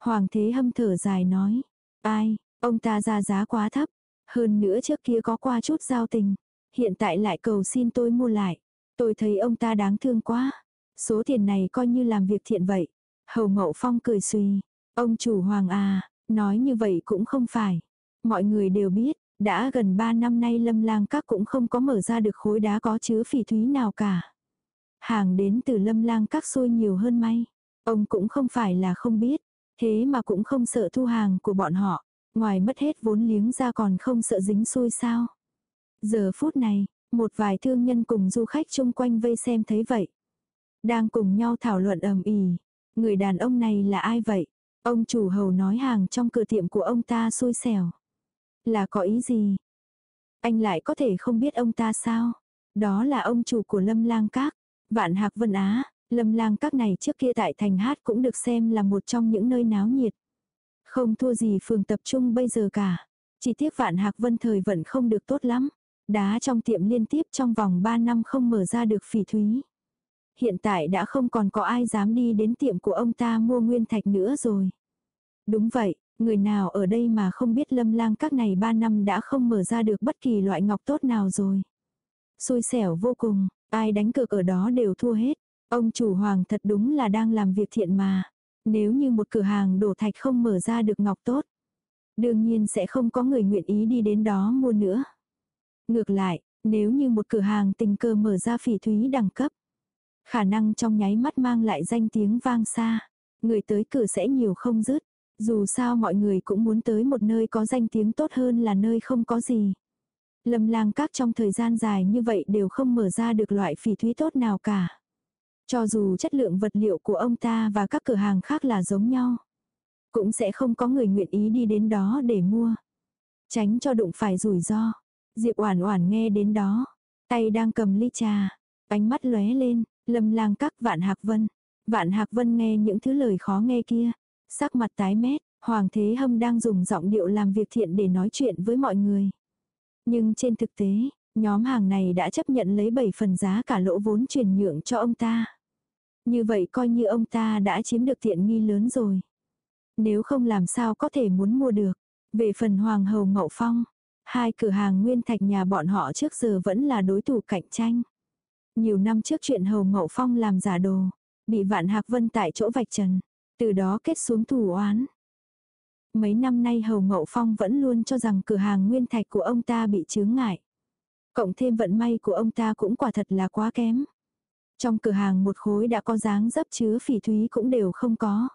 Hoàng Thế Hâm thở dài nói. Ai, ông ta ra giá quá thấp. Hơn nữa trước kia có qua chút giao tình. Hiện tại lại cầu xin tôi mua lại. Tôi thấy ông ta đáng thương quá. Số tiền này coi như làm việc thiện vậy. Hầu Ngậu Phong cười suy. Ông chủ Hoàng à, nói như vậy cũng không phải. Mọi người đều biết, đã gần 3 năm nay lâm lang các cũng không có mở ra được khối đá có chứa phỉ thúy nào cả. Hàng đến từ lâm lang các xôi nhiều hơn may. Ông cũng không phải là không biết. Thế mà cũng không sợ thu hàng của bọn họ. Ngoài mất hết vốn liếng ra còn không sợ dính xui sao. Giờ phút này, một vài thương nhân cùng du khách chung quanh vây xem thấy vậy. Đang cùng nhau thảo luận ầm ĩ. Người đàn ông này là ai vậy? Ông chủ hầu nói hàng trong cửa tiệm của ông ta xui xẻo. Là có ý gì? Anh lại có thể không biết ông ta sao? Đó là ông chủ của Lâm Lang Các, Vạn Hạc Vân Á, Lâm Lang Các này trước kia tại thành hát cũng được xem là một trong những nơi náo nhiệt. Không thua gì phường tập trung bây giờ cả. Chỉ tiếc Vạn Hạc Vân thời vẫn không được tốt lắm. Đá trong tiệm liên tiếp trong vòng 3 năm không mở ra được phỉ thúy. Hiện tại đã không còn có ai dám đi đến tiệm của ông ta mua nguyên thạch nữa rồi. Đúng vậy, người nào ở đây mà không biết lâm lang các này 3 năm đã không mở ra được bất kỳ loại ngọc tốt nào rồi. Xui xẻo vô cùng, ai đánh cược ở đó đều thua hết. Ông chủ hoàng thật đúng là đang làm việc thiện mà. Nếu như một cửa hàng đổ thạch không mở ra được ngọc tốt. Đương nhiên sẽ không có người nguyện ý đi đến đó mua nữa. Ngược lại, nếu như một cửa hàng tình cờ mở ra phỉ thúy đẳng cấp. Khả năng trong nháy mắt mang lại danh tiếng vang xa. Người tới cửa sẽ nhiều không dứt. Dù sao mọi người cũng muốn tới một nơi có danh tiếng tốt hơn là nơi không có gì. Lâm lang các trong thời gian dài như vậy đều không mở ra được loại phỉ thúy tốt nào cả. Cho dù chất lượng vật liệu của ông ta và các cửa hàng khác là giống nhau. Cũng sẽ không có người nguyện ý đi đến đó để mua. Tránh cho đụng phải rủi ro. Diệp Oản Oản nghe đến đó, tay đang cầm ly trà, ánh mắt lóe lên, Lâm Lang các Vạn Hạc Vân. Vạn Hạc Vân nghe những thứ lời khó nghe kia, sắc mặt tái mét, Hoàng Thế Hâm đang dùng giọng điệu làm việc thiện để nói chuyện với mọi người. Nhưng trên thực tế, nhóm hàng này đã chấp nhận lấy 7 phần giá cả lỗ vốn chuyển nhượng cho ông ta. Như vậy coi như ông ta đã chiếm được tiện nghi lớn rồi. Nếu không làm sao có thể muốn mua được. Về phần Hoàng Hầu Ngậu Phong, hai cửa hàng nguyên thạch nhà bọn họ trước giờ vẫn là đối thủ cạnh tranh. Nhiều năm trước chuyện Hầu Ngậu Phong làm giả đồ, bị Vạn Hạc Vân tại chỗ vạch trần, từ đó kết xuống thủ oán. Mấy năm nay Hầu Ngậu Phong vẫn luôn cho rằng cửa hàng nguyên thạch của ông ta bị chướng ngại. Cộng thêm vận may của ông ta cũng quả thật là quá kém. Trong cửa hàng một khối đã có dáng dấp chứa phỉ thúy cũng đều không có.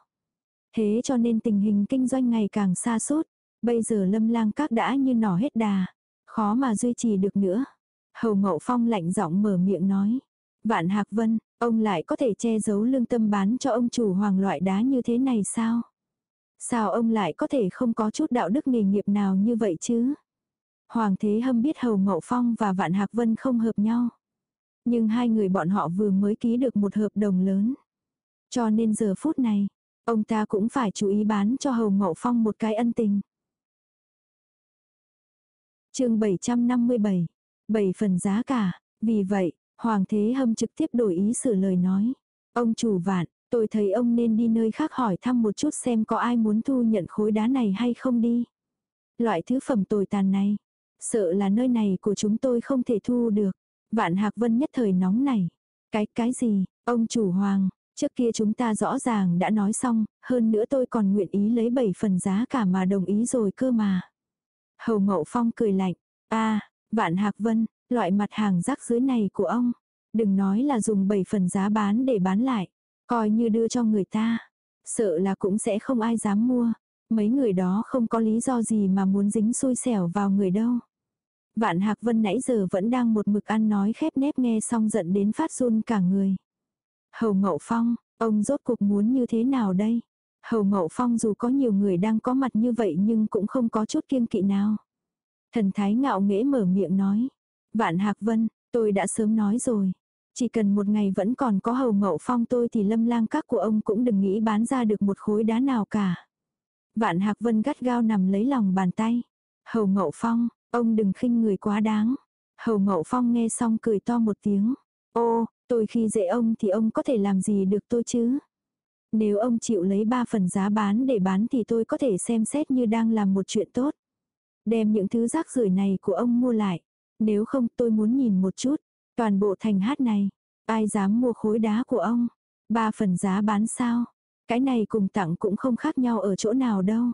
Thế cho nên tình hình kinh doanh ngày càng xa sút Bây giờ lâm lang các đã như nỏ hết đà. Khó mà duy trì được nữa. Hầu Ngậu Phong lạnh giọng mở miệng nói. Vạn Hạc Vân, ông lại có thể che giấu lương tâm bán cho ông chủ hoàng loại đá như thế này sao? Sao ông lại có thể không có chút đạo đức nghề nghiệp nào như vậy chứ? Hoàng Thế Hâm biết Hầu Ngậu Phong và Vạn Hạc Vân không hợp nhau. Nhưng hai người bọn họ vừa mới ký được một hợp đồng lớn. Cho nên giờ phút này, ông ta cũng phải chú ý bán cho Hầu Ngậu Phong một cái ân tình. chương 757 bảy phần giá cả. Vì vậy, Hoàng Thế Hâm trực tiếp đổi ý sửa lời nói. Ông chủ vạn, tôi thấy ông nên đi nơi khác hỏi thăm một chút xem có ai muốn thu nhận khối đá này hay không đi. Loại thứ phẩm tồi tàn này, sợ là nơi này của chúng tôi không thể thu được. Vạn Hạc Vân nhất thời nóng này. Cái, cái gì, ông chủ hoàng, trước kia chúng ta rõ ràng đã nói xong, hơn nữa tôi còn nguyện ý lấy 7 phần giá cả mà đồng ý rồi cơ mà. Hầu Mậu Phong cười lạnh, a Vạn Hạc Vân, loại mặt hàng rác dưới này của ông, đừng nói là dùng 7 phần giá bán để bán lại, coi như đưa cho người ta, sợ là cũng sẽ không ai dám mua. Mấy người đó không có lý do gì mà muốn dính xui xẻo vào người đâu. Vạn Hạc Vân nãy giờ vẫn đang một mực ăn nói khép nép nghe xong giận đến phát run cả người. Hầu Ngậu Phong, ông rốt cuộc muốn như thế nào đây? Hầu Ngậu Phong dù có nhiều người đang có mặt như vậy nhưng cũng không có chút kiêng kỵ nào. Thần Thái ngạo nghễ mở miệng nói. Vạn Hạc Vân, tôi đã sớm nói rồi. Chỉ cần một ngày vẫn còn có Hầu Ngậu Phong tôi thì lâm lang các của ông cũng đừng nghĩ bán ra được một khối đá nào cả. Vạn Hạc Vân gắt gao nằm lấy lòng bàn tay. Hầu Ngậu Phong, ông đừng khinh người quá đáng. Hầu Ngậu Phong nghe xong cười to một tiếng. Ô, tôi khi dễ ông thì ông có thể làm gì được tôi chứ? Nếu ông chịu lấy ba phần giá bán để bán thì tôi có thể xem xét như đang làm một chuyện tốt. Đem những thứ rác rưởi này của ông mua lại. Nếu không tôi muốn nhìn một chút. Toàn bộ thành hát này. Ai dám mua khối đá của ông? Ba phần giá bán sao? Cái này cùng tặng cũng không khác nhau ở chỗ nào đâu.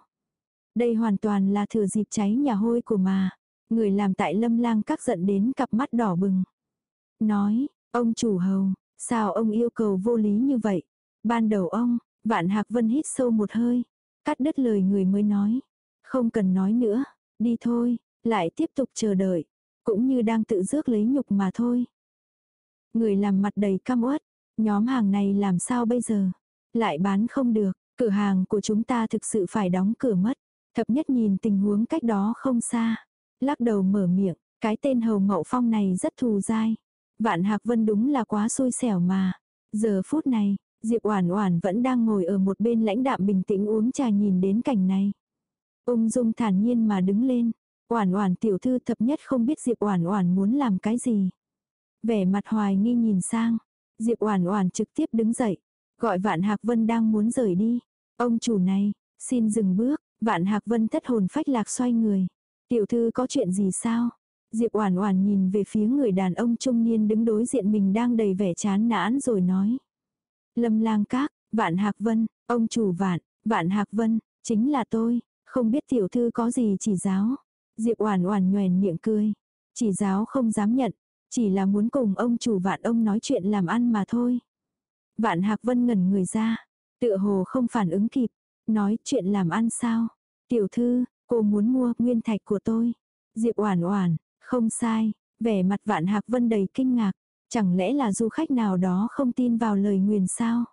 Đây hoàn toàn là thừa dịp cháy nhà hôi của mà. Người làm tại lâm lang các giận đến cặp mắt đỏ bừng. Nói, ông chủ hầu, sao ông yêu cầu vô lý như vậy? Ban đầu ông, vạn hạc vân hít sâu một hơi. Cắt đứt lời người mới nói. Không cần nói nữa, đi thôi, lại tiếp tục chờ đợi. Cũng như đang tự rước lấy nhục mà thôi. Người làm mặt đầy cam uất. Nhóm hàng này làm sao bây giờ? Lại bán không được, cửa hàng của chúng ta thực sự phải đóng cửa mất. Thập nhất nhìn tình huống cách đó không xa. Lắc đầu mở miệng, cái tên hầu ngậu phong này rất thù dai. Vạn Hạc Vân đúng là quá xui xẻo mà. Giờ phút này, Diệp Oản Oản vẫn đang ngồi ở một bên lãnh đạm bình tĩnh uống trà nhìn đến cảnh này. Ung dung thản nhiên mà đứng lên. Oản Oản tiểu thư thập nhất không biết Diệp Oản Oản muốn làm cái gì. Vẻ mặt hoài nghi nhìn sang. Diệp Oản Oản trực tiếp đứng dậy, Gọi Vạn Hạc Vân đang muốn rời đi. Ông chủ này, xin dừng bước, Vạn Hạc Vân thất hồn phách lạc xoay người. Tiểu thư có chuyện gì sao? Diệp Oản Oản nhìn về phía người đàn ông trung niên đứng đối diện mình đang đầy vẻ chán nản rồi nói. Lâm Lang Các, Vạn Hạc Vân, ông chủ Vạn, Vạn Hạc Vân, chính là tôi, không biết tiểu thư có gì chỉ giáo. Diệp Oản Oản nhoẻn miệng cười, chỉ giáo không dám nhận, chỉ là muốn cùng ông chủ Vạn ông nói chuyện làm ăn mà thôi. Vạn Hạc Vân ngẩn người ra, tựa hồ không phản ứng kịp, nói chuyện làm ăn sao. Tiểu thư, cô muốn mua nguyên thạch của tôi. Diệp Oản Oản, không sai, vẻ mặt Vạn Hạc Vân đầy kinh ngạc, chẳng lẽ là du khách nào đó không tin vào lời nguyền sao?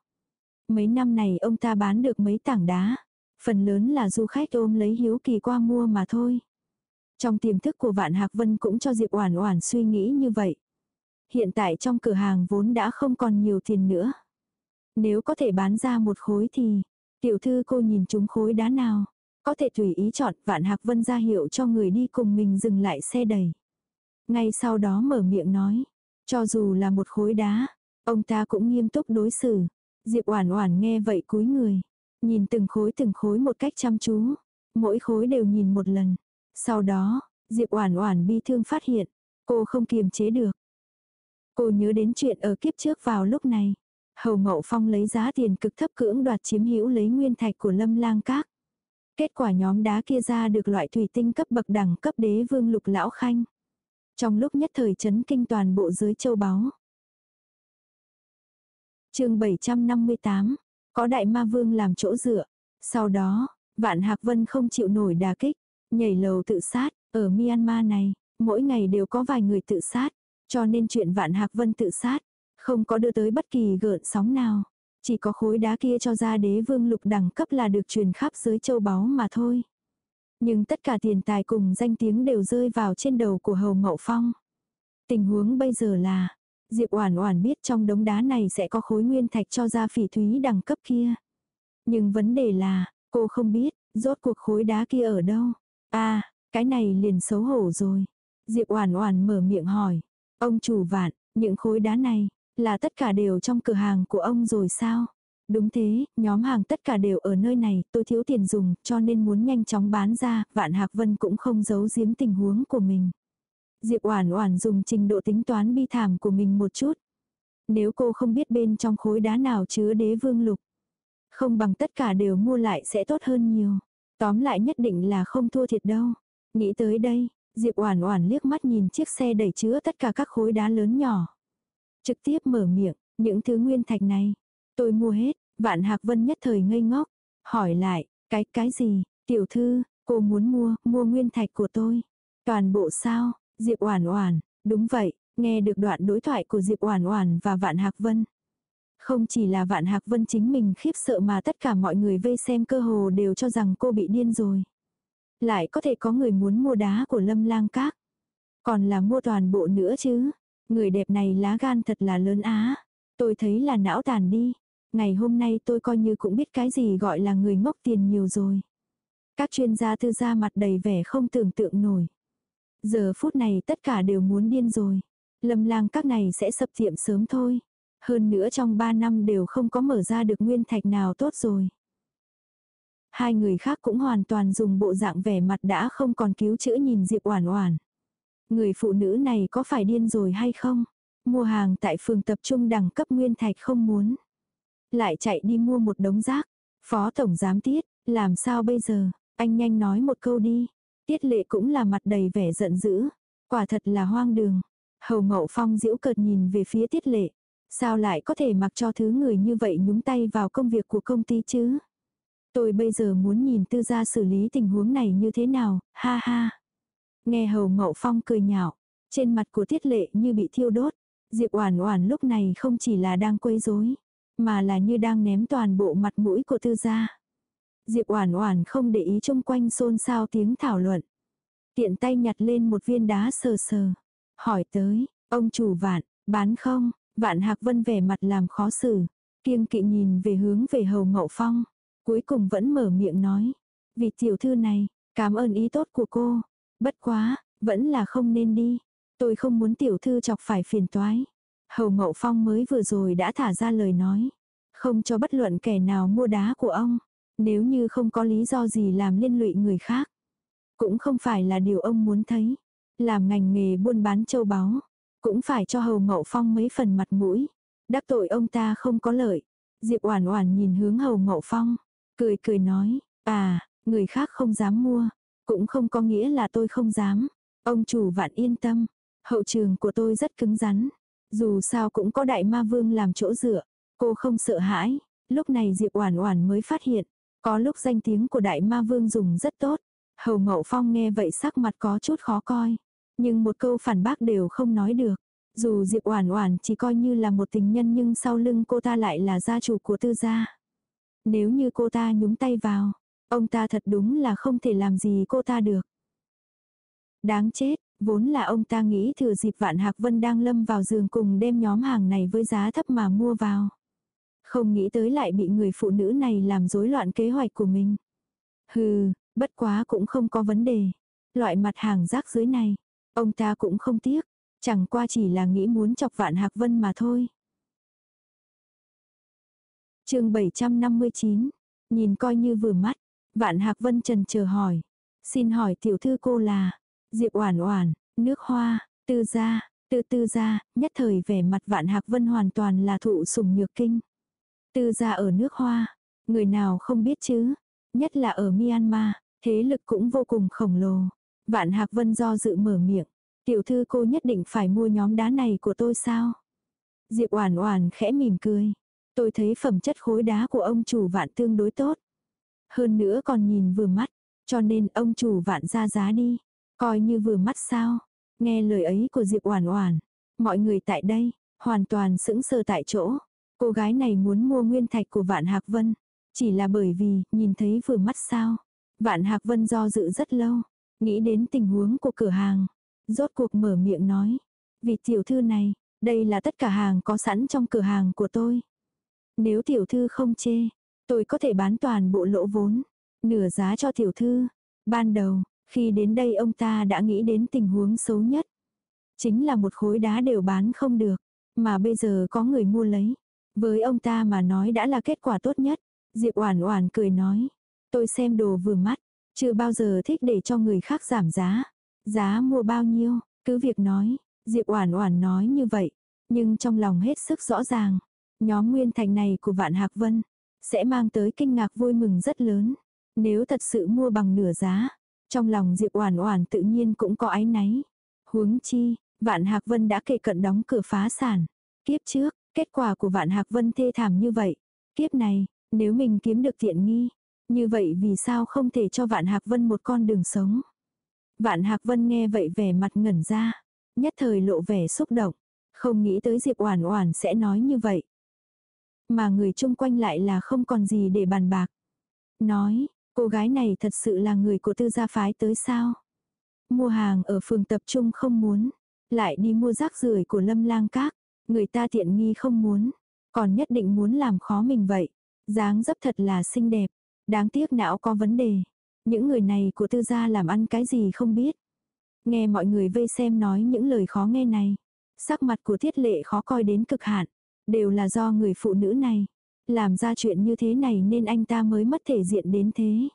Mấy năm này ông ta bán được mấy tảng đá, phần lớn là du khách ôm lấy hiếu kỳ qua mua mà thôi. Trong tiềm thức của Vạn Hạc Vân cũng cho Diệp Oản Oản suy nghĩ như vậy. Hiện tại trong cửa hàng vốn đã không còn nhiều tiền nữa. Nếu có thể bán ra một khối thì, tiểu thư cô nhìn chúng khối đá nào, có thể tùy ý chọn vạn hạc vân ra hiệu cho người đi cùng mình dừng lại xe đẩy. Ngay sau đó mở miệng nói, cho dù là một khối đá, ông ta cũng nghiêm túc đối xử. Diệp Oản Oản nghe vậy cúi người, nhìn từng khối từng khối một cách chăm chú, mỗi khối đều nhìn một lần. Sau đó, Diệp Oản Oản bi thương phát hiện, cô không kiềm chế được. Cô nhớ đến chuyện ở kiếp trước vào lúc này, Hầu Ngậu Phong lấy giá tiền cực thấp cưỡng đoạt chiếm hữu lấy nguyên thạch của Lâm Lang Các. Kết quả nhóm đá kia ra được loại thủy tinh cấp bậc đẳng cấp đế vương lục lão khanh. Trong lúc nhất thời chấn kinh toàn bộ giới châu báu. chương 758, có đại ma vương làm chỗ dựa. Sau đó, vạn hạc vân không chịu nổi đà kích, nhảy lầu tự sát, ở Myanmar này, mỗi ngày đều có vài người tự sát, cho nên chuyện vạn hạc vân tự sát, không có đưa tới bất kỳ gợn sóng nào. Chỉ có khối đá kia cho ra đế vương lục đẳng cấp là được truyền khắp dưới châu báu mà thôi. Nhưng tất cả tiền tài cùng danh tiếng đều rơi vào trên đầu của Hầu Ngậu Phong. Tình huống bây giờ là, Diệp Oản Oản biết trong đống đá này sẽ có khối nguyên thạch cho ra phỉ thúy đẳng cấp kia. Nhưng vấn đề là, cô không biết, rốt cuộc khối đá kia ở đâu. À, cái này liền xấu hổ rồi. Diệp Oản Oản mở miệng hỏi, ông chủ vạn, những khối đá này, là tất cả đều trong cửa hàng của ông rồi sao? Đúng thế, nhóm hàng tất cả đều ở nơi này, tôi thiếu tiền dùng, cho nên muốn nhanh chóng bán ra, Vạn Hạc Vân cũng không giấu giếm tình huống của mình. Diệp Oản Oản dùng trình độ tính toán bi thảm của mình một chút. Nếu cô không biết bên trong khối đá nào chứa đế vương lục, không bằng tất cả đều mua lại sẽ tốt hơn nhiều. Tóm lại nhất định là không thua thiệt đâu. Nghĩ tới đây, Diệp Oản Oản liếc mắt nhìn chiếc xe đẩy chứa tất cả các khối đá lớn nhỏ. Trực tiếp mở miệng, những thứ nguyên thạch này, tôi mua hết, vạn hạc vân nhất thời ngây ngốc, hỏi lại, cái, cái gì, Tiểu thư, cô muốn mua, mua nguyên thạch của tôi. Toàn bộ sao? Diệp Oản Oản, đúng vậy, nghe được đoạn đối thoại của Diệp Oản Oản và Vạn Hạc Vân. Không chỉ là Vạn Hạc Vân chính mình khiếp sợ mà tất cả mọi người vây xem cơ hồ đều cho rằng cô bị điên rồi. Lại có thể có người muốn mua đá của Lâm Lang Các. Còn là mua toàn bộ nữa chứ. Người đẹp này lá gan thật là lớn á. Tôi thấy là não tàn đi. Ngày hôm nay tôi coi như cũng biết cái gì gọi là người ngốc tiền nhiều rồi. Các chuyên gia thư ra mặt đầy vẻ không tưởng tượng nổi. Giờ phút này tất cả đều muốn điên rồi. Lâm lang các này sẽ sập tiệm sớm thôi. Hơn nữa trong 3 năm đều không có mở ra được nguyên thạch nào tốt rồi. Hai người khác cũng hoàn toàn dùng bộ dạng vẻ mặt đã không còn cứu chữa nhìn Diệp Oản Oản. Người phụ nữ này có phải điên rồi hay không? Mua hàng tại phường tập trung đẳng cấp nguyên thạch không muốn. Lại chạy đi mua một đống rác. Phó tổng giám tiết, làm sao bây giờ? Anh nhanh nói một câu đi. Tiết lệ cũng là mặt đầy vẻ giận dữ. Quả thật là hoang đường. Hầu Ngậu Phong diễu cợt nhìn về phía tiết lệ. Sao lại có thể mặc cho thứ người như vậy nhúng tay vào công việc của công ty chứ? Tôi bây giờ muốn nhìn tư gia xử lý tình huống này như thế nào, ha ha. Nghe Hầu Ngậu Phong cười nhạo, trên mặt của tiết lệ như bị thiêu đốt. Diệp Oản Oản lúc này không chỉ là đang quấy rối, mà là như đang ném toàn bộ mặt mũi của tư gia. Diệp Oản Oản không để ý chung quanh xôn xao tiếng thảo luận. Tiện tay nhặt lên một viên đá sờ sờ, hỏi tới, "Ông chủ Vạn, bán không?" Vạn Hạc Vân vẻ mặt làm khó xử, kiêng kỵ nhìn về hướng về Hầu Ngậu Phong, cuối cùng vẫn mở miệng nói, "Vì tiểu thư này, cảm ơn ý tốt của cô, bất quá, vẫn là không nên đi, tôi không muốn tiểu thư chọc phải phiền toái." Hầu Ngậu Phong mới vừa rồi đã thả ra lời nói, không cho bất luận kẻ nào mua đá của ông. Nếu như không có lý do gì làm liên lụy người khác, cũng không phải là điều ông muốn thấy. Làm ngành nghề buôn bán châu báu, cũng phải cho Hầu Ngậu Phong mấy phần mặt mũi. Đắc tội ông ta không có lợi. Diệp Oản Oản nhìn hướng Hầu Ngậu Phong, cười cười nói, "À, người khác không dám mua, cũng không có nghĩa là tôi không dám. Ông chủ vạn yên tâm, hậu trường của tôi rất cứng rắn, dù sao cũng có đại ma vương làm chỗ dựa, cô không sợ hãi." Lúc này Diệp Oản Oản mới phát hiện, có lúc danh tiếng của đại ma vương dùng rất tốt. Hầu Ngậu Phong nghe vậy sắc mặt có chút khó coi. Nhưng một câu phản bác đều không nói được. Dù Diệp Oản Oản chỉ coi như là một tình nhân nhưng sau lưng cô ta lại là gia chủ của tư gia. Nếu như cô ta nhúng tay vào, ông ta thật đúng là không thể làm gì cô ta được. Đáng chết, vốn là ông ta nghĩ thừa dịp Vạn Hạc Vân đang lâm vào giường cùng đem nhóm hàng này với giá thấp mà mua vào. Không nghĩ tới lại bị người phụ nữ này làm rối loạn kế hoạch của mình. Hừ, bất quá cũng không có vấn đề. Loại mặt hàng rác dưới này, ông ta cũng không tiếc. Chẳng qua chỉ là nghĩ muốn chọc vạn hạc vân mà thôi. chương 759, nhìn coi như vừa mắt, vạn hạc vân trần chờ hỏi. Xin hỏi tiểu thư cô là, Diệp Oản Oản, nước hoa, tư gia, tư tư gia, nhất thời vẻ mặt vạn hạc vân hoàn toàn là thụ sủng nhược kinh. Tư gia ở nước hoa, người nào không biết chứ, nhất là ở Myanmar, thế lực cũng vô cùng khổng lồ. Vạn Hạc Vân do dự mở miệng, tiểu thư cô nhất định phải mua nhóm đá này của tôi sao? Diệp Oản Oản khẽ mỉm cười, tôi thấy phẩm chất khối đá của ông chủ Vạn tương đối tốt. Hơn nữa còn nhìn vừa mắt, cho nên ông chủ Vạn ra giá đi, coi như vừa mắt sao? Nghe lời ấy của Diệp Oản Oản, mọi người tại đây hoàn toàn sững sờ tại chỗ. Cô gái này muốn mua nguyên thạch của Vạn Hạc Vân, chỉ là bởi vì nhìn thấy vừa mắt sao. Vạn Hạc Vân do dự rất lâu, nghĩ đến tình huống của cửa hàng, rốt cuộc mở miệng nói, vì tiểu thư này, đây là tất cả hàng có sẵn trong cửa hàng của tôi. Nếu tiểu thư không chê, tôi có thể bán toàn bộ lỗ vốn, nửa giá cho tiểu thư. Ban đầu, khi đến đây ông ta đã nghĩ đến tình huống xấu nhất. Chính là một khối đá đều bán không được, mà bây giờ có người mua lấy. Với ông ta mà nói đã là kết quả tốt nhất. Diệp Oản Oản cười nói, tôi xem đồ vừa mắt, chưa bao giờ thích để cho người khác giảm giá. Giá mua bao nhiêu, cứ việc nói. Diệp Oản Oản nói như vậy, nhưng trong lòng hết sức rõ ràng, nhóm nguyên thành này của Vạn Hạc Vân sẽ mang tới kinh ngạc vui mừng rất lớn. Nếu thật sự mua bằng nửa giá, trong lòng Diệp Oản Oản tự nhiên cũng có áy náy. Huống chi, Vạn Hạc Vân đã kề cận đóng cửa phá sản. Kiếp trước, Kết quả của vạn hạc vân thê thảm như vậy. Kiếp này, nếu mình kiếm được tiện nghi, Như vậy vì sao không thể cho Vạn Hạc Vân một con đường sống? Vạn Hạc Vân nghe vậy vẻ mặt ngẩn ra, nhất thời lộ vẻ xúc động, không nghĩ tới Diệp Oản Oản sẽ nói như vậy. Mà người chung quanh lại là không còn gì để bàn bạc. Nói, cô gái này thật sự là người của tư gia phái tới sao? Mua hàng ở phường tập trung không muốn, lại đi mua rác rưởi của Lâm Lang Các, người ta tiện nghi không muốn, còn nhất định muốn làm khó mình vậy. Dáng dấp thật là xinh đẹp, đáng tiếc não có vấn đề. Những người này của tư gia làm ăn cái gì không biết. Nghe mọi người vây xem nói những lời khó nghe này. Sắc mặt của thiết lệ khó coi đến cực hạn. Đều là do người phụ nữ này. Làm ra chuyện như thế này nên anh ta mới mất thể diện đến thế.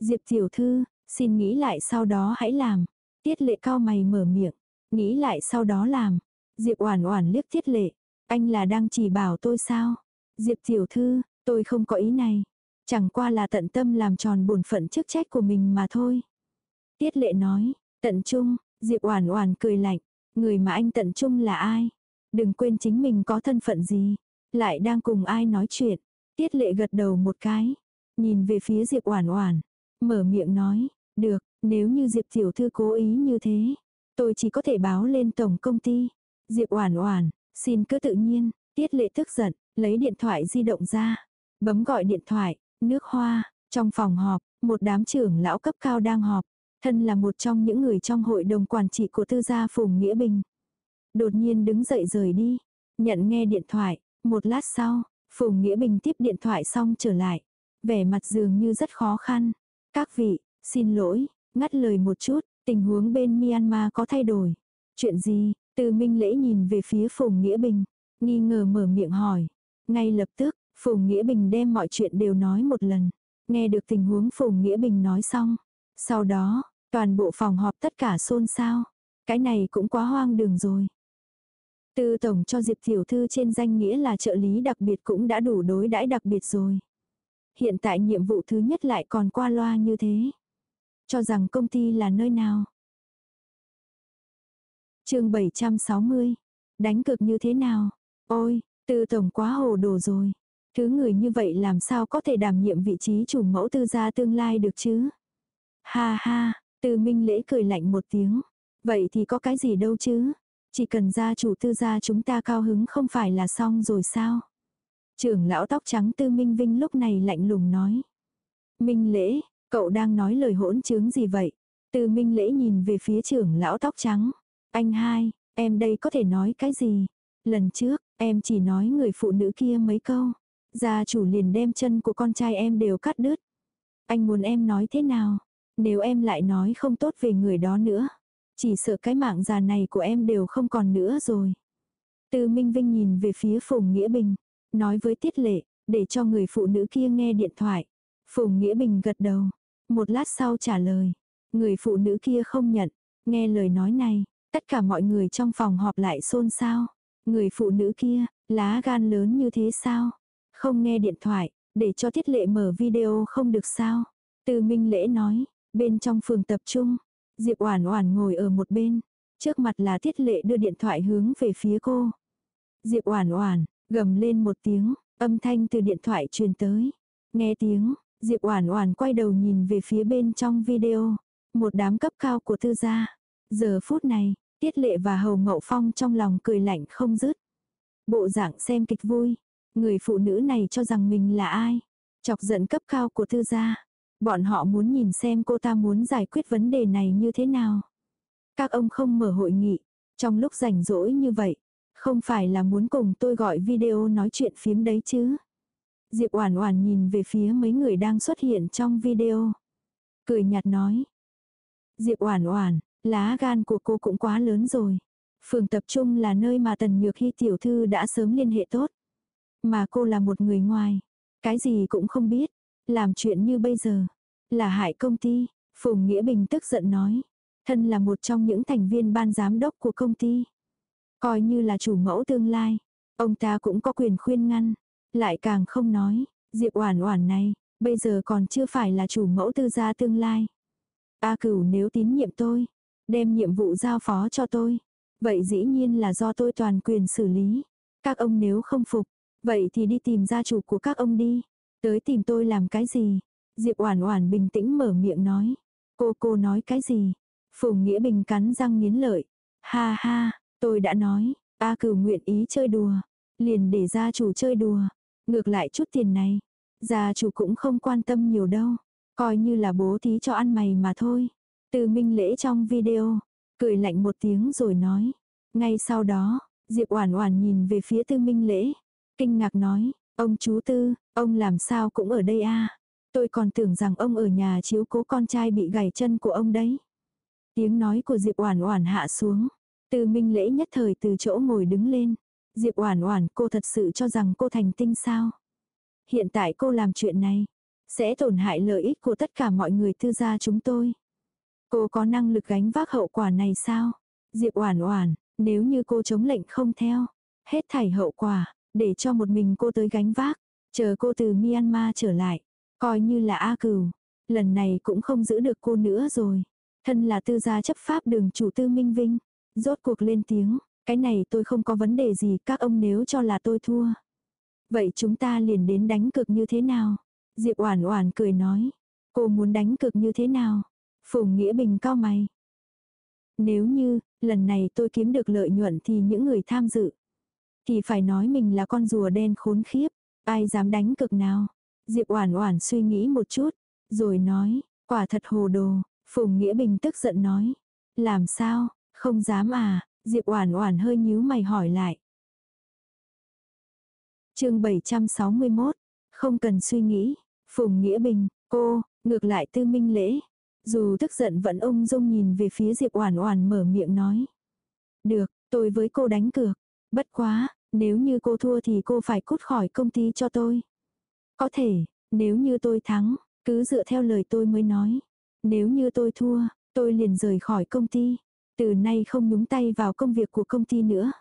Diệp tiểu thư, xin nghĩ lại sau đó hãy làm. Tiết lệ cao mày mở miệng. Nghĩ lại sau đó làm. Diệp oản oản liếc tiết lệ. Anh là đang chỉ bảo tôi sao? Diệp tiểu thư, tôi không có ý này. Chẳng qua là tận tâm làm tròn bổn phận chức trách của mình mà thôi. Tiết lệ nói, tận trung, Diệp Oản Oản cười lạnh, người mà anh tận trung là ai? Đừng quên chính mình có thân phận gì, lại đang cùng ai nói chuyện. Tiết lệ gật đầu một cái, nhìn về phía Diệp Oản Oản, mở miệng nói, được, nếu như Diệp tiểu thư cố ý như thế, tôi chỉ có thể báo lên tổng công ty. Diệp Oản Oản, xin cứ tự nhiên, Tiết lệ tức giận, lấy điện thoại di động ra, bấm gọi điện thoại, Nước hoa, trong phòng họp, một đám trưởng lão cấp cao đang họp. Thân là một trong những người trong hội đồng quản trị của tư gia Phùng Nghĩa Bình. Đột nhiên đứng dậy rời đi. Nhận nghe điện thoại. Một lát sau, Phùng Nghĩa Bình tiếp điện thoại xong trở lại. Vẻ mặt dường như rất khó khăn. Các vị, xin lỗi, ngắt lời một chút, tình huống bên Myanmar có thay đổi. Chuyện gì? Từ Minh Lễ nhìn về phía Phùng Nghĩa Bình, nghi ngờ mở miệng hỏi. Ngay lập tức, Phùng Nghĩa Bình đem mọi chuyện đều nói một lần. Nghe được tình huống Phùng Nghĩa Bình nói xong. Sau đó, toàn bộ phòng họp tất cả xôn xao. Cái này cũng quá hoang đường rồi. Tư tổng cho Diệp Tiểu Thư trên danh nghĩa là trợ lý đặc biệt cũng đã đủ đối đãi đặc biệt rồi. Hiện tại nhiệm vụ thứ nhất lại còn qua loa như thế. Cho rằng công ty là nơi nào. chương 760. Đánh cực như thế nào? Ôi, tư tổng quá hồ đồ rồi. Thứ người như vậy làm sao có thể đảm nhiệm vị trí chủ mẫu tư gia tương lai được chứ? Ha ha, tư minh lễ cười lạnh một tiếng. Vậy thì có cái gì đâu chứ? Chỉ cần gia chủ tư gia chúng ta cao hứng không phải là xong rồi sao? Trưởng lão tóc trắng tư minh vinh lúc này lạnh lùng nói. Minh lễ, cậu đang nói lời hỗn chứng gì vậy? Tư minh lễ nhìn về phía trưởng lão tóc trắng. Anh hai, em đây có thể nói cái gì? Lần trước, em chỉ nói người phụ nữ kia mấy câu. Gia chủ liền đem chân của con trai em đều cắt đứt. Anh muốn em nói thế nào? Nếu em lại nói không tốt về người đó nữa. Chỉ sợ cái mạng già này của em đều không còn nữa rồi. Từ Minh Vinh nhìn về phía Phùng Nghĩa Bình. Nói với Tiết Lệ, để cho người phụ nữ kia nghe điện thoại. Phùng Nghĩa Bình gật đầu. Một lát sau trả lời. Người phụ nữ kia không nhận. Nghe lời nói này, tất cả mọi người trong phòng họp lại xôn xao. Người phụ nữ kia, lá gan lớn như thế sao? Không nghe điện thoại, để cho tiết lệ mở video không được sao. Từ Minh Lễ nói, bên trong phường tập trung, Diệp Oản Oản ngồi ở một bên, trước mặt là Tiết Lệ đưa điện thoại hướng về phía cô. Diệp Oản Oản gầm lên một tiếng, âm thanh từ điện thoại truyền tới. Nghe tiếng, Diệp Oản Oản quay đầu nhìn về phía bên trong video, một đám cấp cao của tư gia. Giờ phút này, Tiết Lệ và Hầu Ngậu Phong trong lòng cười lạnh không dứt. Bộ dạng xem kịch vui, Người phụ nữ này cho rằng mình là ai? Chọc giận cấp cao của tư gia. Bọn họ muốn nhìn xem cô ta muốn giải quyết vấn đề này như thế nào. Các ông không mở hội nghị. Trong lúc rảnh rỗi như vậy. Không phải là muốn cùng tôi gọi video nói chuyện phím đấy chứ. Diệp Oản Oản nhìn về phía mấy người đang xuất hiện trong video. Cười nhạt nói. Diệp Oản Oản, lá gan của cô cũng quá lớn rồi. Phường tập trung là nơi mà Tần Nhược Hy tiểu thư đã sớm liên hệ tốt. Mà cô là một người ngoài. Cái gì cũng không biết. Làm chuyện như bây giờ. Là hại công ty. Phùng Nghĩa Bình tức giận nói. Thân là một trong những thành viên ban giám đốc của công ty. Coi như là chủ mẫu tương lai. Ông ta cũng có quyền khuyên ngăn. Lại càng không nói. Diệp Oản Oản này. Bây giờ còn chưa phải là chủ mẫu tư gia tương lai. A cửu nếu tín nhiệm tôi. Đem nhiệm vụ giao phó cho tôi. Vậy dĩ nhiên là do tôi toàn quyền xử lý. Các ông nếu không phục, Vậy thì đi tìm gia chủ của các ông đi. Tới tìm tôi làm cái gì? Diệp Oản Oản bình tĩnh mở miệng nói. Cô cô nói cái gì? Phùng Nghĩa Bình cắn răng nghiến lợi. Ha ha, tôi đã nói, A cửu nguyện ý chơi đùa. Liền để gia chủ chơi đùa. Ngược lại chút tiền này. Gia chủ cũng không quan tâm nhiều đâu. Coi như là bố thí cho ăn mày mà thôi. Từ minh lễ trong video. Cười lạnh một tiếng rồi nói. Ngay sau đó, Diệp Oản Oản nhìn về phía Tư Minh Lễ, kinh ngạc nói, "Ông chú Tư, ông làm sao cũng ở đây a? Tôi còn tưởng rằng ông ở nhà chiếu cố con trai bị gãy chân của ông đấy." Tiếng nói của Diệp Oản Oản hạ xuống, Từ Minh Lễ nhất thời từ chỗ ngồi đứng lên. "Diệp Oản Oản, cô thật sự cho rằng cô thành tinh sao? Hiện tại cô làm chuyện này sẽ tổn hại lợi ích của tất cả mọi người tư gia chúng tôi. Cô có năng lực gánh vác hậu quả này sao?" Diệp Oản Oản, nếu như cô chống lệnh không theo, hết thảy hậu quả, để cho một mình cô tới gánh vác, chờ cô từ Myanmar trở lại, coi như là A cửu, lần này cũng không giữ được cô nữa rồi. Thân là tư gia chấp pháp đường chủ tư Minh Vinh, rốt cuộc lên tiếng, cái này tôi không có vấn đề gì các ông nếu cho là tôi thua. Vậy chúng ta liền đến đánh cực như thế nào? Diệp Oản Oản cười nói, cô muốn đánh cực như thế nào? Phùng Nghĩa Bình cao mày. Nếu như, lần này tôi kiếm được lợi nhuận thì những người tham dự. Thì phải nói mình là con rùa đen khốn khiếp. Ai dám đánh cực nào. Diệp Oản Oản suy nghĩ một chút. Rồi nói, quả thật hồ đồ. Phùng Nghĩa Bình tức giận nói. Làm sao, không dám à. Diệp Oản Oản hơi nhíu mày hỏi lại. chương 761. Không cần suy nghĩ. Phùng Nghĩa Bình, cô, ngược lại tư minh lễ, dù tức giận vẫn ung dung nhìn về phía Diệp Oản Oản mở miệng nói. Được, tôi với cô đánh cược. Bất quá, nếu như cô thua thì cô phải cút khỏi công ty cho tôi. Có thể, nếu như tôi thắng, cứ dựa theo lời tôi mới nói. Nếu như tôi thua, tôi liền rời khỏi công ty. Từ nay không nhúng tay vào công việc của công ty nữa.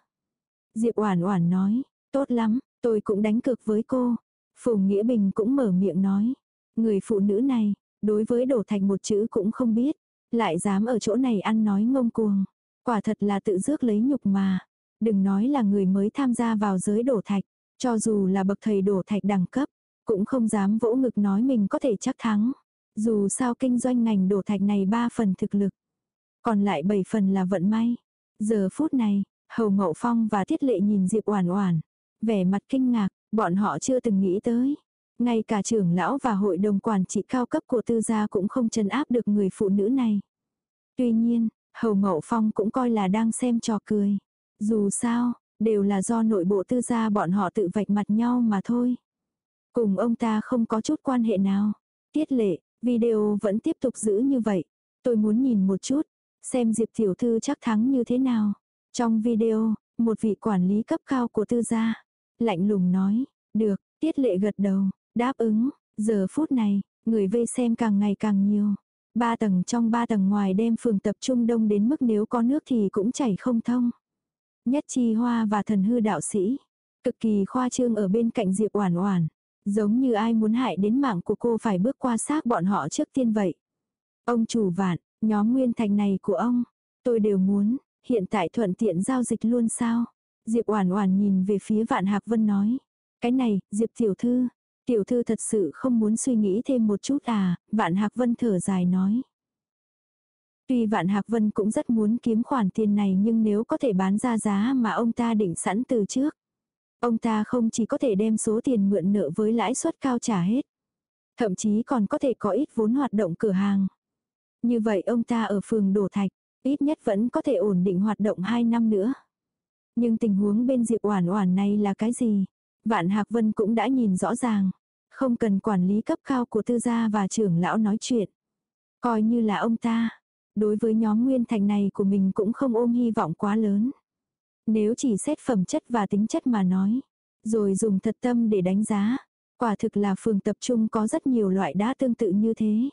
Diệp Oản Oản nói, tốt lắm, tôi cũng đánh cược với cô. Phùng Nghĩa Bình cũng mở miệng nói, người phụ nữ này, Đối với đổ thành một chữ cũng không biết, lại dám ở chỗ này ăn nói ngông cuồng. Quả thật là tự rước lấy nhục mà. Đừng nói là người mới tham gia vào giới đổ thạch, cho dù là bậc thầy đổ thạch đẳng cấp, cũng không dám vỗ ngực nói mình có thể chắc thắng. Dù sao kinh doanh ngành đổ thạch này ba phần thực lực, còn lại bảy phần là vận may. Giờ phút này, Hầu Ngậu Phong và Tiết Lệ nhìn Diệp Oản Oản, vẻ mặt kinh ngạc, bọn họ chưa từng nghĩ tới, ngay cả trưởng lão và hội đồng quản trị cao cấp của tư gia cũng không trấn áp được người phụ nữ này. Tuy nhiên, Hầu Ngậu Phong cũng coi là đang xem trò cười. Dù sao, đều là do nội bộ tư gia bọn họ tự vạch mặt nhau mà thôi. Cùng ông ta không có chút quan hệ nào. Tiết lệ, video vẫn tiếp tục giữ như vậy. Tôi muốn nhìn một chút, xem Diệp Tiểu Thư chắc thắng như thế nào. Trong video, một vị quản lý cấp cao của tư gia, lạnh lùng nói, được, tiết lệ gật đầu, Đáp ứng, giờ phút này, người vây xem càng ngày càng nhiều. Ba tầng trong ba tầng ngoài đem phường tập trung đông đến mức nếu có nước thì cũng chảy không thông. Nhất chi hoa và thần hư đạo sĩ. Cực kỳ khoa trương ở bên cạnh Diệp Oản Oản. Giống như ai muốn hại đến mạng của cô phải bước qua xác bọn họ trước tiên vậy. Ông chủ vạn, nhóm nguyên thành này của ông. Tôi đều muốn, hiện tại thuận tiện giao dịch luôn sao? Diệp Oản Oản nhìn về phía Vạn Hạc Vân nói. Cái này, Diệp tiểu thư, Tiểu thư thật sự không muốn suy nghĩ thêm một chút à, vạn hạc vân thở dài nói. Tuy vạn hạc vân cũng rất muốn kiếm khoản tiền này nhưng nếu có thể bán ra giá mà ông ta định sẵn từ trước. Ông ta không chỉ có thể đem số tiền mượn nợ với lãi suất cao trả hết. Thậm chí còn có thể có ít vốn hoạt động cửa hàng. Như vậy ông ta ở phường Đổ Thạch, ít nhất vẫn có thể ổn định hoạt động 2 năm nữa. Nhưng tình huống bên Diệp Oản Oản này là cái gì? Vạn Hạc Vân cũng đã nhìn rõ ràng. Không cần quản lý cấp cao của tư gia và trưởng lão nói chuyện. Coi như là ông ta. Đối với nhóm nguyên thành này của mình cũng không ôm hy vọng quá lớn. Nếu chỉ xét phẩm chất và tính chất mà nói. Rồi dùng thật tâm để đánh giá. Quả thực là phường tập trung có rất nhiều loại đá tương tự như thế.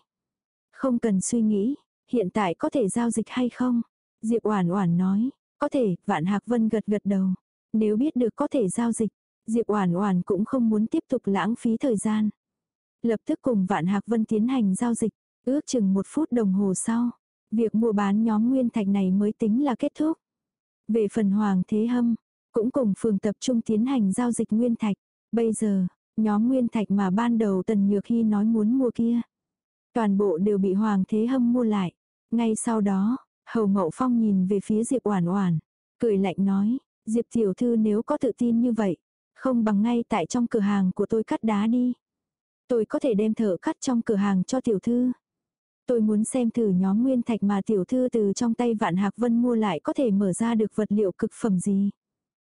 Không cần suy nghĩ, hiện tại có thể giao dịch hay không? Diệp Oản Oản nói, có thể, Vạn Hạc Vân gật gật đầu. Nếu biết được có thể giao dịch, Diệp Oản Oản cũng không muốn tiếp tục lãng phí thời gian. Lập tức cùng Vạn Hạc Vân tiến hành giao dịch, ước chừng một phút đồng hồ sau, việc mua bán nhóm nguyên thạch này mới tính là kết thúc. Về phần Hoàng Thế Hâm, cũng cùng phường tập trung tiến hành giao dịch nguyên thạch. Bây giờ, nhóm nguyên thạch mà ban đầu Tần Nhược Hy nói muốn mua kia, Toàn bộ đều bị Hoàng Thế Hâm mua lại. Ngay sau đó, Hầu Ngậu Phong nhìn về phía Diệp Oản Oản, cười lạnh nói, Diệp tiểu thư nếu có tự tin như vậy, không bằng ngay tại trong cửa hàng của tôi cắt đá đi. Tôi có thể đem thợ cắt trong cửa hàng cho tiểu thư. Tôi muốn xem thử nhóm nguyên thạch mà tiểu thư từ trong tay Vạn Hạc Vân mua lại có thể mở ra được vật liệu cực phẩm gì.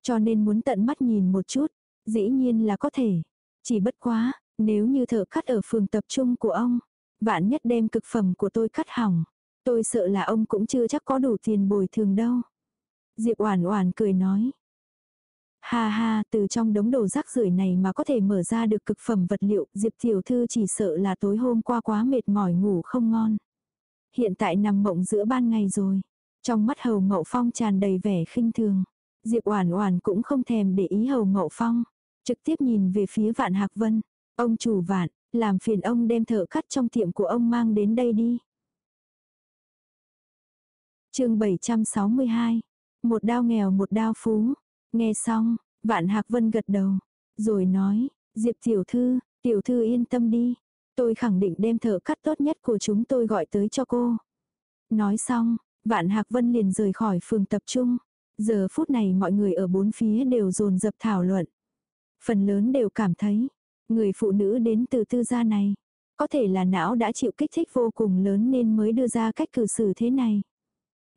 Cho nên muốn tận mắt nhìn một chút, dĩ nhiên là có thể. Chỉ bất quá, nếu như thợ cắt ở phường tập trung của ông, vạn nhất đem cực phẩm của tôi cắt hỏng, tôi sợ là ông cũng chưa chắc có đủ tiền bồi thường đâu. Diệp Oản Oản cười nói. Ha ha, từ trong đống đồ rác rưởi này mà có thể mở ra được cực phẩm vật liệu, Diệp tiểu thư chỉ sợ là tối hôm qua quá mệt mỏi ngủ không ngon. Hiện tại nằm mộng giữa ban ngày rồi. Trong mắt Hầu Ngậu Phong tràn đầy vẻ khinh thường. Diệp Oản Oản cũng không thèm để ý Hầu Ngậu Phong, trực tiếp nhìn về phía Vạn Hạc Vân, "Ông chủ Vạn, làm phiền ông đem thợ cắt trong tiệm của ông mang đến đây đi." Chương 762. Một đao nghèo một đao phú. Nghe xong, Vạn Hạc Vân gật đầu, rồi nói, "Diệp tiểu thư, tiểu thư yên tâm đi, tôi khẳng định đem thợ cắt tốt nhất của chúng tôi gọi tới cho cô." Nói xong, Vạn Hạc Vân liền rời khỏi phường tập trung. Giờ phút này mọi người ở bốn phía đều dồn dập thảo luận. Phần lớn đều cảm thấy, người phụ nữ đến từ tư gia này, có thể là não đã chịu kích thích vô cùng lớn nên mới đưa ra cách cử xử thế này.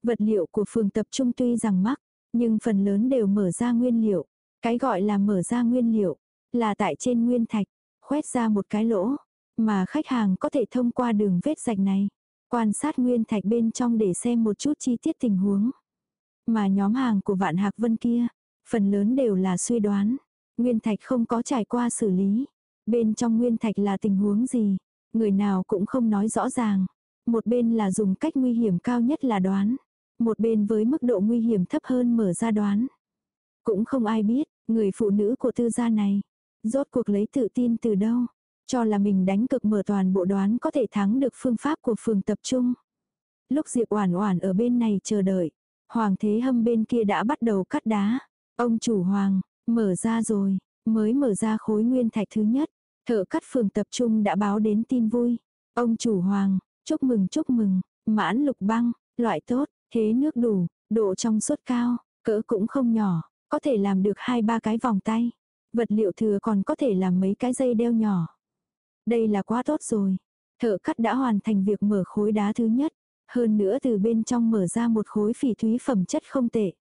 Vật liệu của phường tập trung tuy rằng mắc, nhưng phần lớn đều mở ra nguyên liệu. Cái gọi là mở ra nguyên liệu, là tại trên nguyên thạch, khoét ra một cái lỗ, mà khách hàng có thể thông qua đường vết rạch này, quan sát nguyên thạch bên trong để xem một chút chi tiết tình huống. Mà nhóm hàng của Vạn Hạc Vân kia, phần lớn đều là suy đoán. Nguyên thạch không có trải qua xử lý. Bên trong nguyên thạch là tình huống gì? Người nào cũng không nói rõ ràng. Một bên là dùng cách nguy hiểm cao nhất là đoán. Một bên với mức độ nguy hiểm thấp hơn mở ra đoán. Cũng không ai biết, người phụ nữ của tư gia này. Rốt cuộc lấy tự tin từ đâu. Cho là mình đánh cực mở toàn bộ đoán có thể thắng được phương pháp của phường tập trung. Lúc Diệp Oản Oản ở bên này chờ đợi, Hoàng thế hâm bên kia đã bắt đầu cắt đá. Ông chủ hoàng, mở ra rồi, mới mở ra khối nguyên thạch thứ nhất. Thợ cắt phường tập trung đã báo đến tin vui. Ông chủ hoàng, chúc mừng chúc mừng, mãn lục băng, loại tốt, thế nước đủ, độ trong suốt cao, cỡ cũng không nhỏ, có thể làm được hai ba cái vòng tay. Vật liệu thừa còn có thể làm mấy cái dây đeo nhỏ. Đây là quá tốt rồi. Thợ cắt đã hoàn thành việc mở khối đá thứ nhất. Hơn nữa từ bên trong mở ra một khối phỉ thúy phẩm chất không tệ.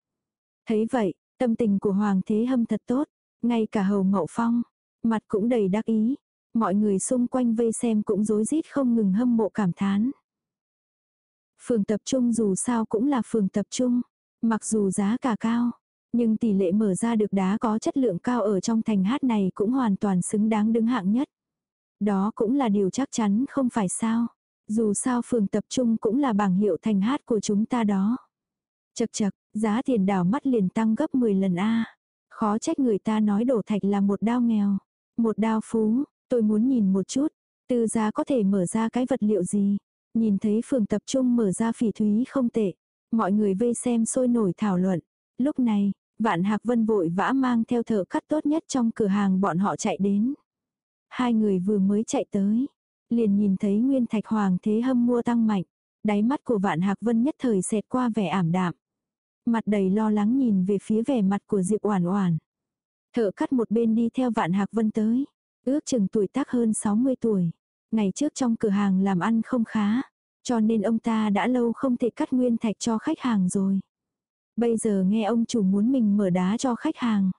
Thấy vậy, tâm tình của Hoàng Thế Hâm thật tốt, ngay cả Hầu Ngậu Phong, mặt cũng đầy đắc ý. Mọi người xung quanh vây xem cũng rối rít không ngừng hâm mộ cảm thán. Phường tập trung dù sao cũng là phường tập trung, mặc dù giá cả cao, nhưng tỷ lệ mở ra được đá có chất lượng cao ở trong thành hát này cũng hoàn toàn xứng đáng đứng hạng nhất. Đó cũng là điều chắc chắn không phải sao. Dù sao phường tập trung cũng là bảng hiệu thành hát của chúng ta đó. Chật chật, giá tiền đảo mắt liền tăng gấp 10 lần A. Khó trách người ta nói đổ thạch là một đao nghèo. Một đao phú, tôi muốn nhìn một chút. Từ giá có thể mở ra cái vật liệu gì. Nhìn thấy phường tập trung mở ra phỉ thúy không tệ. Mọi người vây xem sôi nổi thảo luận. Lúc này, Vạn Hạc Vân vội vã mang theo thợ cắt tốt nhất trong cửa hàng bọn họ chạy đến. Hai người vừa mới chạy tới, liền nhìn thấy nguyên thạch hoàng thế hâm mua tăng mạnh. Đáy mắt của vạn hạc vân nhất thời xẹt qua vẻ ảm đạm. Mặt đầy lo lắng nhìn về phía vẻ mặt của Diệp Oản Oản. Thợ cắt một bên đi theo vạn hạc vân tới. Ước chừng tuổi tác hơn 60 tuổi. Ngày trước trong cửa hàng làm ăn không khá. Cho nên ông ta đã lâu không thể cắt nguyên thạch cho khách hàng rồi. Bây giờ nghe ông chủ muốn mình mở đá cho khách hàng.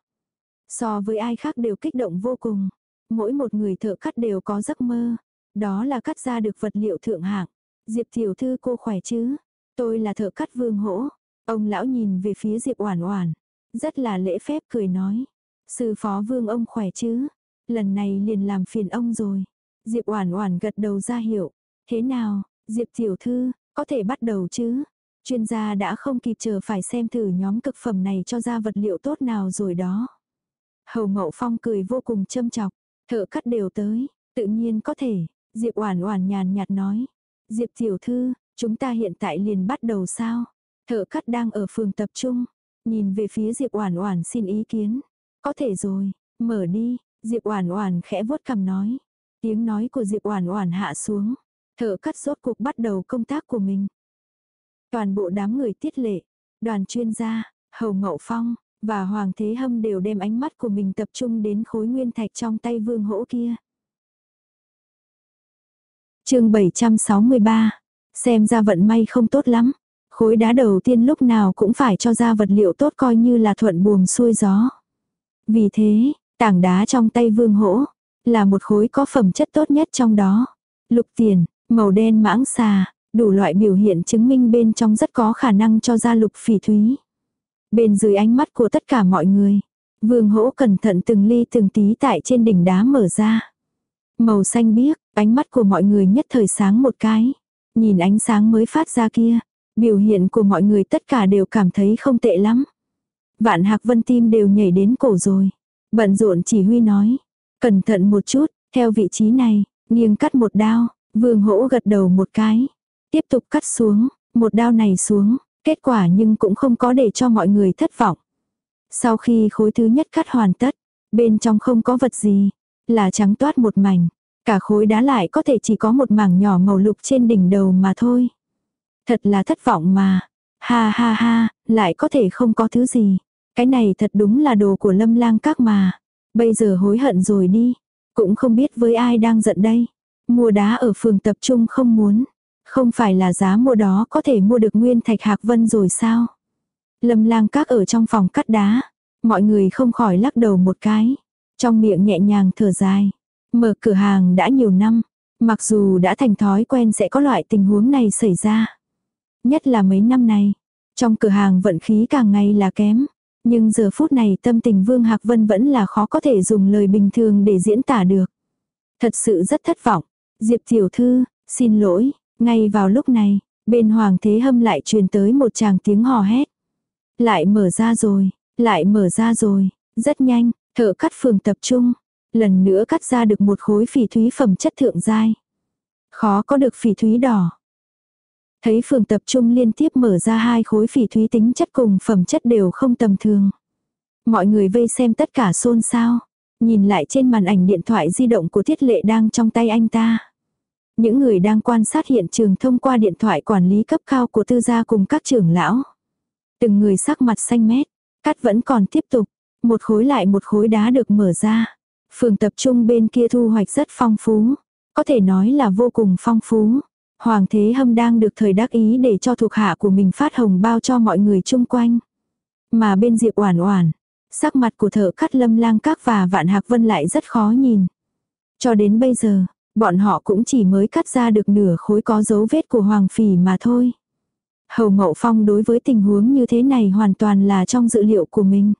So với ai khác đều kích động vô cùng. Mỗi một người thợ cắt đều có giấc mơ. Đó là cắt ra được vật liệu thượng hạng. Diệp tiểu thư cô khỏe chứ? Tôi là thợ cắt vương hỗ. Ông lão nhìn về phía Diệp Oản Oản, rất là lễ phép cười nói, "Sư phó vương ông khỏe chứ? Lần này liền làm phiền ông rồi." Diệp Oản Oản gật đầu ra hiệu, "Thế nào, Diệp tiểu thư, có thể bắt đầu chứ?" Chuyên gia đã không kịp chờ phải xem thử nhóm cực phẩm này cho ra vật liệu tốt nào rồi đó. Hầu Mậu Phong cười vô cùng châm chọc, thợ cắt đều tới, tự nhiên có thể, Diệp Oản Oản nhàn nhạt nói. Diệp tiểu thư, chúng ta hiện tại liền bắt đầu sao? Thợ cắt đang ở phường tập trung, nhìn về phía Diệp Oản Oản xin ý kiến. Có thể rồi, mở đi, Diệp Oản Oản khẽ vuốt cằm nói. Tiếng nói của Diệp Oản Oản hạ xuống, Thợ cắt rốt cuộc bắt đầu công tác của mình. Toàn bộ đám người tiết lệ, đoàn chuyên gia, hầu ngậu phong, và Hoàng Thế Hâm đều đem ánh mắt của mình tập trung đến khối nguyên thạch trong tay vương hỗ kia. chương 763, xem ra vận may không tốt lắm. Khối đá đầu tiên lúc nào cũng phải cho ra vật liệu tốt coi như là thuận buồm xuôi gió. Vì thế, tảng đá trong tay vương hỗ, là một khối có phẩm chất tốt nhất trong đó. Lục tiền, màu đen mãng xà, đủ loại biểu hiện chứng minh bên trong rất có khả năng cho ra lục phỉ thúy. Bên dưới ánh mắt của tất cả mọi người, vương hỗ cẩn thận từng ly từng tí tại trên đỉnh đá mở ra. Màu xanh biếc, ánh mắt của mọi người nhất thời sáng một cái. Nhìn ánh sáng mới phát ra kia, biểu hiện của mọi người tất cả đều cảm thấy không tệ lắm. Vạn hạc vân tim đều nhảy đến cổ rồi. Bận rộn chỉ huy nói. Cẩn thận một chút, theo vị trí này, nghiêng cắt một đao, vương hỗ gật đầu một cái. Tiếp tục cắt xuống, một đao này xuống, kết quả nhưng cũng không có để cho mọi người thất vọng. Sau khi khối thứ nhất cắt hoàn tất, bên trong không có vật gì, là trắng toát một mảnh. Cả khối đá lại có thể chỉ có một mảng nhỏ màu lục trên đỉnh đầu mà thôi. Thật là thất vọng mà. Ha ha ha, lại có thể không có thứ gì. Cái này thật đúng là đồ của lâm lang các mà. Bây giờ hối hận rồi đi. Cũng không biết với ai đang giận đây. Mua đá ở phường tập trung không muốn. Không phải là giá mua đó có thể mua được nguyên thạch hạc vân rồi sao? Lâm lang các ở trong phòng cắt đá. Mọi người không khỏi lắc đầu một cái. Trong miệng nhẹ nhàng thở dài. Mở cửa hàng đã nhiều năm. Mặc dù đã thành thói quen sẽ có loại tình huống này xảy ra. Nhất là mấy năm nay Trong cửa hàng vận khí càng ngày là kém. Nhưng giờ phút này tâm tình Vương Hạc Vân vẫn là khó có thể dùng lời bình thường để diễn tả được. Thật sự rất thất vọng. Diệp tiểu thư, xin lỗi, ngay vào lúc này, bên Hoàng Thế Hâm lại truyền tới một tràng tiếng hò hét. Lại mở ra rồi, lại mở ra rồi, rất nhanh, thợ cắt phường tập trung, lần nữa cắt ra được một khối phỉ thúy phẩm chất thượng giai. Khó có được phỉ thúy đỏ. Thấy phường tập trung liên tiếp mở ra hai khối phỉ thúy tính chất cùng phẩm chất đều không tầm thường. Mọi người vây xem tất cả xôn xao. Nhìn lại trên màn ảnh điện thoại di động của thiết lệ đang trong tay anh ta. Những người đang quan sát hiện trường thông qua điện thoại quản lý cấp cao của tư gia cùng các trưởng lão. Từng người sắc mặt xanh mét, cắt vẫn còn tiếp tục. Một khối lại một khối đá được mở ra. Phường tập trung bên kia thu hoạch rất phong phú. Có thể nói là vô cùng phong phú. Hoàng thế hâm đang được thời đắc ý để cho thuộc hạ của mình phát hồng bao cho mọi người chung quanh. Mà bên Diệp Oản Oản, sắc mặt của thợ cắt lâm lang các và vạn hạc vân lại rất khó nhìn. Cho đến bây giờ, bọn họ cũng chỉ mới cắt ra được nửa khối có dấu vết của hoàng phỉ mà thôi. Hầu Mậu Phong đối với tình huống như thế này hoàn toàn là trong dự liệu của mình.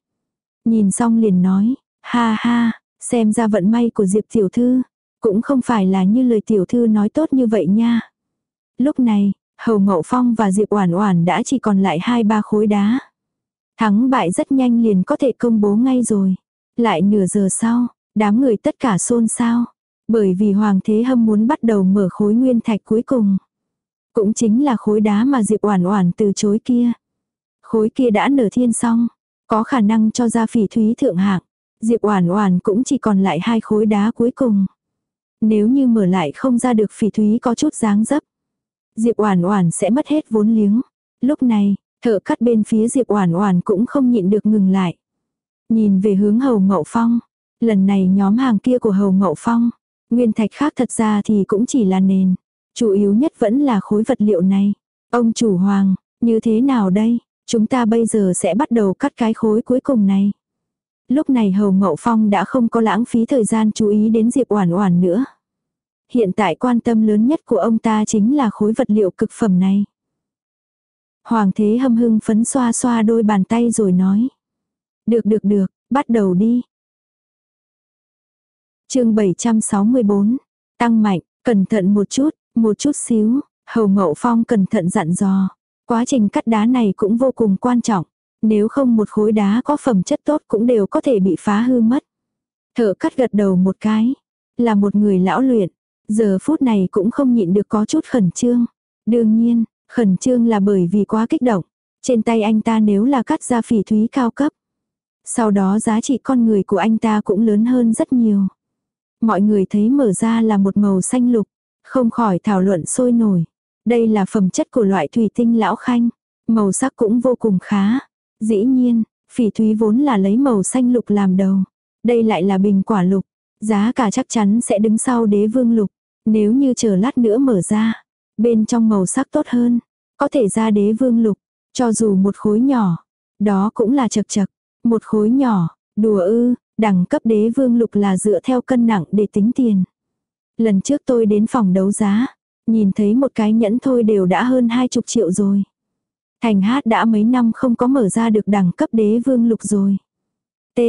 Nhìn xong liền nói, ha ha, xem ra vận may của Diệp Tiểu Thư, cũng không phải là như lời Tiểu Thư nói tốt như vậy nha. Lúc này, Hầu Mậu Phong và Diệp Oản Oản đã chỉ còn lại hai ba khối đá. Thắng bại rất nhanh liền có thể công bố ngay rồi. Lại nửa giờ sau, đám người tất cả xôn xao. Bởi vì Hoàng Thế Hâm muốn bắt đầu mở khối nguyên thạch cuối cùng. Cũng chính là khối đá mà Diệp Oản Oản từ chối kia. Khối kia đã nở thiên xong, có khả năng cho ra phỉ thúy thượng hạng. Diệp Oản Oản cũng chỉ còn lại hai khối đá cuối cùng. Nếu như mở lại không ra được phỉ thúy có chút dáng dấp, Diệp Oản Oản sẽ mất hết vốn liếng. Lúc này, thợ cắt bên phía Diệp Oản Oản cũng không nhịn được ngừng lại. Nhìn về hướng Hầu Ngậu Phong, lần này nhóm hàng kia của Hầu Ngậu Phong, nguyên thạch khác thật ra thì cũng chỉ là nền, chủ yếu nhất vẫn là khối vật liệu này. Ông chủ hoàng, như thế nào đây? Chúng ta bây giờ sẽ bắt đầu cắt cái khối cuối cùng này. Lúc này Hầu Ngậu Phong đã không có lãng phí thời gian chú ý đến Diệp Oản Oản nữa. Hiện tại quan tâm lớn nhất của ông ta chính là khối vật liệu cực phẩm này. Hoàng thế hâm hưng phấn xoa xoa đôi bàn tay rồi nói. Được được được, bắt đầu đi. chương 764, tăng mạnh, cẩn thận một chút, một chút xíu, hầu ngậu phong cẩn thận dặn dò. Quá trình cắt đá này cũng vô cùng quan trọng. Nếu không một khối đá có phẩm chất tốt cũng đều có thể bị phá hư mất. Thợ cắt gật đầu một cái. Là một người lão luyện. Giờ phút này cũng không nhịn được có chút khẩn trương. Đương nhiên, khẩn trương là bởi vì quá kích động. Trên tay anh ta nếu là cắt ra phỉ thúy cao cấp. Sau đó giá trị con người của anh ta cũng lớn hơn rất nhiều. Mọi người thấy mở ra là một màu xanh lục. Không khỏi thảo luận sôi nổi. Đây là phẩm chất của loại thủy tinh lão khanh. Màu sắc cũng vô cùng khá. Dĩ nhiên, phỉ thúy vốn là lấy màu xanh lục làm đầu. Đây lại là bình quả lục. Giá cả chắc chắn sẽ đứng sau đế vương lục. Nếu như chờ lát nữa mở ra. Bên trong màu sắc tốt hơn. Có thể ra đế vương lục. Cho dù một khối nhỏ. Đó cũng là chật chật. Một khối nhỏ. Đùa ư. Đẳng cấp đế vương lục là dựa theo cân nặng để tính tiền. Lần trước tôi đến phòng đấu giá. Nhìn thấy một cái nhẫn thôi đều đã hơn hai chục triệu rồi. Thành hát đã mấy năm không có mở ra được đẳng cấp đế vương lục rồi. T.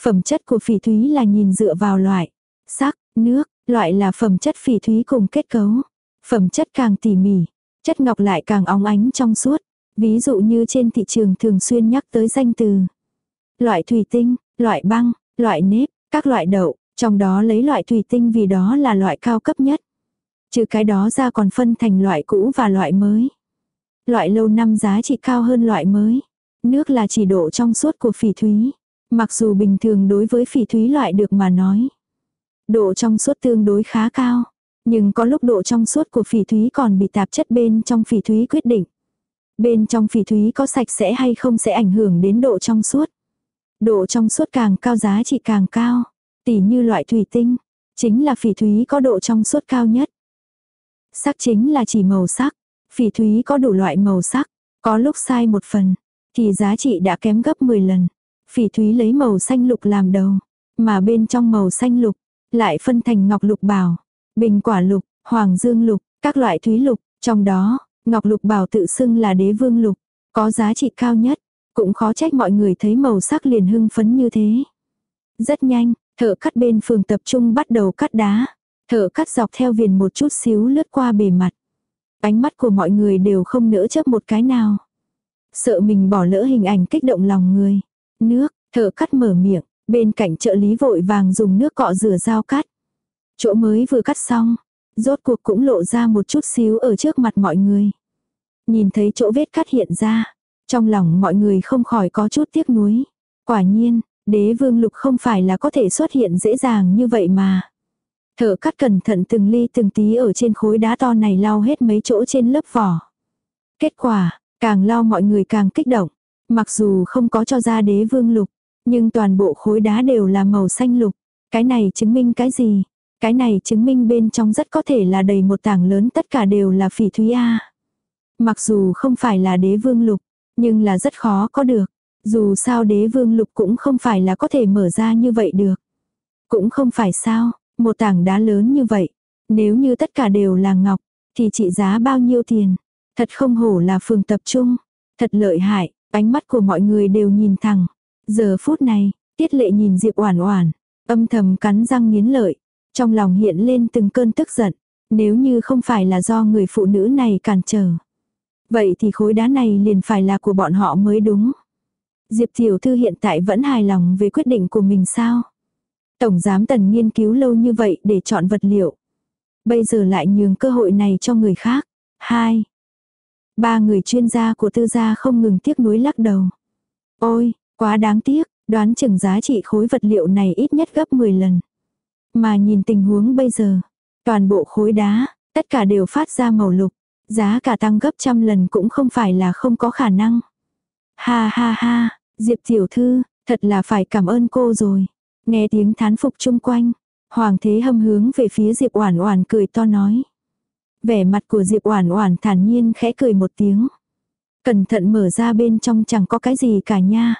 Phẩm chất của phỉ thúy là nhìn dựa vào loại. Sắc, nước, loại là phẩm chất phỉ thúy cùng kết cấu. Phẩm chất càng tỉ mỉ, chất ngọc lại càng óng ánh trong suốt. Ví dụ như trên thị trường thường xuyên nhắc tới danh từ. Loại thủy tinh, loại băng, loại nếp, các loại đậu, trong đó lấy loại thủy tinh vì đó là loại cao cấp nhất. Trừ cái đó ra còn phân thành loại cũ và loại mới. Loại lâu năm giá trị cao hơn loại mới. Nước là chỉ độ trong suốt của phỉ thúy. Mặc dù bình thường đối với phỉ thúy loại được mà nói. Độ trong suốt tương đối khá cao. Nhưng có lúc độ trong suốt của phỉ thúy còn bị tạp chất bên trong phỉ thúy quyết định. Bên trong phỉ thúy có sạch sẽ hay không sẽ ảnh hưởng đến độ trong suốt. Độ trong suốt càng cao giá trị càng cao. Tỉ như loại thủy tinh. Chính là phỉ thúy có độ trong suốt cao nhất. Sắc chính là chỉ màu sắc. Phỉ thúy có đủ loại màu sắc. Có lúc sai một phần. Thì giá trị đã kém gấp 10 lần. Phỉ thúy lấy màu xanh lục làm đầu. Mà bên trong màu xanh lục. Lại phân thành ngọc lục bảo. Bình quả lục. Hoàng dương lục. Các loại thúy lục. Trong đó, ngọc lục bảo tự xưng là đế vương lục. Có giá trị cao nhất. Cũng khó trách mọi người thấy màu sắc liền hưng phấn như thế. Rất nhanh, thợ cắt bên phường tập trung bắt đầu cắt đá. Thợ cắt dọc theo viền một chút xíu lướt qua bề mặt. Ánh mắt của mọi người đều không nỡ chấp một cái nào. Sợ mình bỏ lỡ hình ảnh kích động lòng người. Nước, thợ cắt mở miệng, bên cạnh trợ lý vội vàng dùng nước cọ rửa dao cắt. Chỗ mới vừa cắt xong, rốt cuộc cũng lộ ra một chút xíu ở trước mặt mọi người. Nhìn thấy chỗ vết cắt hiện ra, trong lòng mọi người không khỏi có chút tiếc nuối. Quả nhiên, đế vương lục không phải là có thể xuất hiện dễ dàng như vậy mà. Thợ cắt cẩn thận từng ly từng tí ở trên khối đá to này lau hết mấy chỗ trên lớp vỏ. Kết quả, càng lau mọi người càng kích động. Mặc dù không có cho ra đế vương lục, nhưng toàn bộ khối đá đều là màu xanh lục. Cái này chứng minh cái gì? Cái này chứng minh bên trong rất có thể là đầy một tảng lớn tất cả đều là phỉ thúy A. Mặc dù không phải là đế vương lục, nhưng là rất khó có được. Dù sao đế vương lục cũng không phải là có thể mở ra như vậy được. Cũng không phải sao, một tảng đá lớn như vậy. Nếu như tất cả đều là ngọc, thì trị giá bao nhiêu tiền? Thật không hổ là phường tập trung. Thật lợi hại, ánh mắt của mọi người đều nhìn thẳng. Giờ phút này, tiết lệ nhìn Diệp Oản Oản, âm thầm cắn răng nghiến lợi. Trong lòng hiện lên từng cơn tức giận. Nếu như không phải là do người phụ nữ này cản trở. Vậy thì khối đá này liền phải là của bọn họ mới đúng. Diệp Tiểu Thư hiện tại vẫn hài lòng về quyết định của mình sao? Tổng giám tần nghiên cứu lâu như vậy để chọn vật liệu. Bây giờ lại nhường cơ hội này cho người khác. Hai. Ba người chuyên gia của tư gia không ngừng tiếc nuối lắc đầu. Ôi, quá đáng tiếc, đoán chừng giá trị khối vật liệu này ít nhất gấp 10 lần. Mà nhìn tình huống bây giờ, toàn bộ khối đá, tất cả đều phát ra màu lục. Giá cả tăng gấp trăm lần cũng không phải là không có khả năng. Ha ha ha, Diệp tiểu thư, thật là phải cảm ơn cô rồi. Nghe tiếng thán phục chung quanh, Hoàng thế hâm hướng về phía Diệp Oản Oản cười to nói. Vẻ mặt của Diệp Oản Oản thản nhiên khẽ cười một tiếng. Cẩn thận mở ra bên trong chẳng có cái gì cả nha.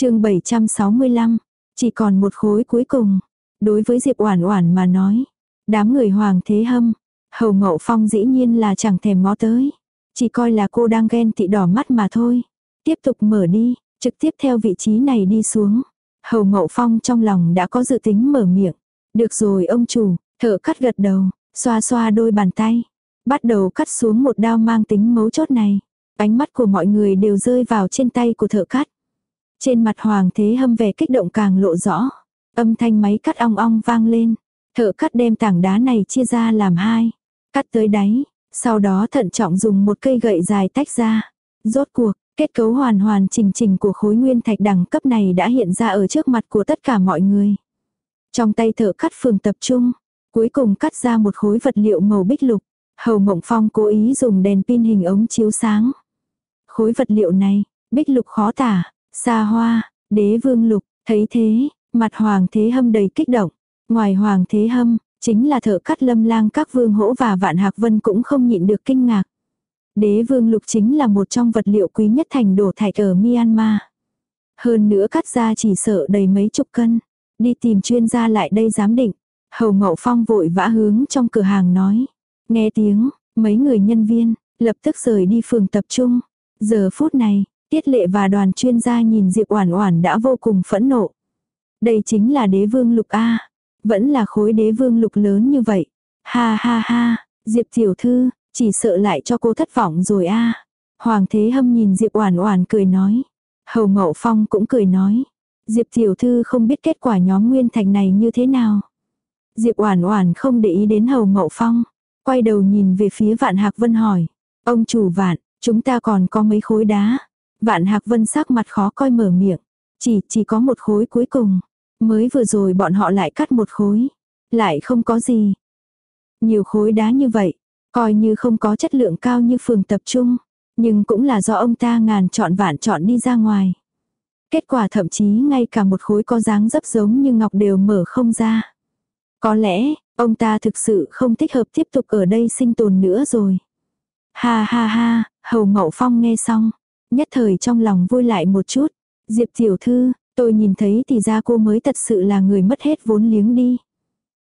Chương 765, chỉ còn một khối cuối cùng. Đối với Diệp Oản Oản mà nói, đám người Hoàng thế hâm, Hầu Ngậu Phong dĩ nhiên là chẳng thèm ngó tới, chỉ coi là cô đang ghen tị đỏ mắt mà thôi. Tiếp tục mở đi, Trực tiếp theo vị trí này đi xuống. Hầu Ngậu Phong trong lòng đã có dự tính mở miệng. Được rồi ông chủ, thợ cắt gật đầu, xoa xoa đôi bàn tay. Bắt đầu cắt xuống một đao mang tính mấu chốt này. Ánh mắt của mọi người đều rơi vào trên tay của thợ cắt. Trên mặt hoàng thế hâm vẻ kích động càng lộ rõ. Âm thanh máy cắt ong ong vang lên. Thợ cắt đem tảng đá này chia ra làm hai. Cắt tới đáy. Sau đó thận trọng dùng một cây gậy dài tách ra. Rốt cuộc, Kết cấu hoàn hoàn chỉnh chỉnh của khối nguyên thạch đẳng cấp này đã hiện ra ở trước mặt của tất cả mọi người. Trong tay thợ cắt phường tập trung, Cuối cùng cắt ra một khối vật liệu màu bích lục. Hầu Mộng Phong cố ý dùng đèn pin hình ống chiếu sáng. Khối vật liệu này, bích lục khó tả, xa hoa, đế vương lục, thấy thế, mặt hoàng thế hâm đầy kích động. Ngoài hoàng thế hâm, chính là thợ cắt lâm lang các vương hỗ và vạn hạc vân cũng không nhịn được kinh ngạc. Đế vương lục chính là một trong vật liệu quý nhất thành đổ thạch ở Myanmar. Hơn nữa cắt ra chỉ sợ đầy mấy chục cân. Đi tìm chuyên gia lại đây giám định. Hầu Ngậu Phong vội vã hướng trong cửa hàng nói. Nghe tiếng, mấy người nhân viên, lập tức rời đi phường tập trung. Giờ phút này, Tiết Lệ và đoàn chuyên gia nhìn Diệp Oản Oản đã vô cùng phẫn nộ. Đây chính là đế vương lục A. Vẫn là khối đế vương lục lớn như vậy. Ha ha ha, Diệp tiểu thư, chỉ sợ lại cho cô thất vọng rồi A. Hoàng Thế Hâm nhìn Diệp Oản Oản cười nói. Hầu Ngậu Phong cũng cười nói. Diệp tiểu thư không biết kết quả nhóm nguyên thành này như thế nào. Diệp Oản Oản không để ý đến Hầu Ngậu Phong, quay đầu nhìn về phía Vạn Hạc Vân hỏi, "Ông chủ Vạn, chúng ta còn có mấy khối đá?" Vạn Hạc Vân sắc mặt khó coi mở miệng, "Chỉ chỉ có một khối cuối cùng, mới vừa rồi bọn họ lại cắt một khối, lại không có gì." Nhiều khối đá như vậy, coi như không có chất lượng cao như phường tập trung, nhưng cũng là do ông ta ngàn chọn vạn chọn đi ra ngoài. Kết quả thậm chí ngay cả một khối có dáng dấp giống như ngọc đều mở không ra. Có lẽ, ông ta thực sự không thích hợp tiếp tục ở đây sinh tồn nữa rồi. Ha ha ha, hầu ngậu phong nghe xong, nhất thời trong lòng vui lại một chút. Diệp tiểu thư, tôi nhìn thấy thì ra cô mới thật sự là người mất hết vốn liếng đi.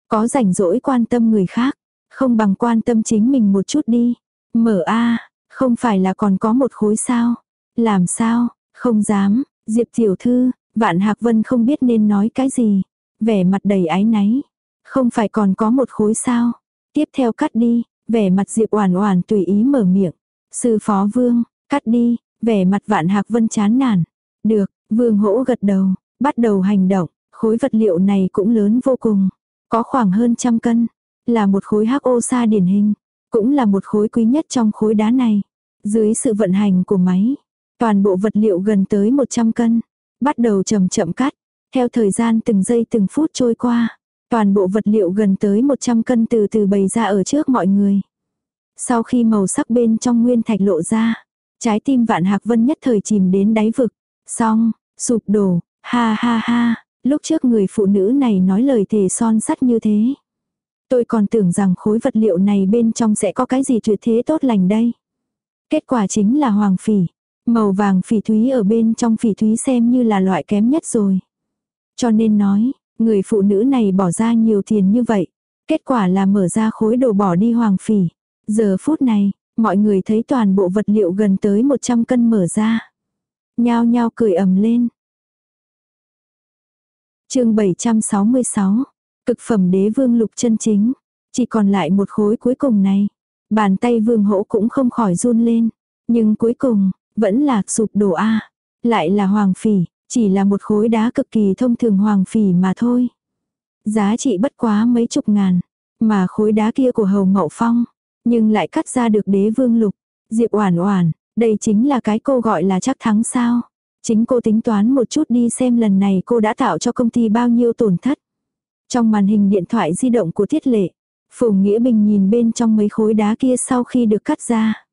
Có rảnh rỗi quan tâm người khác, không bằng quan tâm chính mình một chút đi. Mở a, không phải là còn có một khối sao? Làm sao? Không dám, Diệp tiểu thư, Vạn Hạc Vân không biết nên nói cái gì, vẻ mặt đầy áy náy. Không phải còn có một khối sao? Tiếp theo cắt đi, vẻ mặt Diệp Oản Oản tùy ý mở miệng. Sư phó Vương, cắt đi, vẻ mặt Vạn Hạc Vân chán nản. Được, Vương Hỗ gật đầu, bắt đầu hành động, khối vật liệu này cũng lớn vô cùng, có khoảng hơn trăm cân, là một khối hắc ô sa điển hình, cũng là một khối quý nhất trong khối đá này. Dưới sự vận hành của máy, toàn bộ vật liệu gần tới 100 cân, bắt đầu chậm chậm cắt, theo thời gian từng giây từng phút trôi qua, Toàn bộ vật liệu gần tới 100 cân từ từ bày ra ở trước mọi người. Sau khi màu sắc bên trong nguyên thạch lộ ra, trái tim vạn hạc vân nhất thời chìm đến đáy vực. Xong, sụp đổ, ha ha ha, lúc trước người phụ nữ này nói lời thề son sắt như thế. Tôi còn tưởng rằng khối vật liệu này bên trong sẽ có cái gì tuyệt thế tốt lành đây. Kết quả chính là hoàng phỉ. Màu vàng phỉ thúy ở bên trong phỉ thúy xem như là loại kém nhất rồi. Cho nên nói, Người phụ nữ này bỏ ra nhiều tiền như vậy. Kết quả là mở ra khối đồ bỏ đi hoàng phỉ. Giờ phút này, mọi người thấy toàn bộ vật liệu gần tới 100 cân mở ra. Nhao nhao cười ầm lên. chương 766. Cực phẩm đế vương lục chân chính. Chỉ còn lại một khối cuối cùng này. Bàn tay vương hỗ cũng không khỏi run lên. Nhưng cuối cùng, vẫn là sụp đổ A. Lại là hoàng phỉ. Chỉ là một khối đá cực kỳ thông thường hoàng phỉ mà thôi. Giá trị bất quá mấy chục ngàn. Mà khối đá kia của hầu ngậu phong. Nhưng lại cắt ra được đế vương lục. Diệp oản oản, đây chính là cái cô gọi là chắc thắng sao. Chính cô tính toán một chút đi xem lần này cô đã tạo cho công ty bao nhiêu tổn thất. Trong màn hình điện thoại di động của Thiết Lệ, Phùng Nghĩa Bình nhìn bên trong mấy khối đá kia sau khi được cắt ra.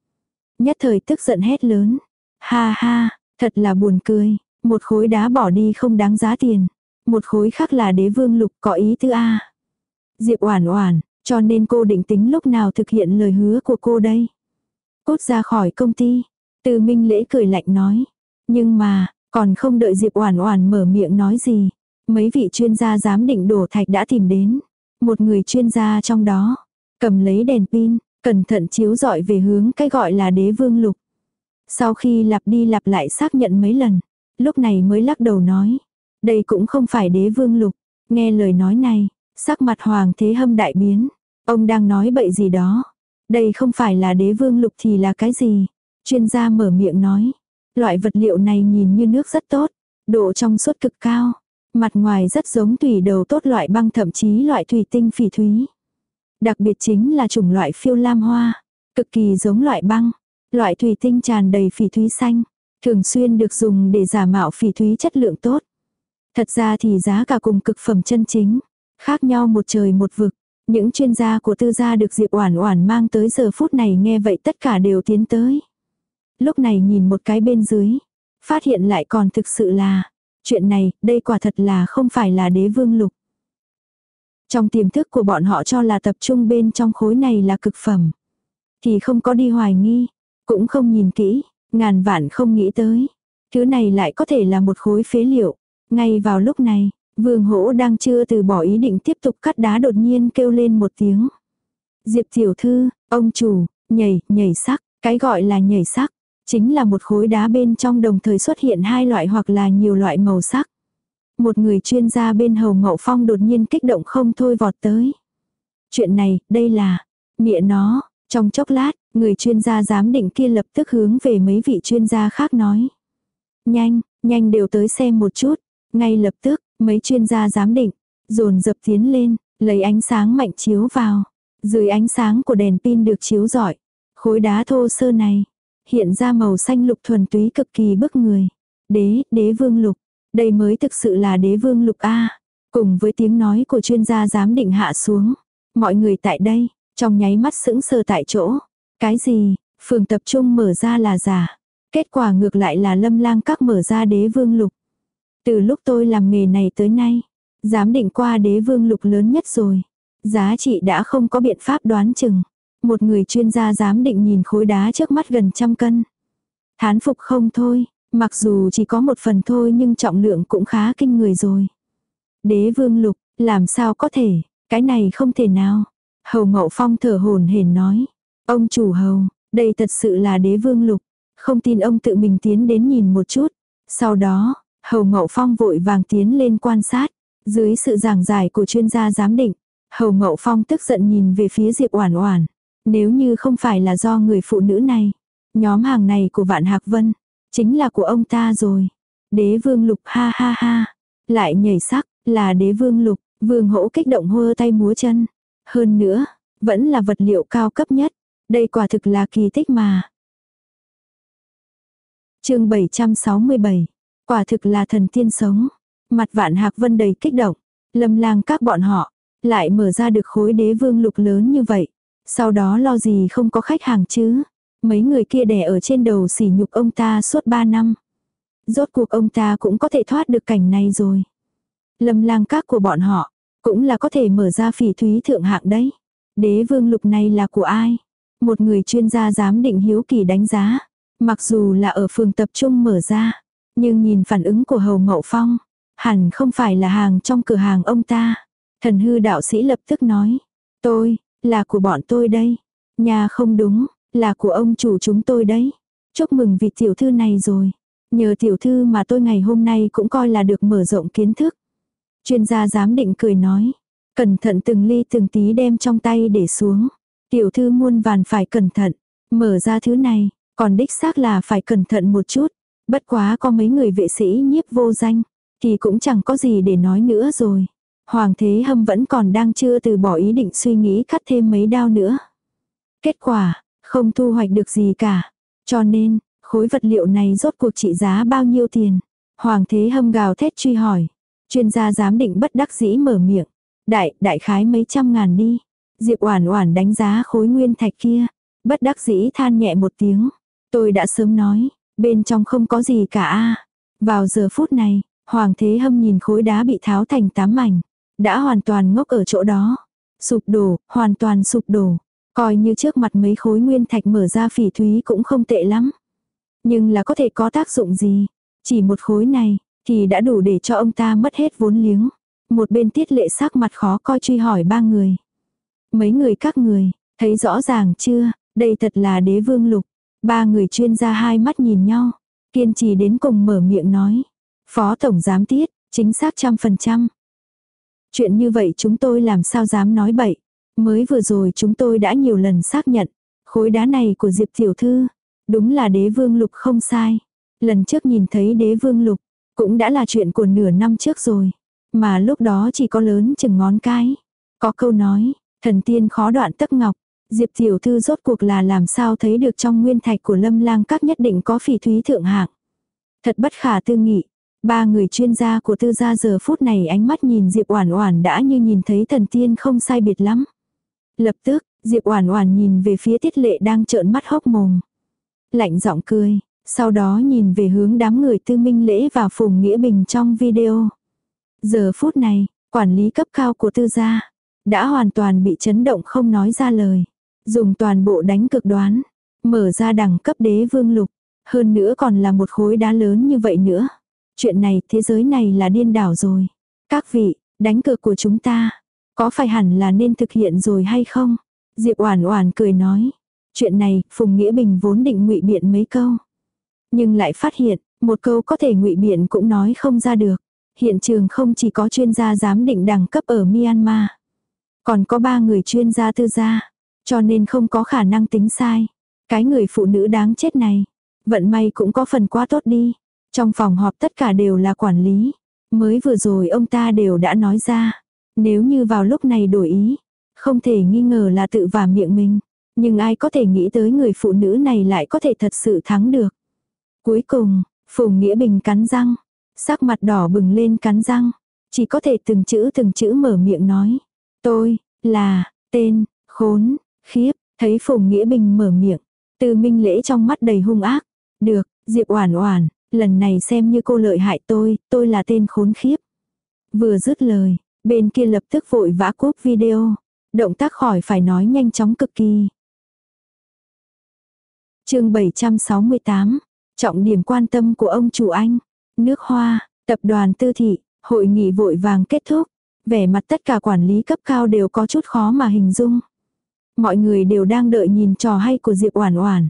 Nhất thời tức giận hét lớn. Ha ha, thật là buồn cười. Một khối đá bỏ đi không đáng giá tiền. Một khối khác là đế vương lục có ý tư A. Diệp oản oản, cho nên cô định tính lúc nào thực hiện lời hứa của cô đây. Cốt ra khỏi công ty. Từ Minh Lễ cười lạnh nói. Nhưng mà, còn không đợi Diệp oản oản mở miệng nói gì. Mấy vị chuyên gia giám định đổ thạch đã tìm đến. Một người chuyên gia trong đó, cầm lấy đèn pin, cẩn thận chiếu dọi về hướng cái gọi là đế vương lục. Sau khi lặp đi lặp lại xác nhận mấy lần, lúc này mới lắc đầu nói. Đây cũng không phải đế vương lục. Nghe lời nói này, sắc mặt hoàng thế hâm đại biến. Ông đang nói bậy gì đó. Đây không phải là đế vương lục thì là cái gì. Chuyên gia mở miệng nói. Loại vật liệu này nhìn như nước rất tốt. Độ trong suốt cực cao. Mặt ngoài rất giống tùy đầu tốt loại băng, thậm chí loại thủy tinh phỉ thúy. Đặc biệt chính là chủng loại phiêu lam hoa. Cực kỳ giống loại băng. Loại thủy tinh tràn đầy phỉ thúy xanh. Thường xuyên được dùng để giả mạo phỉ thúy chất lượng tốt. Thật ra thì giá cả cùng cực phẩm chân chính. Khác nhau một trời một vực. Những chuyên gia của tư gia được Diệp Oản Oản mang tới giờ phút này nghe vậy tất cả đều tiến tới. Lúc này nhìn một cái bên dưới, phát hiện lại còn thực sự là, chuyện này, đây quả thật là không phải là đế vương lục. Trong tiềm thức của bọn họ cho là tập trung bên trong khối này là cực phẩm. Thì không có đi hoài nghi, cũng không nhìn kỹ, ngàn vạn không nghĩ tới. Thứ này lại có thể là một khối phế liệu. Ngay vào lúc này, vương hỗ đang chưa từ bỏ ý định tiếp tục cắt đá đột nhiên kêu lên một tiếng. Diệp tiểu thư, ông chủ, nhảy, nhảy sắc, cái gọi là nhảy sắc, chính là một khối đá bên trong đồng thời xuất hiện hai loại hoặc là nhiều loại màu sắc. Một người chuyên gia bên hầu ngậu phong đột nhiên kích động không thôi vọt tới. Chuyện này, đây là, mịa nó, trong chốc lát, người chuyên gia giám định kia lập tức hướng về mấy vị chuyên gia khác nói. Nhanh, nhanh đều tới xem một chút. Ngay lập tức, mấy chuyên gia giám định, dồn dập tiến lên, lấy ánh sáng mạnh chiếu vào. Dưới ánh sáng của đèn pin được chiếu rọi, khối đá thô sơ này, hiện ra màu xanh lục thuần túy cực kỳ bức người. Đế, đế vương lục, đây mới thực sự là đế vương lục A. Cùng với tiếng nói của chuyên gia giám định hạ xuống. Mọi người tại đây, trong nháy mắt sững sờ tại chỗ. Cái gì, phường tập trung mở ra là giả. Kết quả ngược lại là lâm lang các mở ra đế vương lục. Từ lúc tôi làm nghề này tới nay, giám định qua đế vương lục lớn nhất rồi. Giá trị đã không có biện pháp đoán chừng. Một người chuyên gia giám định nhìn khối đá trước mắt gần trăm cân. Hán phục không thôi, mặc dù chỉ có một phần thôi nhưng trọng lượng cũng khá kinh người rồi. Đế vương lục, làm sao có thể, cái này không thể nào. Hầu Ngậu Phong thở hồn hển nói. Ông chủ hầu, đây thật sự là đế vương lục. Không tin ông tự mình tiến đến nhìn một chút. Sau đó, Hầu Ngậu Phong vội vàng tiến lên quan sát. Dưới sự giảng giải của chuyên gia giám định, Hầu Ngậu Phong tức giận nhìn về phía Diệp Oản Oản. Nếu như không phải là do người phụ nữ này, nhóm hàng này của Vạn Hạc Vân, chính là của ông ta rồi. Đế vương lục ha ha ha, lại nhảy sắc, là đế vương lục, vương hỗ kích động hơ tay múa chân. Hơn nữa, vẫn là vật liệu cao cấp nhất. Đây quả thực là kỳ tích mà. chương 767. Quả thực là thần tiên sống. Mặt vạn hạc vân đầy kích động. Lâm lang các bọn họ. Lại mở ra được khối đế vương lục lớn như vậy. Sau đó lo gì không có khách hàng chứ. Mấy người kia đè ở trên đầu sỉ nhục ông ta suốt 3 năm. Rốt cuộc ông ta cũng có thể thoát được cảnh này rồi. Lâm lang các của bọn họ. Cũng là có thể mở ra phỉ thúy thượng hạng đấy. Đế vương lục này là của ai? Một người chuyên gia giám định hiếu kỳ đánh giá. Mặc dù là ở phường tập trung mở ra. Nhưng nhìn phản ứng của Hầu Mậu Phong. Hẳn không phải là hàng trong cửa hàng ông ta. Thần hư đạo sĩ lập tức nói. Tôi, là của bọn tôi đây. Nhà không đúng, là của ông chủ chúng tôi đấy. Chúc mừng vì tiểu thư này rồi. Nhờ tiểu thư mà tôi ngày hôm nay cũng coi là được mở rộng kiến thức. Chuyên gia giám định cười nói. Cẩn thận từng ly từng tí đem trong tay để xuống. Tiểu thư muôn vàn phải cẩn thận. Mở ra thứ này, còn đích xác là phải cẩn thận một chút. Bất quá có mấy người vệ sĩ nhiếp vô danh. Thì cũng chẳng có gì để nói nữa rồi. Hoàng thế hâm vẫn còn đang chưa từ bỏ ý định suy nghĩ cắt thêm mấy đao nữa. Kết quả, không thu hoạch được gì cả. Cho nên, khối vật liệu này rốt cuộc trị giá bao nhiêu tiền? Hoàng thế hâm gào thét truy hỏi. Chuyên gia giám định bất đắc dĩ mở miệng. Đại, đại khái mấy trăm ngàn đi. Diệp Oản Oản đánh giá khối nguyên thạch kia, bất đắc dĩ than nhẹ một tiếng. Tôi đã sớm nói, bên trong không có gì cả a. Vào giờ phút này, Hoàng Thế Hâm nhìn khối đá bị tháo thành tám mảnh, đã hoàn toàn ngốc ở chỗ đó. Sụp đổ, hoàn toàn sụp đổ. Coi như trước mặt mấy khối nguyên thạch mở ra phỉ thúy cũng không tệ lắm. Nhưng là có thể có tác dụng gì? Chỉ một khối này, thì đã đủ để cho ông ta mất hết vốn liếng. Một bên tiết lệ sắc mặt khó coi truy hỏi ba người. Mấy người các người, thấy rõ ràng chưa, đây thật là đế vương lục. Ba người chuyên gia hai mắt nhìn nhau, kiên trì đến cùng mở miệng nói. Phó Tổng Giám Tiết, chính xác trăm phần trăm. Chuyện như vậy chúng tôi làm sao dám nói bậy. Mới vừa rồi chúng tôi đã nhiều lần xác nhận. Khối đá này của Diệp Tiểu Thư. Đúng là đế vương lục không sai. Lần trước nhìn thấy đế vương lục. Cũng đã là chuyện của nửa năm trước rồi. Mà lúc đó chỉ có lớn chừng ngón cái. Có câu nói. Thần tiên khó đoạn tất ngọc. Diệp Tiểu Thư rốt cuộc là làm sao thấy được trong nguyên thạch của lâm lang các nhất định có phỉ thúy thượng hạng. Thật bất khả tư nghị. Ba người chuyên gia của tư gia giờ phút này ánh mắt nhìn Diệp Oản Oản đã như nhìn thấy thần tiên không sai biệt lắm. Lập tức, Diệp Oản Oản nhìn về phía Tiết Lệ đang trợn mắt hốc mồm. Lạnh giọng cười, sau đó nhìn về hướng đám người Tư Minh Lễ và Phùng Nghĩa Bình trong video. Giờ phút này, quản lý cấp cao của tư gia đã hoàn toàn bị chấn động không nói ra lời, dùng toàn bộ đánh cực đoán, mở ra đẳng cấp đế vương lục, hơn nữa còn là một khối đá lớn như vậy nữa. Chuyện này, thế giới này là điên đảo rồi. Các vị, đánh cược của chúng ta, có phải hẳn là nên thực hiện rồi hay không? Diệp Oản Oản cười nói. Chuyện này, Phùng Nghĩa Bình vốn định ngụy biện mấy câu. Nhưng lại phát hiện, một câu có thể ngụy biện cũng nói không ra được. Hiện trường không chỉ có chuyên gia giám định đẳng cấp ở Myanmar. Còn có ba người chuyên gia tư gia. Cho nên không có khả năng tính sai. Cái người phụ nữ đáng chết này. Vận may cũng có phần quá tốt đi. Trong phòng họp tất cả đều là quản lý. Mới vừa rồi ông ta đều đã nói ra. Nếu như vào lúc này đổi ý. Không thể nghi ngờ là tự vả miệng mình. Nhưng ai có thể nghĩ tới người phụ nữ này lại có thể thật sự thắng được. Cuối cùng, Phùng Nghĩa Bình cắn răng. Sắc mặt đỏ bừng lên cắn răng. Chỉ có thể từng chữ từng chữ mở miệng nói. Tôi, là, tên, khốn, khiếp, thấy Phùng Nghĩa Bình mở miệng. Từ minh lễ trong mắt đầy hung ác. Được, Diệp Oản Oản, lần này xem như cô lợi hại tôi, tôi là tên khốn khiếp. Vừa dứt lời, bên kia lập tức vội vã cúp video. Động tác khỏi phải nói nhanh chóng cực kỳ. chương 768, trọng điểm quan tâm của ông chủ anh. Nước hoa, tập đoàn tư thị, hội nghị vội vàng kết thúc. Vẻ mặt tất cả quản lý cấp cao đều có chút khó mà hình dung. Mọi người đều đang đợi nhìn trò hay của Diệp Oản Oản.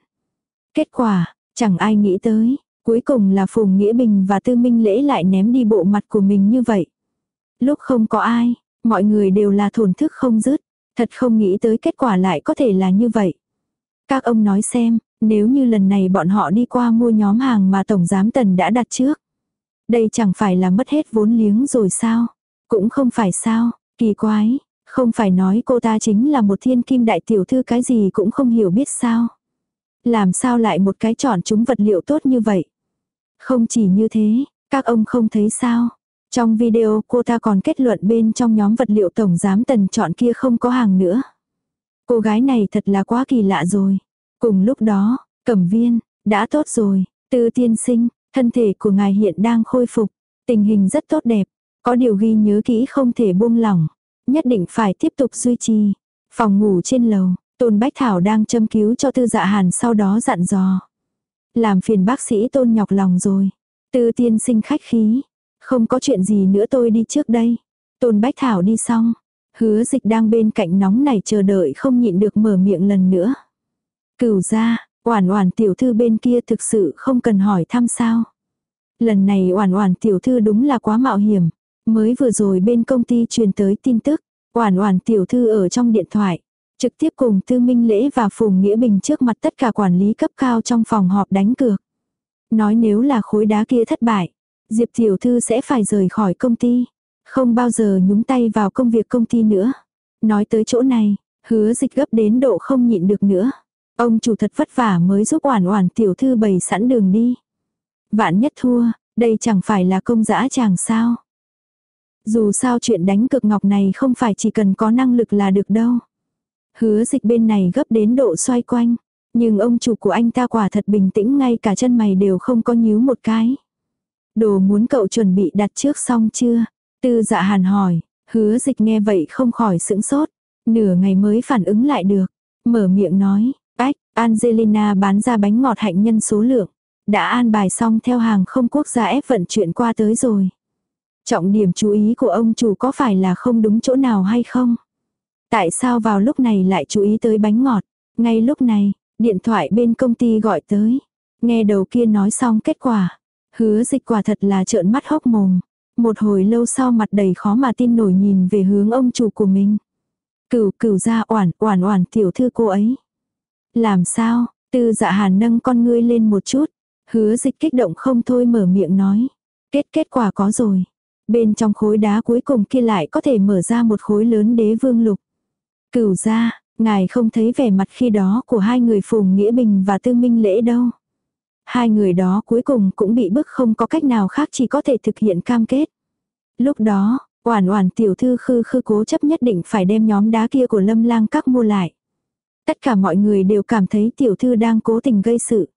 Kết quả, chẳng ai nghĩ tới, cuối cùng là Phùng Nghĩa Bình và Tư Minh Lễ lại ném đi bộ mặt của mình như vậy. Lúc không có ai, mọi người đều là thổn thức không dứt, thật không nghĩ tới kết quả lại có thể là như vậy. Các ông nói xem, nếu như lần này bọn họ đi qua mua nhóm hàng mà Tổng Giám Tần đã đặt trước. Đây chẳng phải là mất hết vốn liếng rồi sao? Cũng không phải sao, kỳ quái, không phải nói cô ta chính là một thiên kim đại tiểu thư cái gì cũng không hiểu biết sao. Làm sao lại một cái chọn chúng vật liệu tốt như vậy? Không chỉ như thế, các ông không thấy sao? Trong video cô ta còn kết luận bên trong nhóm vật liệu tổng giám tần chọn kia không có hàng nữa. Cô gái này thật là quá kỳ lạ rồi. Cùng lúc đó, cẩm viên, đã tốt rồi, tư tiên sinh, thân thể của ngài hiện đang khôi phục, tình hình rất tốt đẹp, có điều ghi nhớ kỹ không thể buông lỏng, nhất định phải tiếp tục duy trì. Phòng ngủ trên lầu, Tôn Bách Thảo đang châm cứu cho Tư Dạ Hàn sau đó dặn dò. Làm phiền bác sĩ Tôn nhọc lòng rồi. Tư tiên sinh khách khí. Không có chuyện gì nữa tôi đi trước đây. Tôn Bách Thảo đi xong. Hứa dịch đang bên cạnh nóng này chờ đợi không nhịn được mở miệng lần nữa. Cửu ra, oản oản tiểu thư bên kia thực sự không cần hỏi thăm sao. Lần này oản oản tiểu thư đúng là quá mạo hiểm. Mới vừa rồi bên công ty truyền tới tin tức. Oản oản tiểu thư ở trong điện thoại. Trực tiếp cùng Tư Minh Lễ và Phùng Nghĩa Bình trước mặt tất cả quản lý cấp cao trong phòng họp đánh cược. Nói nếu là khối đá kia thất bại, Diệp Tiểu Thư sẽ phải rời khỏi công ty. Không bao giờ nhúng tay vào công việc công ty nữa. Nói tới chỗ này, hứa dịch gấp đến độ không nhịn được nữa. Ông chủ thật vất vả mới giúp oản oản tiểu thư bày sẵn đường đi. Vạn nhất thua, đây chẳng phải là công dã chàng sao. Dù sao chuyện đánh cực ngọc này không phải chỉ cần có năng lực là được đâu. Hứa dịch bên này gấp đến độ xoay quanh. Nhưng ông chủ của anh ta quả thật bình tĩnh ngay cả chân mày đều không có nhíu một cái. Đồ muốn cậu chuẩn bị đặt trước xong chưa? Tư dạ hàn hỏi, hứa dịch nghe vậy không khỏi sững sốt. Nửa ngày mới phản ứng lại được. Mở miệng nói, ách, Angelina bán ra bánh ngọt hạnh nhân số lượng. Đã an bài xong theo hàng không quốc gia ép vận chuyển qua tới rồi. Trọng điểm chú ý của ông chủ có phải là không đúng chỗ nào hay không? Tại sao vào lúc này lại chú ý tới bánh ngọt? Ngay lúc này, điện thoại bên công ty gọi tới. Nghe đầu kia nói xong kết quả. Hứa dịch quả thật là trợn mắt hốc mồm. Một hồi lâu sau mặt đầy khó mà tin nổi nhìn về hướng ông chủ của mình. Cửu cửu ra oản oản oản tiểu thư cô ấy. Làm sao, tư dạ hàn nâng con ngươi lên một chút. Hứa dịch kích động không thôi mở miệng nói. Kết kết quả có rồi. Bên trong khối đá cuối cùng kia lại có thể mở ra một khối lớn đế vương lục. Cửu ra, ngài không thấy vẻ mặt khi đó của hai người Phùng Nghĩa Bình và Tư Minh Lễ đâu. Hai người đó cuối cùng cũng bị bức không có cách nào khác chỉ có thể thực hiện cam kết. Lúc đó, Oản oản tiểu thư khư khư cố chấp nhất định phải đem nhóm đá kia của lâm lang các mua lại. Tất cả mọi người đều cảm thấy tiểu thư đang cố tình gây sự.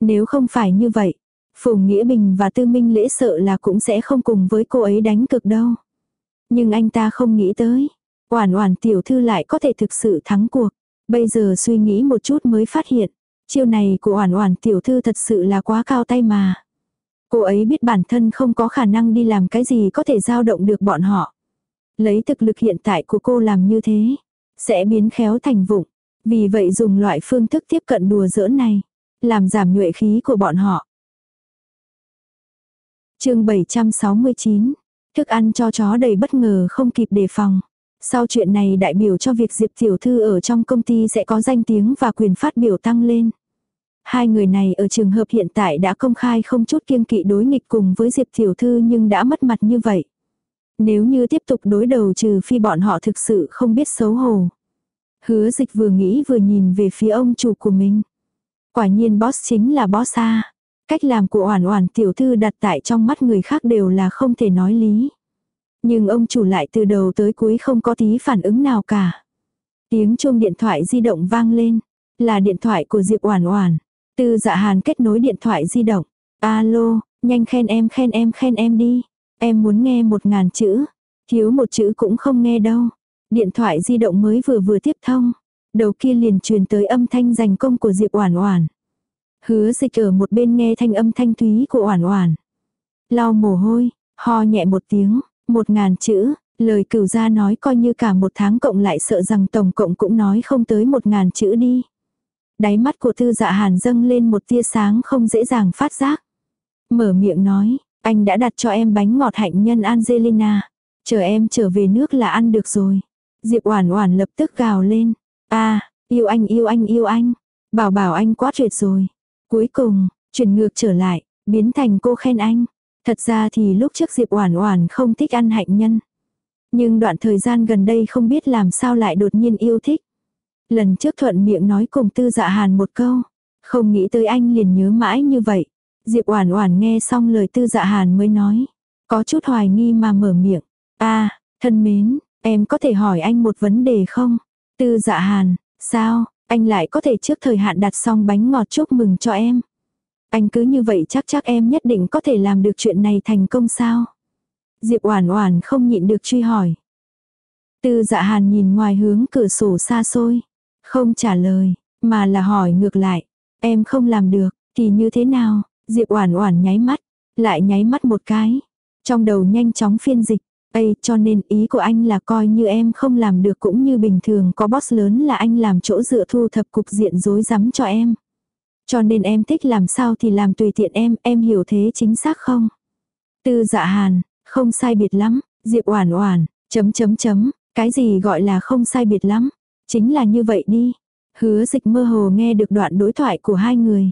Nếu không phải như vậy, Phùng Nghĩa Bình và Tư Minh Lễ sợ là cũng sẽ không cùng với cô ấy đánh cực đâu. Nhưng anh ta không nghĩ tới. Oản oản tiểu thư lại có thể thực sự thắng cuộc. Bây giờ suy nghĩ một chút mới phát hiện. Chiêu này của oản oản tiểu thư thật sự là quá cao tay mà. Cô ấy biết bản thân không có khả năng đi làm cái gì có thể giao động được bọn họ. Lấy thực lực hiện tại của cô làm như thế. Sẽ biến khéo thành vụng. Vì vậy dùng loại phương thức tiếp cận đùa giỡn này. Làm giảm nhuệ khí của bọn họ chương 769. Thức ăn cho chó đầy bất ngờ không kịp đề phòng. Sau chuyện này đại biểu cho việc Diệp Tiểu Thư ở trong công ty sẽ có danh tiếng và quyền phát biểu tăng lên. Hai người này ở trường hợp hiện tại đã công khai không chút kiêng kỵ đối nghịch cùng với Diệp Tiểu Thư nhưng đã mất mặt như vậy. Nếu như tiếp tục đối đầu trừ phi bọn họ thực sự không biết xấu hổ. Hứa dịch vừa nghĩ vừa nhìn về phía ông chủ của mình. Quả nhiên boss chính là boss A. Cách làm của oản oản tiểu thư đặt tại trong mắt người khác đều là không thể nói lý. Nhưng ông chủ lại từ đầu tới cuối không có tí phản ứng nào cả. Tiếng chuông điện thoại di động vang lên. Là điện thoại của Diệp Oản Oản. Tư Dạ Hàn kết nối điện thoại di động. Alo, nhanh khen em khen em khen em đi. Em muốn nghe một ngàn chữ. Thiếu một chữ cũng không nghe đâu. Điện thoại di động mới vừa vừa tiếp thông. Đầu kia liền truyền tới âm thanh giành công của Diệp Oản Oản. Hứa dịch ở một bên nghe thanh âm thanh thúy của Oản Oản. Lau mồ hôi, ho nhẹ một tiếng, một ngàn chữ, lời cửu gia nói coi như cả một tháng cộng lại sợ rằng tổng cộng cũng nói không tới một ngàn chữ đi. Đáy mắt của thư dạ hàn dâng lên một tia sáng không dễ dàng phát giác. Mở miệng nói, anh đã đặt cho em bánh ngọt hạnh nhân Angelina. Chờ em trở về nước là ăn được rồi. Diệp Oản Oản lập tức gào lên. a yêu anh yêu anh yêu anh. Bảo bảo anh quá tuyệt rồi. Cuối cùng, chuyển ngược trở lại, biến thành cô khen anh. Thật ra thì lúc trước Diệp Oản Oản không thích ăn hạnh nhân. Nhưng đoạn thời gian gần đây không biết làm sao lại đột nhiên yêu thích. Lần trước thuận miệng nói cùng tư dạ hàn một câu. Không nghĩ tới anh liền nhớ mãi như vậy. Diệp Oản Oản nghe xong lời tư dạ hàn mới nói. Có chút hoài nghi mà mở miệng. a thân mến, em có thể hỏi anh một vấn đề không? Tư dạ hàn, sao, anh lại có thể trước thời hạn đặt xong bánh ngọt chúc mừng cho em? Anh cứ như vậy chắc chắc em nhất định có thể làm được chuyện này thành công sao? Diệp Oản Oản không nhịn được truy hỏi. Tư Dạ Hàn nhìn ngoài hướng cửa sổ xa xôi, không trả lời, mà là hỏi ngược lại, em không làm được thì như thế nào? Diệp Oản Oản nháy mắt, lại nháy mắt một cái. Trong đầu nhanh chóng phiên dịch, Ây, cho nên ý của anh là coi như em không làm được cũng như bình thường có boss lớn là anh làm chỗ dựa thu thập cục diện rối rắm cho em. Cho nên em thích làm sao thì làm tùy tiện em, em hiểu thế chính xác không? Tư dạ hàn, không sai biệt lắm, Diệp Oản Oản, chấm chấm chấm, cái gì gọi là không sai biệt lắm? Chính là như vậy đi. Hứa dịch mơ hồ nghe được đoạn đối thoại của hai người.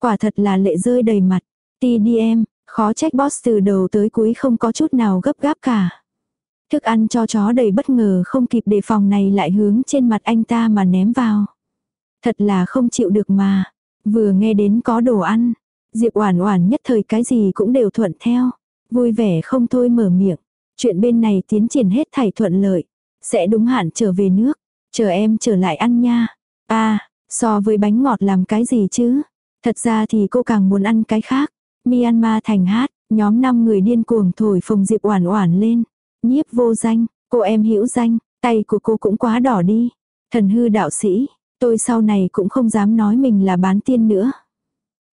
Quả thật là lệ rơi đầy mặt. Ti đi em, khó trách boss từ đầu tới cuối không có chút nào gấp gáp cả. Thức ăn cho chó đầy bất ngờ không kịp đề phòng này lại hướng trên mặt anh ta mà ném vào. Thật là không chịu được mà. Vừa nghe đến có đồ ăn, Diệp Oản Oản nhất thời cái gì cũng đều thuận theo, vui vẻ không thôi mở miệng. Chuyện bên này tiến triển hết thảy thuận lợi, sẽ đúng hạn trở về nước, chờ em trở lại ăn nha. A, à, so với bánh ngọt làm cái gì chứ? Thật ra thì cô càng muốn ăn cái khác. Myanmar thành hát, nhóm 5 người điên cuồng thổi phồng Diệp Oản Oản lên. Nhiếp vô danh, cô em hữu danh, tay của cô cũng quá đỏ đi. Thần hư đạo sĩ, tôi sau này cũng không dám nói mình là bán tiên nữa.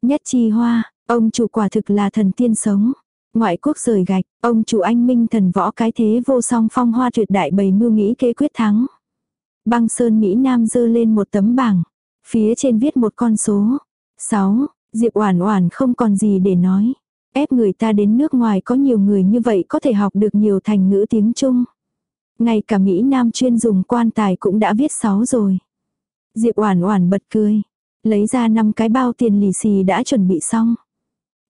Nhất chi hoa, ông chủ quả thực là thần tiên sống. Ngoại quốc rời gạch, ông chủ anh minh thần võ cái thế vô song phong hoa tuyệt đại bầy mưu nghĩ kế quyết thắng. Băng sơn Mỹ Nam dơ lên một tấm bảng. Phía trên viết một con số. 6. Diệp Oản Oản không còn gì để nói. Ép người ta đến nước ngoài có nhiều người như vậy có thể học được nhiều thành ngữ tiếng Trung. Ngay cả Mỹ Nam chuyên dùng quan tài cũng đã viết 6 rồi. Diệp Oản Oản bật cười, lấy ra năm cái bao tiền lì xì đã chuẩn bị xong.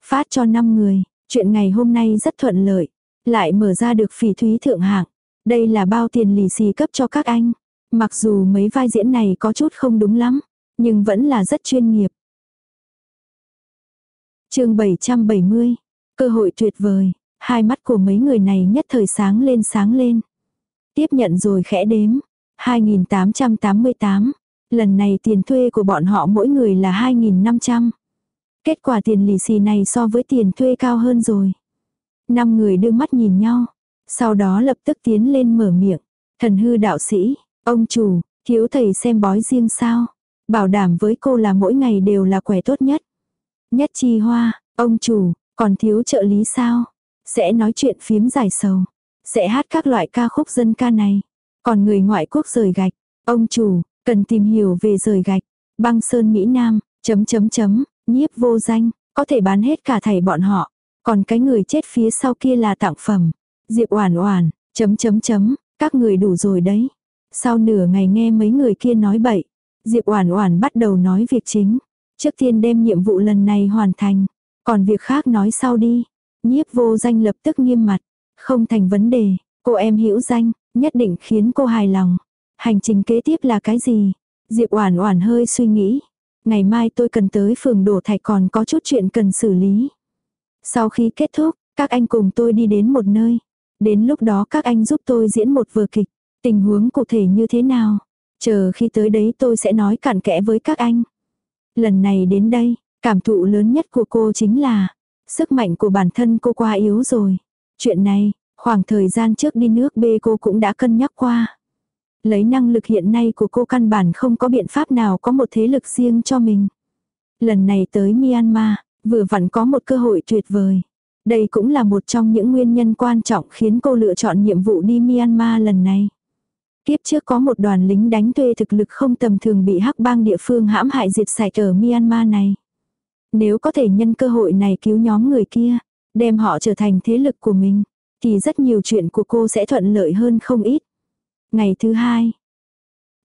Phát cho 5 người, chuyện ngày hôm nay rất thuận lợi, lại mở ra được phỉ thúy thượng hạng. Đây là bao tiền lì xì cấp cho các anh. Mặc dù mấy vai diễn này có chút không đúng lắm, nhưng vẫn là rất chuyên nghiệp. Chương 770. Cơ hội tuyệt vời. Hai mắt của mấy người này nhất thời sáng lên sáng lên. Tiếp nhận rồi khẽ đếm. 2.888. Lần này tiền thuê của bọn họ mỗi người là 2.500. Kết quả tiền lì xì này so với tiền thuê cao hơn rồi. Năm người đưa mắt nhìn nhau. Sau đó lập tức tiến lên mở miệng. Thần hư đạo sĩ, ông chủ, thiếu thầy xem bói riêng sao. Bảo đảm với cô là mỗi ngày đều là quẻ tốt nhất. Nhất chi hoa, ông chủ, còn thiếu trợ lý sao? Sẽ nói chuyện phiếm giải sầu. Sẽ hát các loại ca khúc dân ca này. Còn người ngoại quốc rời gạch. Ông chủ, cần tìm hiểu về rời gạch. Băng sơn Mỹ Nam, chấm chấm chấm, nhiếp vô danh, có thể bán hết cả thầy bọn họ. Còn cái người chết phía sau kia là tặng phẩm. Diệp Oản Oản, chấm chấm chấm, các người đủ rồi đấy. Sau nửa ngày nghe mấy người kia nói bậy, Diệp Oản Oản bắt đầu nói việc chính. Trước tiên đem nhiệm vụ lần này hoàn thành, còn việc khác nói sau đi. Nhiếp vô danh lập tức nghiêm mặt, không thành vấn đề, cô em hữu danh, nhất định khiến cô hài lòng. Hành trình kế tiếp là cái gì? Diệp Oản Oản hơi suy nghĩ. Ngày mai tôi cần tới phường đổ thạch còn có chút chuyện cần xử lý. Sau khi kết thúc, các anh cùng tôi đi đến một nơi. Đến lúc đó các anh giúp tôi diễn một vở kịch. Tình huống cụ thể như thế nào? Chờ khi tới đấy tôi sẽ nói cặn kẽ với các anh. Lần này đến đây, cảm thụ lớn nhất của cô chính là sức mạnh của bản thân cô quá yếu rồi. Chuyện này, khoảng thời gian trước đi nước B cô cũng đã cân nhắc qua. Lấy năng lực hiện nay của cô căn bản không có biện pháp nào có một thế lực riêng cho mình. Lần này tới Myanmar, vừa vặn có một cơ hội tuyệt vời. Đây cũng là một trong những nguyên nhân quan trọng khiến cô lựa chọn nhiệm vụ đi Myanmar lần này. Tiếp trước có một đoàn lính đánh thuê thực lực không tầm thường bị hắc bang địa phương hãm hại diệt sạch ở Myanmar này. Nếu có thể nhân cơ hội này cứu nhóm người kia, đem họ trở thành thế lực của mình, thì rất nhiều chuyện của cô sẽ thuận lợi hơn không ít. Ngày thứ hai,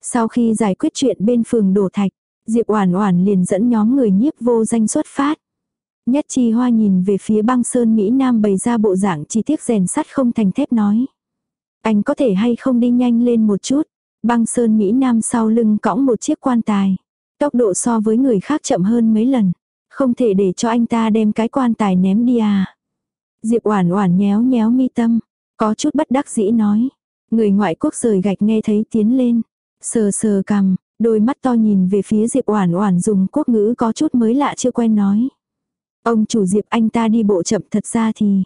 sau khi giải quyết chuyện bên phường đổ thạch, Diệp Oản Oản liền dẫn nhóm người nhiếp vô danh xuất phát. Nhất chi hoa nhìn về phía băng sơn Mỹ Nam bày ra bộ dạng chi tiết rèn sắt không thành thép nói. Anh có thể hay không đi nhanh lên một chút. Băng sơn Mỹ Nam sau lưng cõng một chiếc quan tài. Tốc độ so với người khác chậm hơn mấy lần. Không thể để cho anh ta đem cái quan tài ném đi à. Diệp Oản Oản nhéo nhéo mi tâm, có chút bất đắc dĩ nói. Người ngoại quốc rời gạch nghe thấy tiến lên, sờ sờ cằm, đôi mắt to nhìn về phía Diệp Oản Oản dùng quốc ngữ có chút mới lạ chưa quen nói. Ông chủ Diệp anh ta đi bộ chậm thật ra thì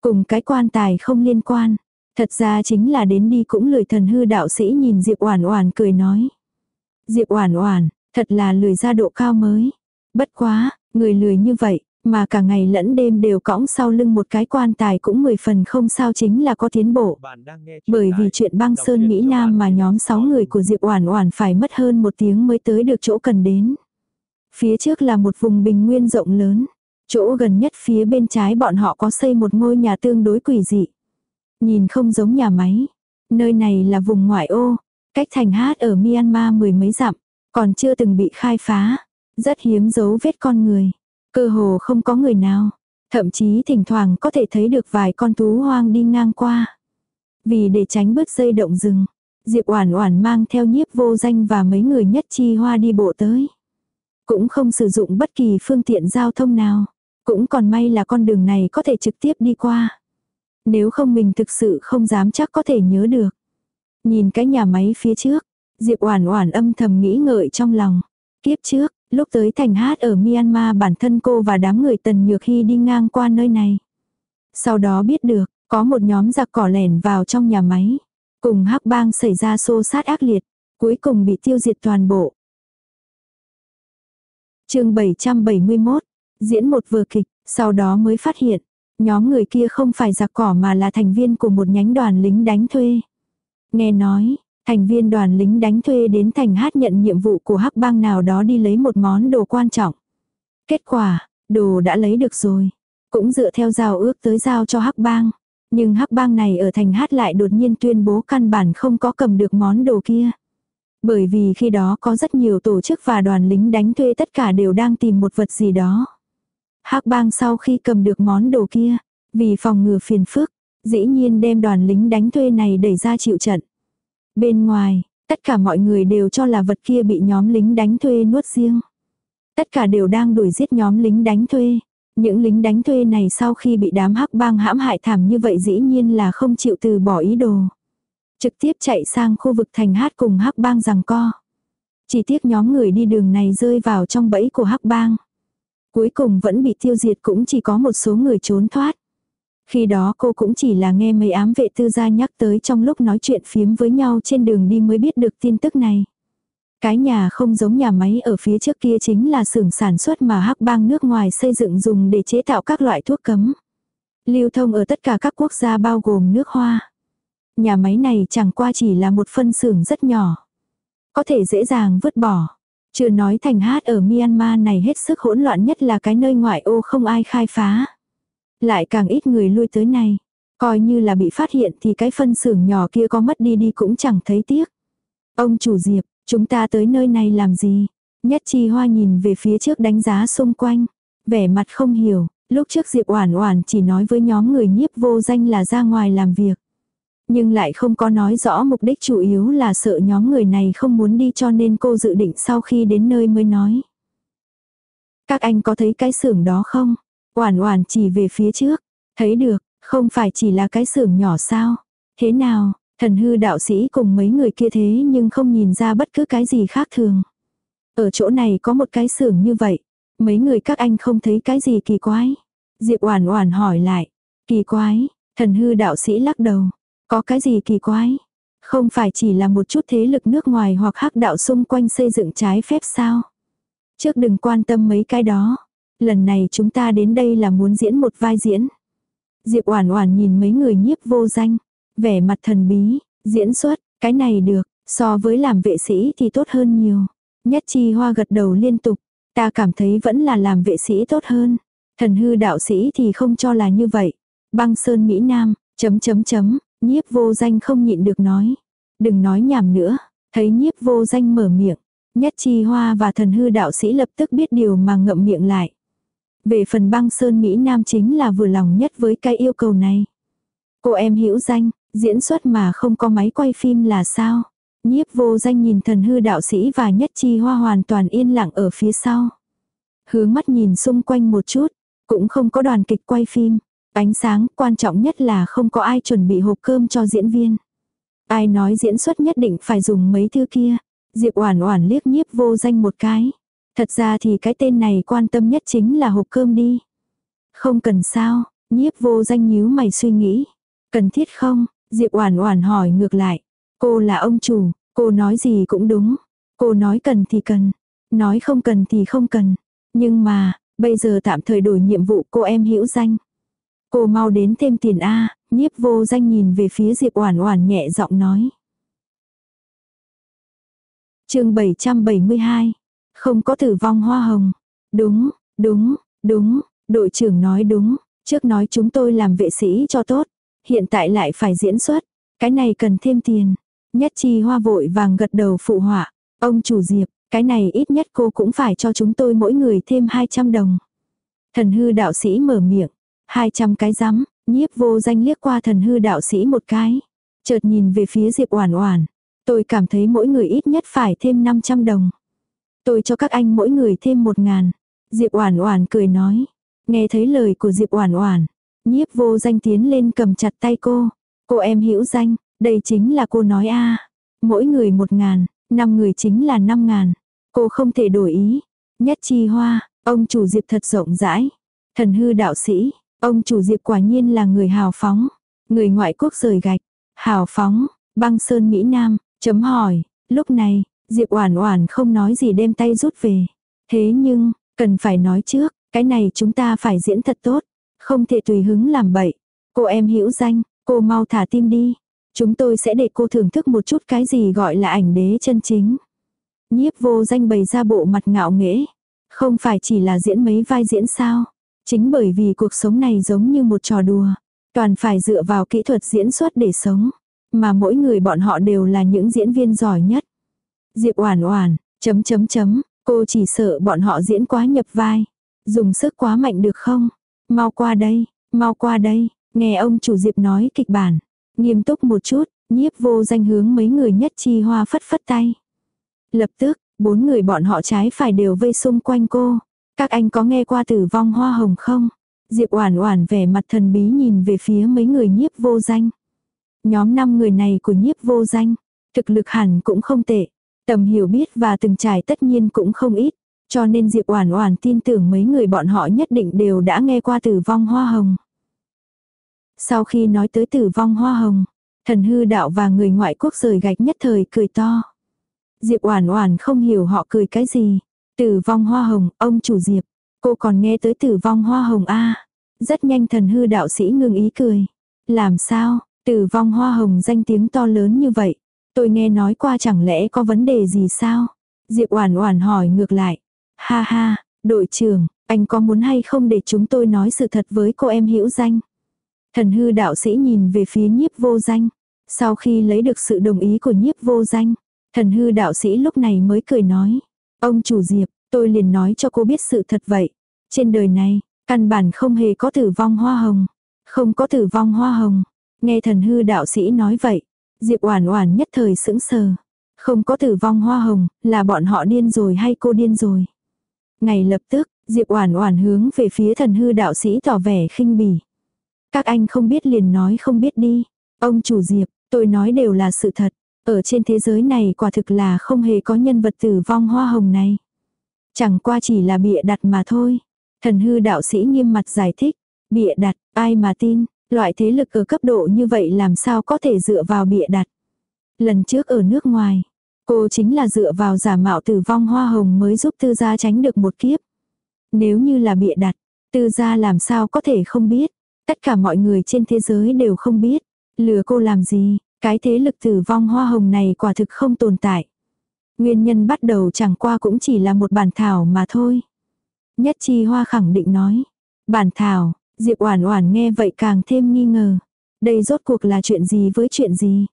cùng cái quan tài không liên quan. Thật ra chính là đến đi cũng lười thần hư đạo sĩ nhìn Diệp Oản Oản cười nói. Diệp Oản Oản, thật là lười ra độ cao mới. Bất quá, người lười như vậy, mà cả ngày lẫn đêm đều cõng sau lưng một cái quan tài cũng mười phần không sao chính là có tiến bộ. Bởi vì chuyện băng sơn Mỹ Nam mà nhóm 6 người của Diệp Oản Oản phải mất hơn một tiếng mới tới được chỗ cần đến. Phía trước là một vùng bình nguyên rộng lớn. Chỗ gần nhất phía bên trái bọn họ có xây một ngôi nhà tương đối quỷ dị. Nhìn không giống nhà máy. Nơi này là vùng ngoại ô, cách thành hát ở Myanmar mười mấy dặm, còn chưa từng bị khai phá. Rất hiếm dấu vết con người. Cơ hồ không có người nào. Thậm chí thỉnh thoảng có thể thấy được vài con thú hoang đi ngang qua. Vì để tránh bớt dây động rừng, Diệp Oản Oản mang theo nhiếp vô danh và mấy người nhất chi hoa đi bộ tới. Cũng không sử dụng bất kỳ phương tiện giao thông nào. Cũng còn may là con đường này có thể trực tiếp đi qua. Nếu không mình thực sự không dám chắc có thể nhớ được. Nhìn cái nhà máy phía trước, Diệp Oản Oản âm thầm nghĩ ngợi trong lòng. Kiếp trước, lúc tới thành hát ở Myanmar bản thân cô và đám người Tần Nhược Hy đi ngang qua nơi này. Sau đó biết được, có một nhóm giặc cỏ lẻn vào trong nhà máy. Cùng hắc bang xảy ra xô sát ác liệt, cuối cùng bị tiêu diệt toàn bộ. chương 771, diễn một vừa kịch, sau đó mới phát hiện, nhóm người kia không phải giặc cỏ mà là thành viên của một nhánh đoàn lính đánh thuê. Nghe nói, thành viên đoàn lính đánh thuê đến thành hát nhận nhiệm vụ của hắc bang nào đó đi lấy một món đồ quan trọng. Kết quả, đồ đã lấy được rồi. Cũng dựa theo giao ước tới giao cho hắc bang. Nhưng hắc bang này ở thành hát lại đột nhiên tuyên bố căn bản không có cầm được món đồ kia. Bởi vì khi đó có rất nhiều tổ chức và đoàn lính đánh thuê tất cả đều đang tìm một vật gì đó. Hắc bang sau khi cầm được món đồ kia, vì phòng ngừa phiền phức, dĩ nhiên đem đoàn lính đánh thuê này đẩy ra chịu trận. Bên ngoài, tất cả mọi người đều cho là vật kia bị nhóm lính đánh thuê nuốt riêng. Tất cả đều đang đuổi giết nhóm lính đánh thuê. Những lính đánh thuê này sau khi bị đám hắc bang hãm hại thảm như vậy dĩ nhiên là không chịu từ bỏ ý đồ. Trực tiếp chạy sang khu vực thành hát cùng hắc bang rằng co. Chỉ tiếc nhóm người đi đường này rơi vào trong bẫy của hắc bang. Cuối cùng vẫn bị tiêu diệt cũng chỉ có một số người trốn thoát. Khi đó cô cũng chỉ là nghe mấy ám vệ tư gia nhắc tới trong lúc nói chuyện phiếm với nhau trên đường đi mới biết được tin tức này. Cái nhà không giống nhà máy ở phía trước kia chính là xưởng sản xuất mà hắc bang nước ngoài xây dựng dùng để chế tạo các loại thuốc cấm. Lưu thông ở tất cả các quốc gia bao gồm nước hoa. Nhà máy này chẳng qua chỉ là một phân xưởng rất nhỏ. Có thể dễ dàng vứt bỏ. Chưa nói thành hát ở Myanmar này hết sức hỗn loạn nhất là cái nơi ngoại ô không ai khai phá. Lại càng ít người lui tới này. Coi như là bị phát hiện thì cái phân xưởng nhỏ kia có mất đi đi cũng chẳng thấy tiếc. Ông chủ Diệp, chúng ta tới nơi này làm gì? Nhất chi hoa nhìn về phía trước đánh giá xung quanh. Vẻ mặt không hiểu, lúc trước Diệp Oản Oản chỉ nói với nhóm người nhiếp vô danh là ra ngoài làm việc. Nhưng lại không có nói rõ mục đích chủ yếu là sợ nhóm người này không muốn đi cho nên cô dự định sau khi đến nơi mới nói. Các anh có thấy cái xưởng đó không? Oản oản chỉ về phía trước. Thấy được, không phải chỉ là cái xưởng nhỏ sao? Thế nào, thần hư đạo sĩ cùng mấy người kia thế nhưng không nhìn ra bất cứ cái gì khác thường. Ở chỗ này có một cái xưởng như vậy. Mấy người các anh không thấy cái gì kỳ quái. Diệp oản oản hỏi lại. Kỳ quái, thần hư đạo sĩ lắc đầu. Có cái gì kỳ quái? Không phải chỉ là một chút thế lực nước ngoài hoặc hắc đạo xung quanh xây dựng trái phép sao? Trước đừng quan tâm mấy cái đó. Lần này chúng ta đến đây là muốn diễn một vai diễn. Diệp Oản Oản nhìn mấy người nhiếp vô danh, vẻ mặt thần bí, diễn xuất, cái này được, so với làm vệ sĩ thì tốt hơn nhiều. Nhất Chi Hoa gật đầu liên tục, ta cảm thấy vẫn là làm vệ sĩ tốt hơn. Thần hư đạo sĩ thì không cho là như vậy. Băng Sơn Mỹ Nam, chấm chấm chấm, Nhiếp vô danh không nhịn được nói. Đừng nói nhảm nữa. Thấy nhiếp vô danh mở miệng. Nhất chi hoa và thần hư đạo sĩ lập tức biết điều mà ngậm miệng lại. Về phần băng sơn Mỹ Nam chính là vừa lòng nhất với cái yêu cầu này. Cô em hiểu danh, diễn xuất mà không có máy quay phim là sao? Nhiếp vô danh nhìn thần hư đạo sĩ và nhất chi hoa hoàn toàn yên lặng ở phía sau. Hướng mắt nhìn xung quanh một chút, cũng không có đoàn kịch quay phim. Ánh sáng, quan trọng nhất là không có ai chuẩn bị hộp cơm cho diễn viên. Ai nói diễn xuất nhất định phải dùng mấy thứ kia. Diệp Oản Oản liếc nhiếp vô danh một cái. Thật ra thì cái tên này quan tâm nhất chính là hộp cơm đi. Không cần sao, nhiếp vô danh nhíu mày suy nghĩ. Cần thiết không? Diệp Oản Oản hỏi ngược lại. Cô là ông chủ, cô nói gì cũng đúng. Cô nói cần thì cần, nói không cần thì không cần. Nhưng mà, bây giờ tạm thời đổi nhiệm vụ cô em hữu danh. Cô mau đến thêm tiền A, nhiếp vô danh nhìn về phía Diệp Oản Oản nhẹ giọng nói. chương 772. Không có tử vong hoa hồng. Đúng, đúng, đúng, đội trưởng nói đúng. Trước nói chúng tôi làm vệ sĩ cho tốt. Hiện tại lại phải diễn xuất. Cái này cần thêm tiền. Nhất chi hoa vội vàng gật đầu phụ họa. Ông chủ Diệp, cái này ít nhất cô cũng phải cho chúng tôi mỗi người thêm 200 đồng. Thần hư đạo sĩ mở miệng. 200 cái rắm, nhiếp vô danh liếc qua thần hư đạo sĩ một cái. Chợt nhìn về phía Diệp Oản Oản. Tôi cảm thấy mỗi người ít nhất phải thêm 500 đồng. Tôi cho các anh mỗi người thêm 1 ngàn. Diệp Oản Oản cười nói. Nghe thấy lời của Diệp Oản Oản, nhiếp vô danh tiến lên cầm chặt tay cô. Cô em hữu danh, đây chính là cô nói a. Mỗi người 1 ngàn, năm người chính là 5 ngàn. Cô không thể đổi ý. Nhất chi hoa, ông chủ Diệp thật rộng rãi. Thần hư đạo sĩ, Ông chủ Diệp quả nhiên là người hào phóng. Người ngoại quốc rời gạch. Hào phóng, băng sơn Mỹ Nam, chấm hỏi. Lúc này, Diệp Oản Oản không nói gì đem tay rút về. Thế nhưng, cần phải nói trước, cái này chúng ta phải diễn thật tốt. Không thể tùy hứng làm bậy. Cô em hữu danh, cô mau thả tim đi. Chúng tôi sẽ để cô thưởng thức một chút cái gì gọi là ảnh đế chân chính. Nhiếp vô danh bày ra bộ mặt ngạo nghễ. Không phải chỉ là diễn mấy vai diễn sao. Chính bởi vì cuộc sống này giống như một trò đùa, toàn phải dựa vào kỹ thuật diễn xuất để sống, mà mỗi người bọn họ đều là những diễn viên giỏi nhất. Diệp Oản Oản, chấm chấm chấm, cô chỉ sợ bọn họ diễn quá nhập vai, dùng sức quá mạnh được không? Mau qua đây, mau qua đây, nghe ông chủ Diệp nói kịch bản, nghiêm túc một chút, nhiếp vô danh hướng mấy người nhất chi hoa phất phất tay. Lập tức, bốn người bọn họ trái phải đều vây xung quanh cô. Các anh có nghe qua tử vong hoa hồng không? Diệp Oản Oản vẻ mặt thần bí nhìn về phía mấy người nhiếp vô danh. Nhóm năm người này của nhiếp vô danh, thực lực hẳn cũng không tệ, tầm hiểu biết và từng trải tất nhiên cũng không ít, cho nên Diệp Oản Oản tin tưởng mấy người bọn họ nhất định đều đã nghe qua tử vong hoa hồng. Sau khi nói tới tử vong hoa hồng, thần hư đạo và người ngoại quốc rời gạch nhất thời cười to. Diệp Oản Oản không hiểu họ cười cái gì. Tử vong hoa hồng, ông chủ Diệp, cô còn nghe tới tử vong hoa hồng a? Rất nhanh thần hư đạo sĩ ngừng ý cười. Làm sao, tử vong hoa hồng danh tiếng to lớn như vậy, tôi nghe nói qua chẳng lẽ có vấn đề gì sao? Diệp Oản Oản hỏi ngược lại. Ha ha, đội trưởng, anh có muốn hay không để chúng tôi nói sự thật với cô em hữu danh? Thần hư đạo sĩ nhìn về phía nhiếp vô danh. Sau khi lấy được sự đồng ý của nhiếp vô danh, thần hư đạo sĩ lúc này mới cười nói. Ông chủ Diệp, tôi liền nói cho cô biết sự thật vậy. Trên đời này, căn bản không hề có tử vong hoa hồng. Không có tử vong hoa hồng. Nghe thần hư đạo sĩ nói vậy. Diệp oản oản nhất thời sững sờ. Không có tử vong hoa hồng, là bọn họ điên rồi hay cô điên rồi. Ngày lập tức, Diệp oản oản hướng về phía thần hư đạo sĩ tỏ vẻ khinh bỉ. Các anh không biết liền nói không biết đi. Ông chủ Diệp, tôi nói đều là sự thật. Ở trên thế giới này quả thực là không hề có nhân vật tử vong hoa hồng này. Chẳng qua chỉ là bịa đặt mà thôi. Thần hư đạo sĩ nghiêm mặt giải thích. Bịa đặt, ai mà tin, loại thế lực ở cấp độ như vậy làm sao có thể dựa vào bịa đặt. Lần trước ở nước ngoài, cô chính là dựa vào giả mạo tử vong hoa hồng mới giúp tư gia tránh được một kiếp. Nếu như là bịa đặt, tư gia làm sao có thể không biết. Tất cả mọi người trên thế giới đều không biết. Lừa cô làm gì, cái thế lực tử vong hoa hồng này quả thực không tồn tại. Nguyên nhân bắt đầu chẳng qua cũng chỉ là một bản thảo mà thôi. Nhất chi hoa khẳng định nói. Bản thảo, Diệp Oản Oản nghe vậy càng thêm nghi ngờ. Đây rốt cuộc là chuyện gì với chuyện gì?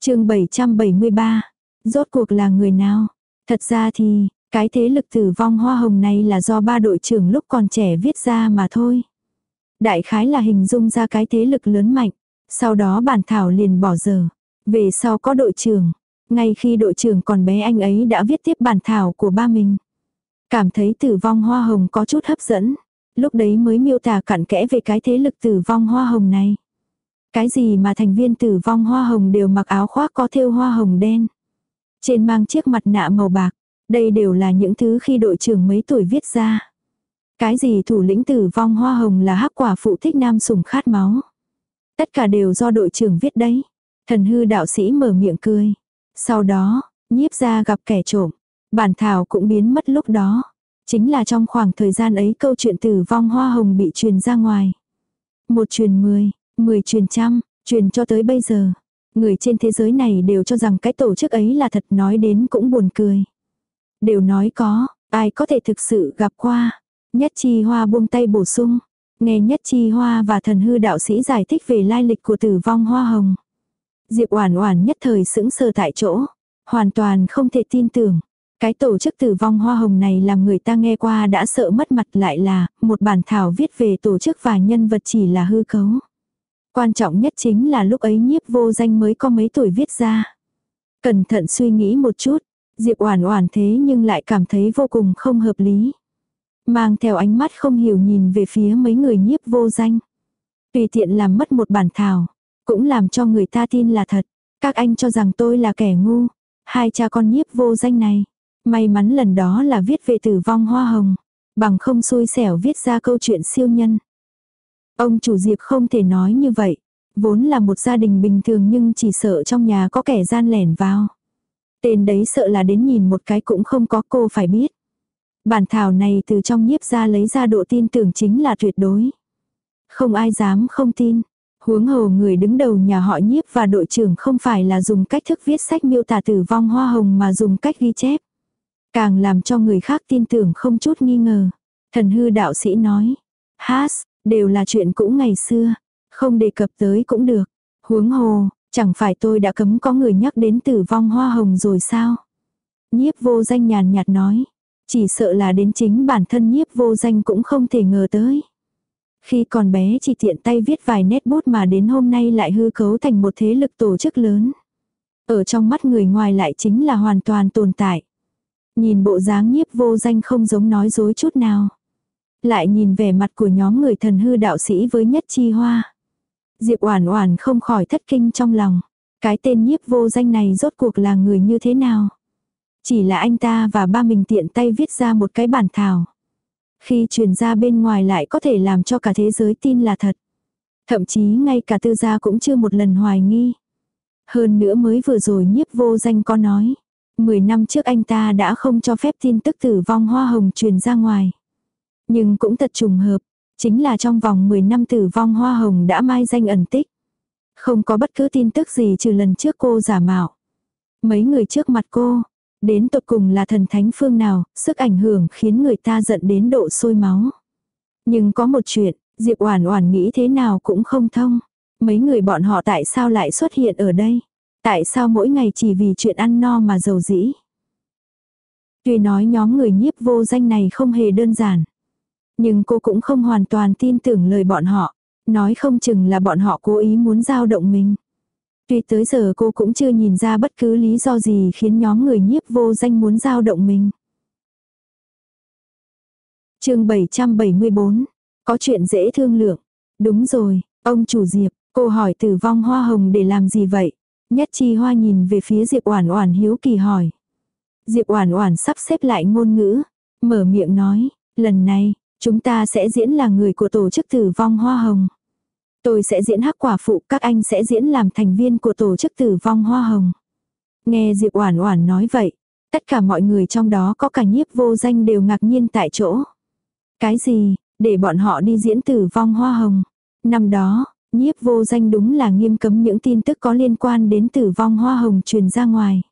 Chương 773. Rốt cuộc là người nào? Thật ra thì, cái thế lực tử vong hoa hồng này là do ba đội trưởng lúc còn trẻ viết ra mà thôi. Đại khái là hình dung ra cái thế lực lớn mạnh. Sau đó bản thảo liền bỏ giờ. Về sau có đội trưởng. Ngay khi đội trưởng còn bé anh ấy đã viết tiếp bản thảo của ba mình. Cảm thấy tử vong hoa hồng có chút hấp dẫn. Lúc đấy mới miêu tả cặn kẽ về cái thế lực tử vong hoa hồng này. Cái gì mà thành viên tử vong hoa hồng đều mặc áo khoác có thêu hoa hồng đen. Trên mang chiếc mặt nạ màu bạc. Đây đều là những thứ khi đội trưởng mấy tuổi viết ra. Cái gì thủ lĩnh tử vong hoa hồng là hắc quả phụ thích nam sủng khát máu. Tất cả đều do đội trưởng viết đấy. Thần hư đạo sĩ mở miệng cười. Sau đó, nhiếp ra gặp kẻ trộm. Bản thảo cũng biến mất lúc đó. Chính là trong khoảng thời gian ấy câu chuyện tử vong hoa hồng bị truyền ra ngoài. Một truyền mười, mười truyền trăm, truyền cho tới bây giờ. Người trên thế giới này đều cho rằng cái tổ chức ấy là thật nói đến cũng buồn cười. Đều nói có, ai có thể thực sự gặp qua. Nhất chi hoa buông tay bổ sung. Nghe nhất chi hoa và thần hư đạo sĩ giải thích về lai lịch của tử vong hoa hồng. Diệp Oản Oản nhất thời sững sờ tại chỗ, hoàn toàn không thể tin tưởng. Cái tổ chức tử vong hoa hồng này làm người ta nghe qua đã sợ mất mặt lại là một bản thảo viết về tổ chức và nhân vật chỉ là hư cấu. Quan trọng nhất chính là lúc ấy nhiếp vô danh mới có mấy tuổi viết ra. Cẩn thận suy nghĩ một chút, Diệp Oản Oản thế nhưng lại cảm thấy vô cùng không hợp lý. Mang theo ánh mắt không hiểu nhìn về phía mấy người nhiếp vô danh. Tùy tiện làm mất một bản thảo, cũng làm cho người ta tin là thật. Các anh cho rằng tôi là kẻ ngu. Hai cha con nhiếp vô danh này. May mắn lần đó là viết về tử vong hoa hồng. Bằng không xui xẻo viết ra câu chuyện siêu nhân. Ông chủ Diệp không thể nói như vậy. Vốn là một gia đình bình thường nhưng chỉ sợ trong nhà có kẻ gian lẻn vào. Tên đấy sợ là đến nhìn một cái cũng không có cô phải biết. Bản thảo này từ trong nhiếp ra lấy ra độ tin tưởng chính là tuyệt đối. Không ai dám không tin. Huống hồ người đứng đầu nhà họ nhiếp và đội trưởng không phải là dùng cách thức viết sách miêu tả tử vong hoa hồng mà dùng cách ghi chép. Càng làm cho người khác tin tưởng không chút nghi ngờ. Thần hư đạo sĩ nói. Has, đều là chuyện cũ ngày xưa. Không đề cập tới cũng được. Huống hồ, chẳng phải tôi đã cấm có người nhắc đến tử vong hoa hồng rồi sao? Nhiếp vô danh nhàn nhạt nói. Chỉ sợ là đến chính bản thân nhiếp vô danh cũng không thể ngờ tới. Khi còn bé chỉ tiện tay viết vài nét bút mà đến hôm nay lại hư cấu thành một thế lực tổ chức lớn. Ở trong mắt người ngoài lại chính là hoàn toàn tồn tại. Nhìn bộ dáng nhiếp vô danh không giống nói dối chút nào. Lại nhìn vẻ mặt của nhóm người thần hư đạo sĩ với nhất chi hoa. Diệp Oản Oản không khỏi thất kinh trong lòng. Cái tên nhiếp vô danh này rốt cuộc là người như thế nào? Chỉ là anh ta và ba mình tiện tay viết ra một cái bản thảo. Khi truyền ra bên ngoài lại có thể làm cho cả thế giới tin là thật. Thậm chí ngay cả tư gia cũng chưa một lần hoài nghi. Hơn nữa mới vừa rồi nhiếp vô danh có nói. Mười năm trước anh ta đã không cho phép tin tức tử vong hoa hồng truyền ra ngoài. Nhưng cũng thật trùng hợp, chính là trong vòng 10 năm tử vong hoa hồng đã mai danh ẩn tích. Không có bất cứ tin tức gì trừ lần trước cô giả mạo. Mấy người trước mặt cô, đến tột cùng là thần thánh phương nào, sức ảnh hưởng khiến người ta giận đến độ sôi máu. Nhưng có một chuyện, Diệp Oản Oản nghĩ thế nào cũng không thông. Mấy người bọn họ tại sao lại xuất hiện ở đây? Tại sao mỗi ngày chỉ vì chuyện ăn no mà giàu dĩ? Tuy nói nhóm người nhiếp vô danh này không hề đơn giản. Nhưng cô cũng không hoàn toàn tin tưởng lời bọn họ. Nói không chừng là bọn họ cố ý muốn giao động mình. Tuy tới giờ cô cũng chưa nhìn ra bất cứ lý do gì khiến nhóm người nhiếp vô danh muốn giao động mình. chương 774. Có chuyện dễ thương lượng. Đúng rồi, ông chủ Diệp, cô hỏi tử vong hoa hồng để làm gì vậy? Nhất chi hoa nhìn về phía Diệp Oản Oản hiếu kỳ hỏi. Diệp Oản Oản sắp xếp lại ngôn ngữ, mở miệng nói, lần này, chúng ta sẽ diễn là người của tổ chức tử vong hoa hồng. Tôi sẽ diễn hắc quả phụ, các anh sẽ diễn làm thành viên của tổ chức tử vong hoa hồng. Nghe Diệp Oản Oản nói vậy, tất cả mọi người trong đó có cả nhiếp vô danh đều ngạc nhiên tại chỗ. Cái gì, để bọn họ đi diễn tử vong hoa hồng. Năm đó, nhiếp vô danh đúng là nghiêm cấm những tin tức có liên quan đến tử vong hoa hồng truyền ra ngoài.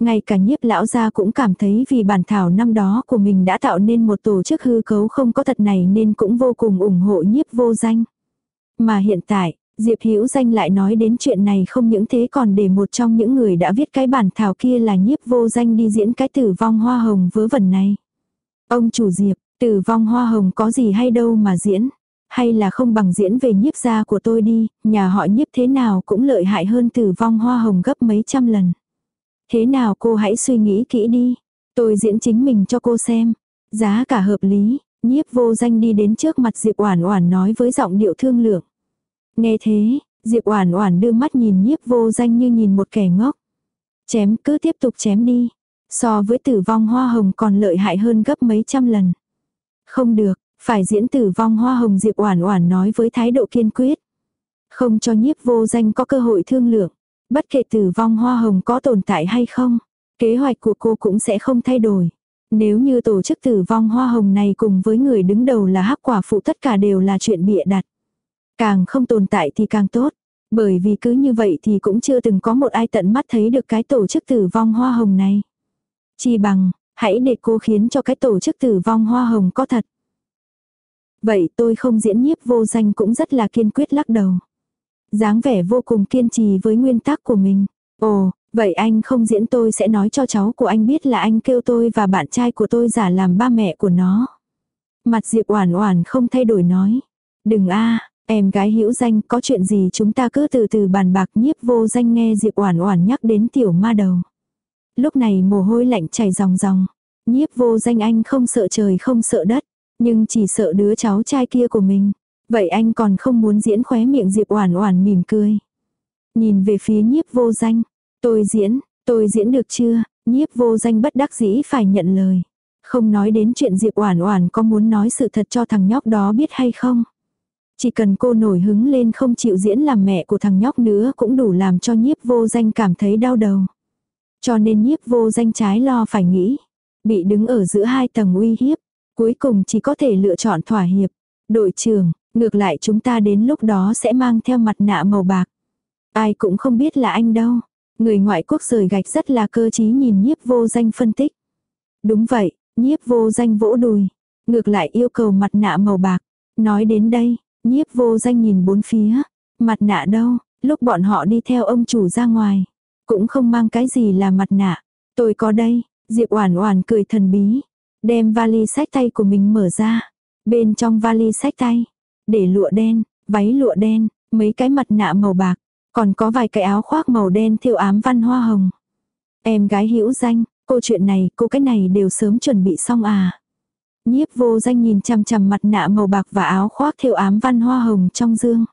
Ngay cả nhiếp lão gia cũng cảm thấy vì bản thảo năm đó của mình đã tạo nên một tổ chức hư cấu không có thật này nên cũng vô cùng ủng hộ nhiếp vô danh. Mà hiện tại, Diệp Hữu Danh lại nói đến chuyện này không những thế còn để một trong những người đã viết cái bản thảo kia là nhiếp vô danh đi diễn cái tử vong hoa hồng vớ vẩn này. Ông chủ Diệp, tử vong hoa hồng có gì hay đâu mà diễn. Hay là không bằng diễn về nhiếp gia của tôi đi, nhà họ nhiếp thế nào cũng lợi hại hơn tử vong hoa hồng gấp mấy trăm lần. Thế nào cô hãy suy nghĩ kỹ đi. Tôi diễn chính mình cho cô xem. Giá cả hợp lý, nhiếp vô danh đi đến trước mặt Diệp Oản Oản nói với giọng điệu thương lượng. Nghe thế, Diệp Oản Oản đưa mắt nhìn nhiếp vô danh như nhìn một kẻ ngốc. Chém cứ tiếp tục chém đi. So với tử vong hoa hồng còn lợi hại hơn gấp mấy trăm lần. Không được, phải diễn tử vong hoa hồng Diệp Oản Oản nói với thái độ kiên quyết. Không cho nhiếp vô danh có cơ hội thương lượng. Bất kể tử vong hoa hồng có tồn tại hay không, kế hoạch của cô cũng sẽ không thay đổi. Nếu như tổ chức tử vong hoa hồng này cùng với người đứng đầu là hắc quả phụ tất cả đều là chuyện bịa đặt. Càng không tồn tại thì càng tốt. Bởi vì cứ như vậy thì cũng chưa từng có một ai tận mắt thấy được cái tổ chức tử vong hoa hồng này. Chỉ bằng, hãy để cô khiến cho cái tổ chức tử vong hoa hồng có thật. Vậy tôi không diễn nhiếp vô danh cũng rất là kiên quyết lắc đầu dáng vẻ vô cùng kiên trì với nguyên tắc của mình. Ồ, vậy anh không diễn tôi sẽ nói cho cháu của anh biết là anh kêu tôi và bạn trai của tôi giả làm ba mẹ của nó. Mặt Diệp Oản Oản không thay đổi nói. Đừng a, em gái hữu danh có chuyện gì chúng ta cứ từ từ bàn bạc nhiếp vô danh nghe Diệp Oản Oản nhắc đến tiểu ma đầu. Lúc này mồ hôi lạnh chảy ròng ròng. Nhiếp vô danh anh không sợ trời không sợ đất, nhưng chỉ sợ đứa cháu trai kia của mình. Vậy anh còn không muốn diễn khóe miệng Diệp Oản Oản mỉm cười. Nhìn về phía nhiếp vô danh. Tôi diễn, tôi diễn được chưa? Nhiếp vô danh bất đắc dĩ phải nhận lời. Không nói đến chuyện Diệp Oản Oản có muốn nói sự thật cho thằng nhóc đó biết hay không. Chỉ cần cô nổi hứng lên không chịu diễn làm mẹ của thằng nhóc nữa cũng đủ làm cho nhiếp vô danh cảm thấy đau đầu. Cho nên nhiếp vô danh trái lo phải nghĩ. Bị đứng ở giữa hai tầng uy hiếp. Cuối cùng chỉ có thể lựa chọn thỏa hiệp. Đội trưởng, Ngược lại chúng ta đến lúc đó sẽ mang theo mặt nạ màu bạc. Ai cũng không biết là anh đâu. Người ngoại quốc rời gạch rất là cơ trí nhìn nhiếp vô danh phân tích. Đúng vậy, nhiếp vô danh vỗ đùi. Ngược lại yêu cầu mặt nạ màu bạc. Nói đến đây, nhiếp vô danh nhìn bốn phía. Mặt nạ đâu, lúc bọn họ đi theo ông chủ ra ngoài. Cũng không mang cái gì là mặt nạ. Tôi có đây, Diệp Oản Oản cười thần bí. Đem vali sách tay của mình mở ra. Bên trong vali sách tay, để lụa đen, váy lụa đen, mấy cái mặt nạ màu bạc, còn có vài cái áo khoác màu đen thêu ám văn hoa hồng. Em gái hữu danh, Cô chuyện này, cô cái này đều sớm chuẩn bị xong à. Nhiếp vô danh nhìn chằm chằm mặt nạ màu bạc và áo khoác thêu ám văn hoa hồng trong dương.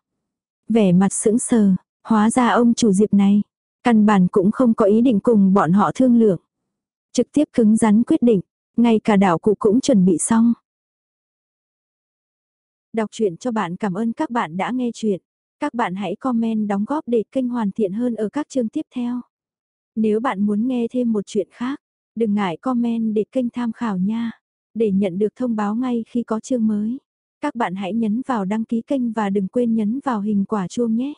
Vẻ mặt sững sờ, hóa ra ông chủ diệp này. Căn bản cũng không có ý định cùng bọn họ thương lượng. Trực tiếp cứng rắn quyết định, ngay cả đạo cụ cũng chuẩn bị xong. Đọc truyện cho bạn cảm ơn các bạn đã nghe chuyện. Các bạn hãy comment đóng góp để kênh hoàn thiện hơn ở các chương tiếp theo. Nếu bạn muốn nghe thêm một chuyện khác, đừng ngại comment để kênh tham khảo nha. Để nhận được thông báo ngay khi có chương mới. Các bạn hãy nhấn vào đăng ký kênh và đừng quên nhấn vào hình quả chuông nhé.